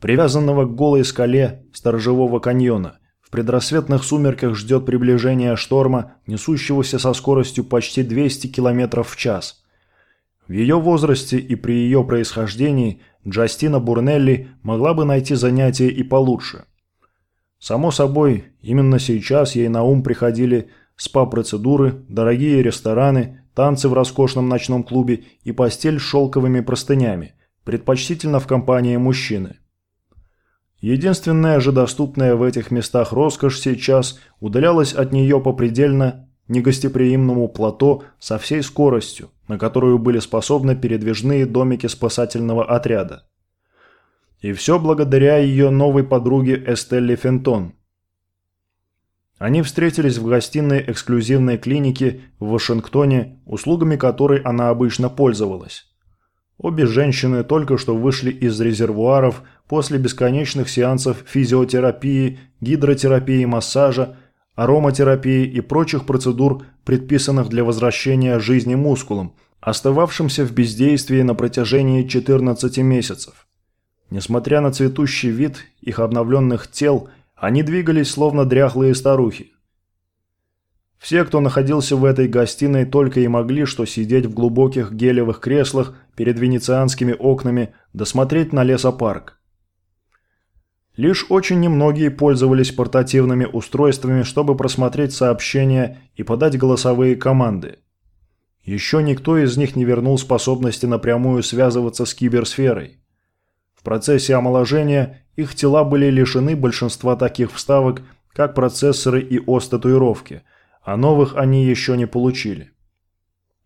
привязанного к голой скале сторожевого каньона. В предрассветных сумерках ждет приближения шторма, несущегося со скоростью почти 200 км в час. В ее возрасте и при ее происхождении – Джастина Бурнелли могла бы найти занятие и получше. Само собой, именно сейчас ей на ум приходили спа-процедуры, дорогие рестораны, танцы в роскошном ночном клубе и постель с шелковыми простынями, предпочтительно в компании мужчины. Единственная же доступная в этих местах роскошь сейчас удалялась от нее по предельно негостеприимному плато со всей скоростью, на которую были способны передвижные домики спасательного отряда. И все благодаря ее новой подруге Эстелле Фентон. Они встретились в гостиной эксклюзивной клиники в Вашингтоне, услугами которой она обычно пользовалась. Обе женщины только что вышли из резервуаров после бесконечных сеансов физиотерапии, гидротерапии, массажа, ароматерапии и прочих процедур, предписанных для возвращения жизни мускулам, остававшимся в бездействии на протяжении 14 месяцев. Несмотря на цветущий вид их обновленных тел, они двигались словно дряхлые старухи. Все, кто находился в этой гостиной, только и могли что сидеть в глубоких гелевых креслах перед венецианскими окнами, досмотреть на лесопарк. Лишь очень немногие пользовались портативными устройствами, чтобы просмотреть сообщения и подать голосовые команды. Еще никто из них не вернул способности напрямую связываться с киберсферой. В процессе омоложения их тела были лишены большинства таких вставок, как процессоры и ос-татуировки, а новых они еще не получили.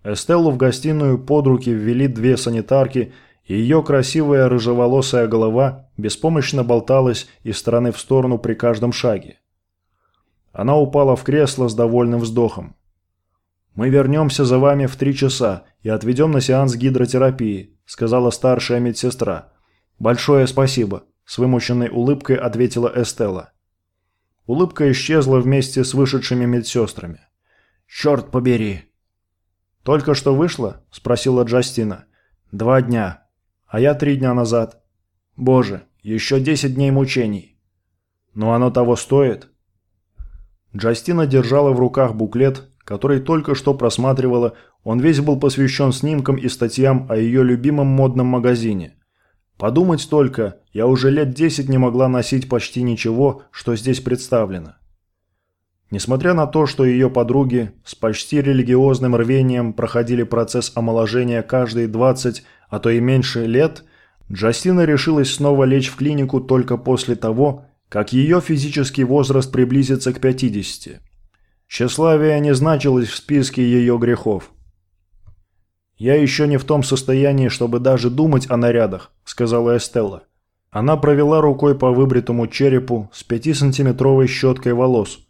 Эстеллу в гостиную под руки ввели две санитарки – ее красивая рыжеволосая голова беспомощно болталась из стороны в сторону при каждом шаге. Она упала в кресло с довольным вздохом. «Мы вернемся за вами в три часа и отведем на сеанс гидротерапии», сказала старшая медсестра. «Большое спасибо», с вымученной улыбкой ответила Эстелла. Улыбка исчезла вместе с вышедшими медсестрами. «Черт побери!» «Только что вышла?» – спросила Джастина. «Два дня а я три дня назад. Боже, еще десять дней мучений. Но оно того стоит. Джастина держала в руках буклет, который только что просматривала, он весь был посвящен снимкам и статьям о ее любимом модном магазине. Подумать только, я уже лет десять не могла носить почти ничего, что здесь представлено. Несмотря на то, что ее подруги с почти религиозным рвением проходили процесс омоложения каждые 20, а то и меньше лет, Джастина решилась снова лечь в клинику только после того, как ее физический возраст приблизится к 50. Тщеславие не значилось в списке ее грехов. «Я еще не в том состоянии, чтобы даже думать о нарядах», – сказала Эстелла. Она провела рукой по выбритому черепу с 5-сантиметровой щеткой волос –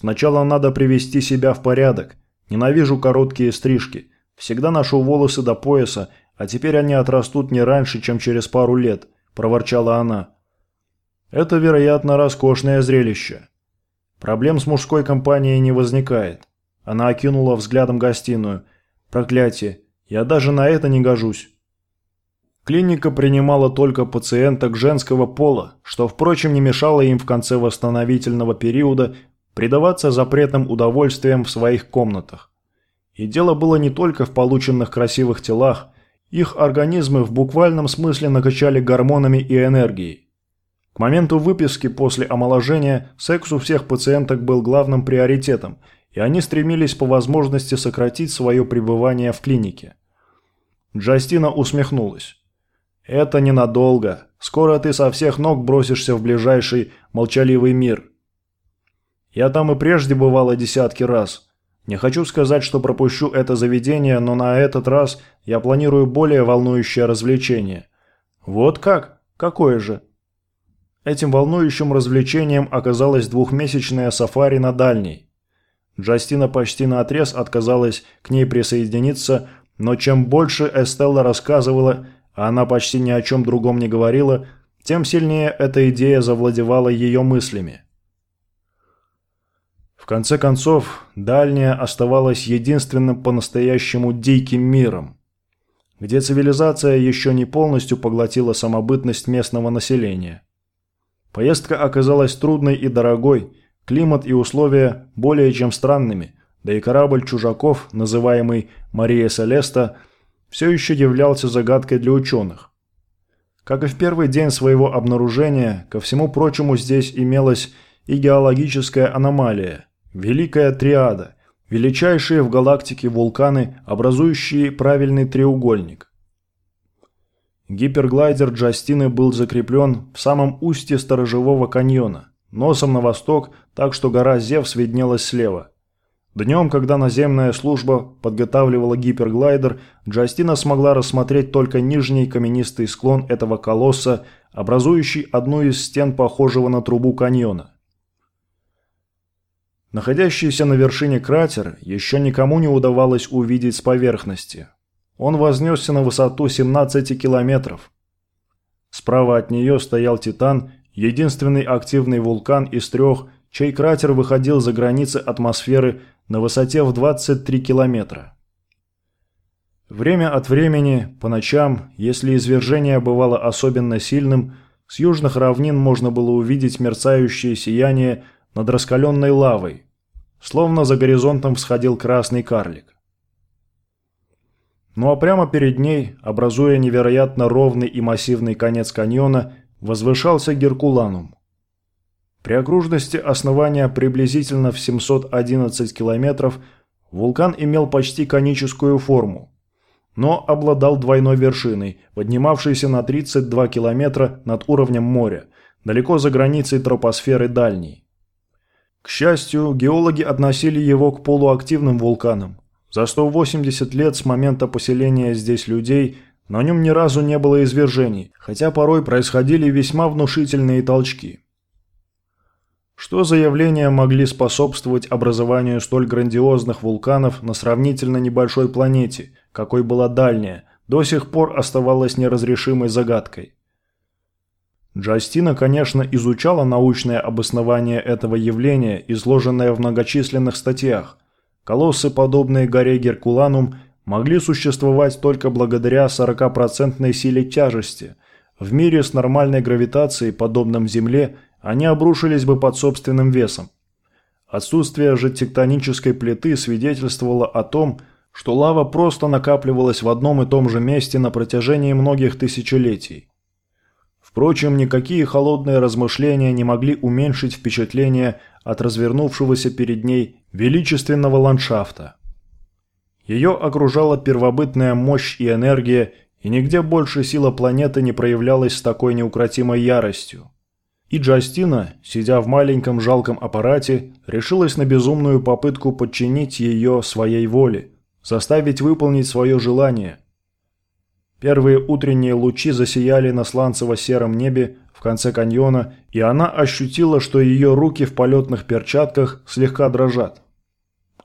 Сначала надо привести себя в порядок. Ненавижу короткие стрижки. Всегда ношу волосы до пояса, а теперь они отрастут не раньше, чем через пару лет», – проворчала она. «Это, вероятно, роскошное зрелище. Проблем с мужской компанией не возникает». Она окинула взглядом гостиную. «Проклятие, я даже на это не гожусь». Клиника принимала только пациенток женского пола, что, впрочем, не мешало им в конце восстановительного периода предаваться запретным удовольствиям в своих комнатах. И дело было не только в полученных красивых телах, их организмы в буквальном смысле накачали гормонами и энергией. К моменту выписки после омоложения секс у всех пациенток был главным приоритетом, и они стремились по возможности сократить свое пребывание в клинике. Джастина усмехнулась. «Это ненадолго. Скоро ты со всех ног бросишься в ближайший молчаливый мир. Я там и прежде бывала десятки раз. Не хочу сказать, что пропущу это заведение, но на этот раз я планирую более волнующее развлечение. Вот как? Какое же? Этим волнующим развлечением оказалось двухмесячное сафари на дальней. Джастина почти наотрез отказалась к ней присоединиться, но чем больше Эстелла рассказывала, а она почти ни о чем другом не говорила, тем сильнее эта идея завладевала ее мыслями конце концов, Дальняя оставалась единственным по-настоящему диким миром, где цивилизация еще не полностью поглотила самобытность местного населения. Поездка оказалась трудной и дорогой, климат и условия более чем странными, да и корабль чужаков, называемый Мария Селеста, все еще являлся загадкой для ученых. Как и в первый день своего обнаружения, ко всему прочему здесь имелась и геологическая аномалия – Великая Триада – величайшие в галактике вулканы, образующие правильный треугольник. Гиперглайдер Джастины был закреплен в самом устье сторожевого каньона, носом на восток, так что гора Зевс виднелась слева. Днем, когда наземная служба подготавливала гиперглайдер, Джастина смогла рассмотреть только нижний каменистый склон этого колосса, образующий одну из стен похожего на трубу каньона. Находящийся на вершине кратер еще никому не удавалось увидеть с поверхности. Он вознесся на высоту 17 километров. Справа от нее стоял Титан, единственный активный вулкан из трех, чей кратер выходил за границы атмосферы на высоте в 23 километра. Время от времени, по ночам, если извержение бывало особенно сильным, с южных равнин можно было увидеть мерцающее сияние над раскаленной лавой, словно за горизонтом всходил красный карлик. Ну а прямо перед ней, образуя невероятно ровный и массивный конец каньона, возвышался Геркуланум. При окружности основания приблизительно в 711 километров вулкан имел почти коническую форму, но обладал двойной вершиной, поднимавшейся на 32 километра над уровнем моря, далеко за границей тропосферы дальней. К счастью, геологи относили его к полуактивным вулканам. За 180 лет с момента поселения здесь людей на нем ни разу не было извержений, хотя порой происходили весьма внушительные толчки. Что за явления могли способствовать образованию столь грандиозных вулканов на сравнительно небольшой планете, какой была дальняя, до сих пор оставалась неразрешимой загадкой. Джастина, конечно, изучала научное обоснование этого явления, изложенное в многочисленных статьях. Колоссы, подобные горе Геркуланум, могли существовать только благодаря 40% силе тяжести. В мире с нормальной гравитацией, подобном Земле, они обрушились бы под собственным весом. Отсутствие же тектонической плиты свидетельствовало о том, что лава просто накапливалась в одном и том же месте на протяжении многих тысячелетий. Впрочем, никакие холодные размышления не могли уменьшить впечатление от развернувшегося перед ней величественного ландшафта. Ее окружала первобытная мощь и энергия, и нигде больше сила планеты не проявлялась с такой неукротимой яростью. И Джастина, сидя в маленьком жалком аппарате, решилась на безумную попытку подчинить ее своей воле, заставить выполнить свое желание. Первые утренние лучи засияли на сланцево-сером небе в конце каньона, и она ощутила, что ее руки в полетных перчатках слегка дрожат.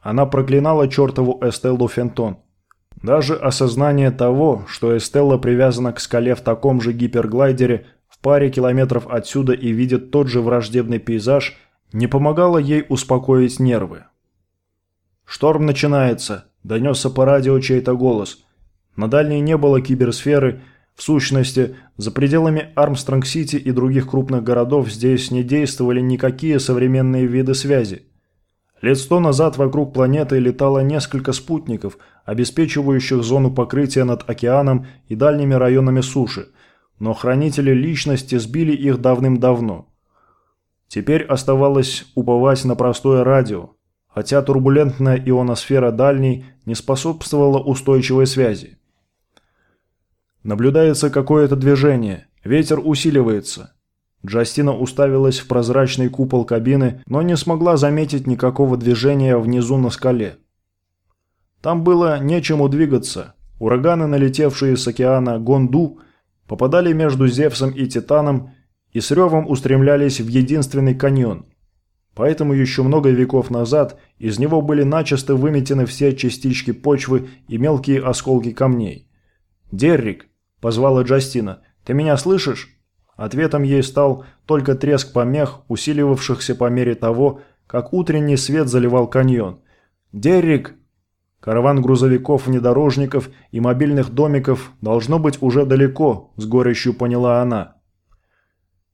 Она проклинала чертову Эстеллу Фентон. Даже осознание того, что Эстелла привязана к скале в таком же гиперглайдере, паре километров отсюда и видит тот же враждебный пейзаж, не помогало ей успокоить нервы. «Шторм начинается», – донесся по радио чей-то голос. На дальней не было киберсферы, в сущности, за пределами Армстронг-Сити и других крупных городов здесь не действовали никакие современные виды связи. Лет сто назад вокруг планеты летало несколько спутников, обеспечивающих зону покрытия над океаном и дальними районами суши – но хранители личности сбили их давным-давно. Теперь оставалось уповать на простое радио, хотя турбулентная ионосфера дальней не способствовала устойчивой связи. Наблюдается какое-то движение, ветер усиливается. Джастина уставилась в прозрачный купол кабины, но не смогла заметить никакого движения внизу на скале. Там было нечему двигаться. Ураганы, налетевшие с океана Гонду, попадали между Зевсом и Титаном и с ревом устремлялись в единственный каньон. Поэтому еще много веков назад из него были начисто выметены все частички почвы и мелкие осколки камней. «Деррик!» – позвала Джастина. «Ты меня слышишь?» Ответом ей стал только треск помех, усиливавшихся по мере того, как утренний свет заливал каньон. «Деррик!» Караван грузовиков-внедорожников и мобильных домиков должно быть уже далеко, с горечью поняла она.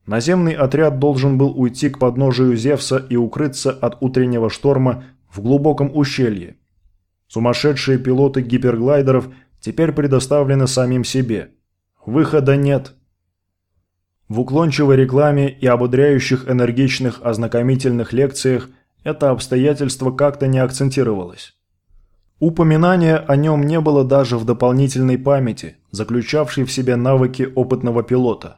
Наземный отряд должен был уйти к подножию Зевса и укрыться от утреннего шторма в глубоком ущелье. Сумасшедшие пилоты гиперглайдеров теперь предоставлены самим себе. Выхода нет. В уклончивой рекламе и ободряющих энергичных ознакомительных лекциях это обстоятельство как-то не акцентировалось. Упоминания о нем не было даже в дополнительной памяти, заключавшей в себе навыки опытного пилота.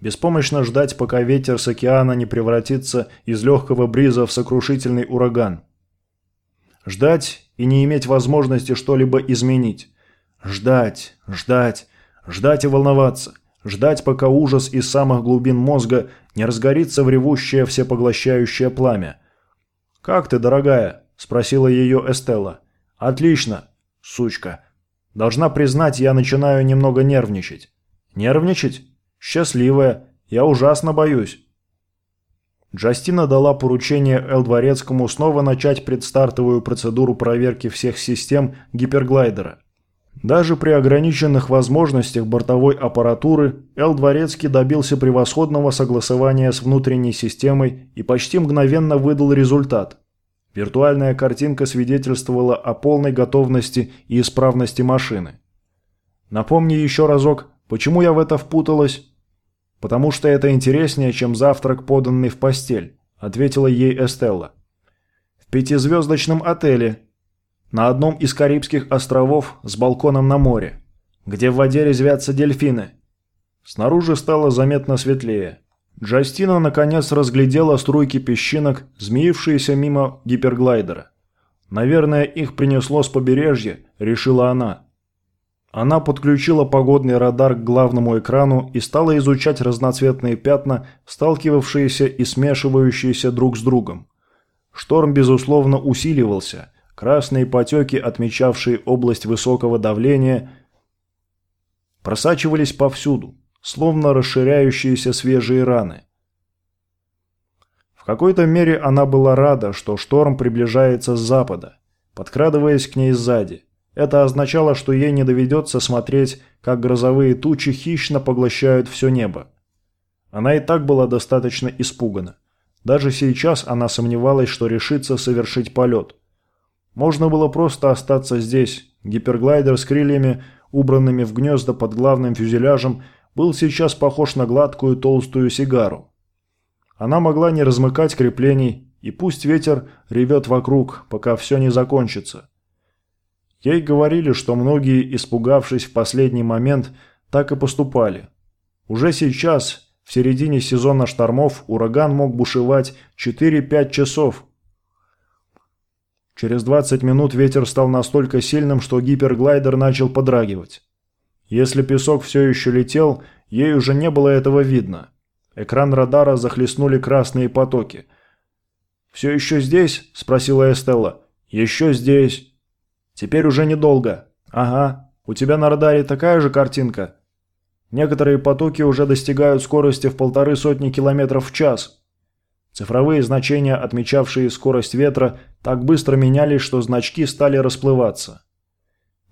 Беспомощно ждать, пока ветер с океана не превратится из легкого бриза в сокрушительный ураган. Ждать и не иметь возможности что-либо изменить. Ждать, ждать, ждать и волноваться. Ждать, пока ужас из самых глубин мозга не разгорится в ревущее всепоглощающее пламя. «Как ты, дорогая?» – спросила ее Эстелла. «Отлично, сучка. Должна признать, я начинаю немного нервничать». «Нервничать? Счастливая. Я ужасно боюсь». Джастина дала поручение Эл Дворецкому снова начать предстартовую процедуру проверки всех систем гиперглайдера. Даже при ограниченных возможностях бортовой аппаратуры Эл Дворецкий добился превосходного согласования с внутренней системой и почти мгновенно выдал результат. Виртуальная картинка свидетельствовала о полной готовности и исправности машины. Напомни еще разок, почему я в это впуталась? Потому что это интереснее, чем завтрак, поданный в постель, ответила ей Эстелла. В пятизвездочном отеле, на одном из Карибских островов с балконом на море, где в воде резвятся дельфины. Снаружи стало заметно светлее. Джастина наконец разглядела струйки песчинок, змеившиеся мимо гиперглайдера. «Наверное, их принесло с побережья», – решила она. Она подключила погодный радар к главному экрану и стала изучать разноцветные пятна, сталкивавшиеся и смешивающиеся друг с другом. Шторм, безусловно, усиливался. Красные потеки, отмечавшие область высокого давления, просачивались повсюду словно расширяющиеся свежие раны. В какой-то мере она была рада, что шторм приближается с запада, подкрадываясь к ней сзади. Это означало, что ей не доведется смотреть, как грозовые тучи хищно поглощают все небо. Она и так была достаточно испугана. Даже сейчас она сомневалась, что решится совершить полет. Можно было просто остаться здесь. Гиперглайдер с крыльями, убранными в гнезда под главным фюзеляжем, был сейчас похож на гладкую толстую сигару. Она могла не размыкать креплений, и пусть ветер ревет вокруг, пока все не закончится. Ей говорили, что многие, испугавшись в последний момент, так и поступали. Уже сейчас, в середине сезона штормов, ураган мог бушевать 4-5 часов. Через 20 минут ветер стал настолько сильным, что гиперглайдер начал подрагивать. Если песок все еще летел, ей уже не было этого видно. Экран радара захлестнули красные потоки. «Все еще здесь?» – спросила Эстелла. «Еще здесь». «Теперь уже недолго». «Ага. У тебя на радаре такая же картинка?» «Некоторые потоки уже достигают скорости в полторы сотни километров в час». Цифровые значения, отмечавшие скорость ветра, так быстро менялись, что значки стали расплываться.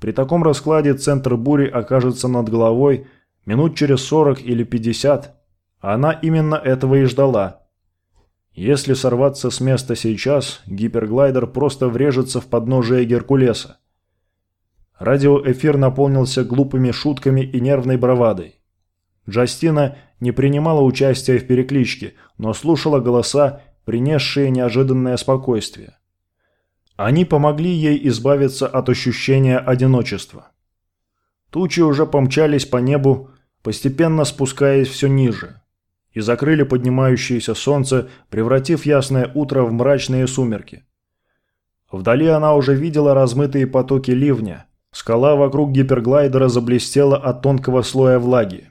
При таком раскладе центр бури окажется над головой минут через 40 или 50, а она именно этого и ждала. Если сорваться с места сейчас, гиперглайдер просто врежется в подножие Геркулеса. Радиоэфир наполнился глупыми шутками и нервной бравадой. Джастина не принимала участия в перекличке, но слушала голоса, принесшие неожиданное спокойствие. Они помогли ей избавиться от ощущения одиночества. Тучи уже помчались по небу, постепенно спускаясь все ниже, и закрыли поднимающееся солнце, превратив ясное утро в мрачные сумерки. Вдали она уже видела размытые потоки ливня. Скала вокруг гиперглайдера заблестела от тонкого слоя влаги.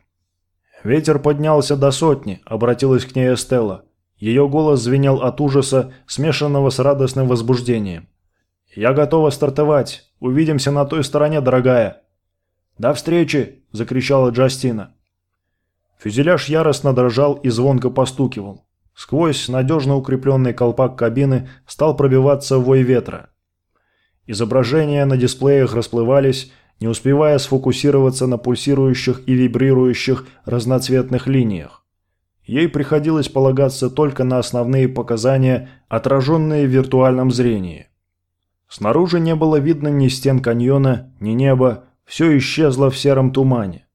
Ветер поднялся до сотни, обратилась к ней Эстелла. Ее голос звенел от ужаса, смешанного с радостным возбуждением. «Я готова стартовать. Увидимся на той стороне, дорогая». «До встречи!» – закричала Джастина. Фюзеляж яростно дрожал и звонко постукивал. Сквозь надежно укрепленный колпак кабины стал пробиваться вой ветра. Изображения на дисплеях расплывались, не успевая сфокусироваться на пульсирующих и вибрирующих разноцветных линиях. Ей приходилось полагаться только на основные показания, отраженные в виртуальном зрении. Снаружи не было видно ни стен каньона, ни неба, все исчезло в сером тумане.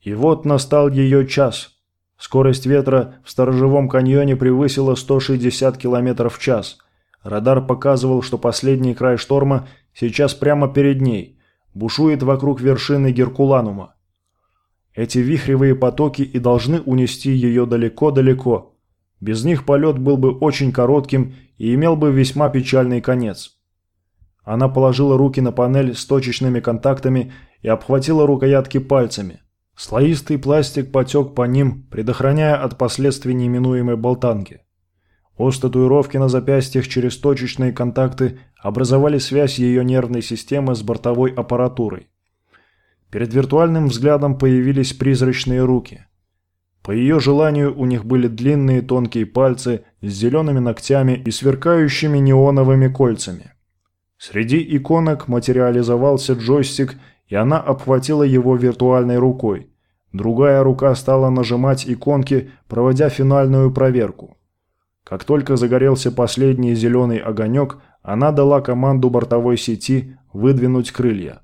И вот настал ее час. Скорость ветра в сторожевом каньоне превысила 160 км в час. Радар показывал, что последний край шторма сейчас прямо перед ней, бушует вокруг вершины Геркуланума. Эти вихревые потоки и должны унести ее далеко-далеко. Без них полет был бы очень коротким и имел бы весьма печальный конец. Она положила руки на панель с точечными контактами и обхватила рукоятки пальцами. Слоистый пластик потек по ним, предохраняя от последствий неминуемой болтанки. Ост татуировки на запястьях через точечные контакты образовали связь ее нервной системы с бортовой аппаратурой. Перед виртуальным взглядом появились призрачные руки. По ее желанию у них были длинные тонкие пальцы с зелеными ногтями и сверкающими неоновыми кольцами. Среди иконок материализовался джойстик, и она обхватила его виртуальной рукой. Другая рука стала нажимать иконки, проводя финальную проверку. Как только загорелся последний зеленый огонек, она дала команду бортовой сети выдвинуть крылья.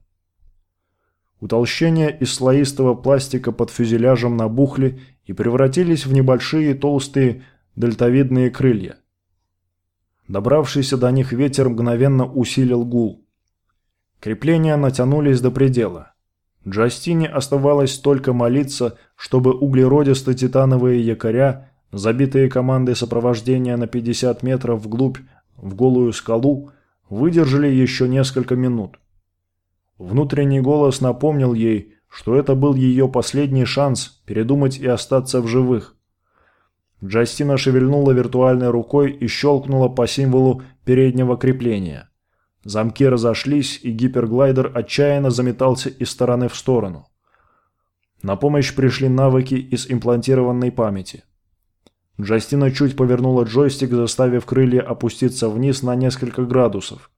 Утолщения из слоистого пластика под фюзеляжем набухли и превратились в небольшие толстые дельтовидные крылья. Добравшийся до них ветер мгновенно усилил гул. Крепления натянулись до предела. Джастине оставалось только молиться, чтобы углеродисто-титановые якоря, забитые командой сопровождения на 50 метров вглубь в голую скалу, выдержали еще несколько минут. Внутренний голос напомнил ей, что это был ее последний шанс передумать и остаться в живых. Джастина шевельнула виртуальной рукой и щелкнула по символу переднего крепления. Замки разошлись, и гиперглайдер отчаянно заметался из стороны в сторону. На помощь пришли навыки из имплантированной памяти. Джастина чуть повернула джойстик, заставив крылья опуститься вниз на несколько градусов.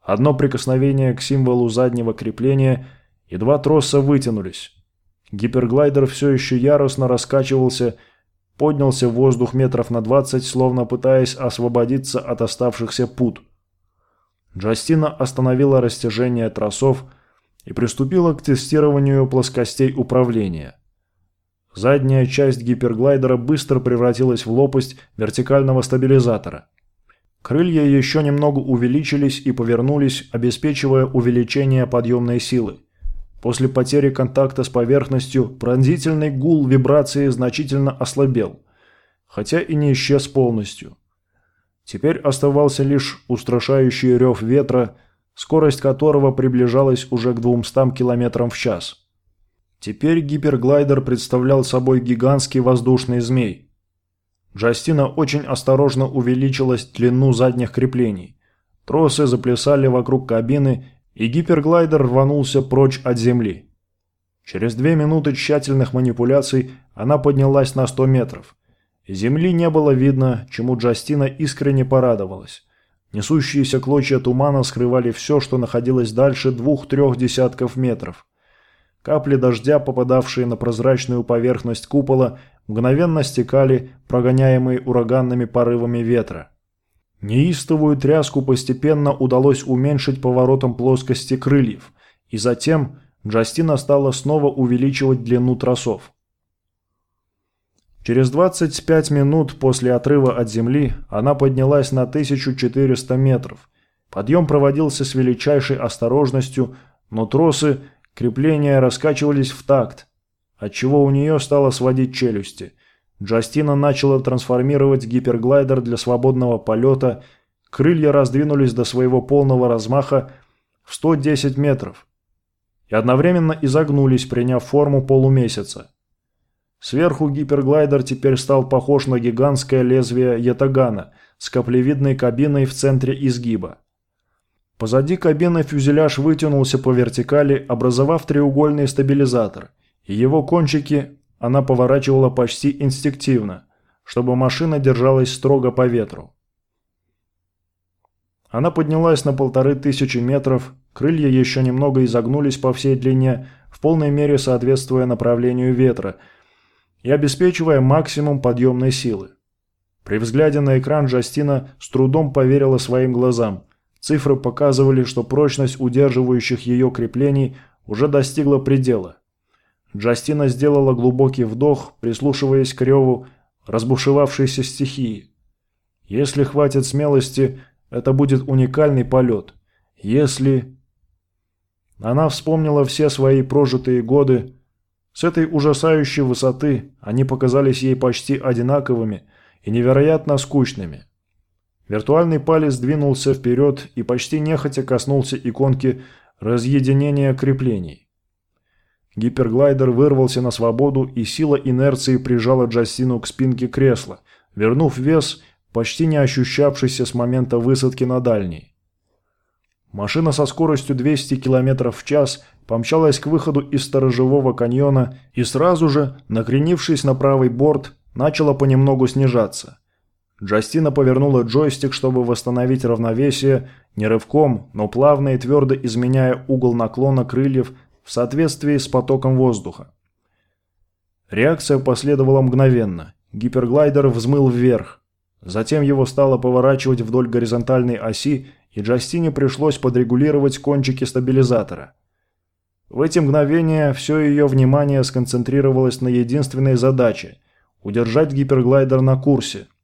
Одно прикосновение к символу заднего крепления, и два троса вытянулись. Гиперглайдер все еще яростно раскачивался поднялся в воздух метров на двадцать, словно пытаясь освободиться от оставшихся пут. Джастина остановила растяжение тросов и приступила к тестированию плоскостей управления. Задняя часть гиперглайдера быстро превратилась в лопасть вертикального стабилизатора. Крылья еще немного увеличились и повернулись, обеспечивая увеличение подъемной силы. После потери контакта с поверхностью пронзительный гул вибрации значительно ослабел, хотя и не исчез полностью. Теперь оставался лишь устрашающий рев ветра, скорость которого приближалась уже к 200 км в час. Теперь гиперглайдер представлял собой гигантский воздушный змей. Джастина очень осторожно увеличилась длину задних креплений. Тросы заплясали вокруг кабины и гиперглайдер рванулся прочь от земли. Через две минуты тщательных манипуляций она поднялась на 100 метров. Земли не было видно, чему Джастина искренне порадовалась. Несущиеся клочья тумана скрывали все, что находилось дальше двух-трех десятков метров. Капли дождя, попадавшие на прозрачную поверхность купола, мгновенно стекали, прогоняемые ураганными порывами ветра. Неистовую тряску постепенно удалось уменьшить поворотом плоскости крыльев, и затем Джастина стала снова увеличивать длину тросов. Через 25 минут после отрыва от земли она поднялась на 1400 метров. Подъем проводился с величайшей осторожностью, но тросы крепления раскачивались в такт, отчего у нее стало сводить челюсти – Джастина начала трансформировать гиперглайдер для свободного полета, крылья раздвинулись до своего полного размаха в 110 метров и одновременно изогнулись, приняв форму полумесяца. Сверху гиперглайдер теперь стал похож на гигантское лезвие ятагана с каплевидной кабиной в центре изгиба. Позади кабины фюзеляж вытянулся по вертикали, образовав треугольный стабилизатор, и его кончики она поворачивала почти инстинктивно, чтобы машина держалась строго по ветру. Она поднялась на полторы тысячи метров, крылья еще немного изогнулись по всей длине, в полной мере соответствуя направлению ветра и обеспечивая максимум подъемной силы. При взгляде на экран Джастина с трудом поверила своим глазам. Цифры показывали, что прочность удерживающих ее креплений уже достигла предела. Джастина сделала глубокий вдох, прислушиваясь к реву разбушевавшейся стихии. Если хватит смелости, Это будет уникальный полет. Если... Она вспомнила все свои прожитые годы. С этой ужасающей высоты они показались ей почти одинаковыми и невероятно скучными. Виртуальный палец двинулся вперед и почти нехотя коснулся иконки разъединения креплений. Гиперглайдер вырвался на свободу, и сила инерции прижала Джастину к спинке кресла, вернув вес, почти не ощущавшийся с момента высадки на дальней. Машина со скоростью 200 км в час помчалась к выходу из сторожевого каньона и сразу же, накренившись на правый борт, начала понемногу снижаться. Джастина повернула джойстик, чтобы восстановить равновесие, не рывком, но плавно и твердо изменяя угол наклона крыльев в соответствии с потоком воздуха. Реакция последовала мгновенно. Гиперглайдер взмыл вверх. Затем его стало поворачивать вдоль горизонтальной оси, и Джастине пришлось подрегулировать кончики стабилизатора. В эти мгновения все ее внимание сконцентрировалось на единственной задаче – удержать гиперглайдер на курсе –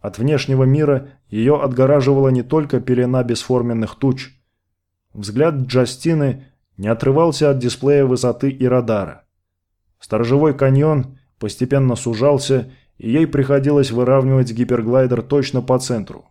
от внешнего мира ее отгораживала не только пелена бесформенных туч. Взгляд Джастины не отрывался от дисплея высоты и радара. Сторожевой каньон постепенно сужался, и ей приходилось выравнивать гиперглайдер точно по центру.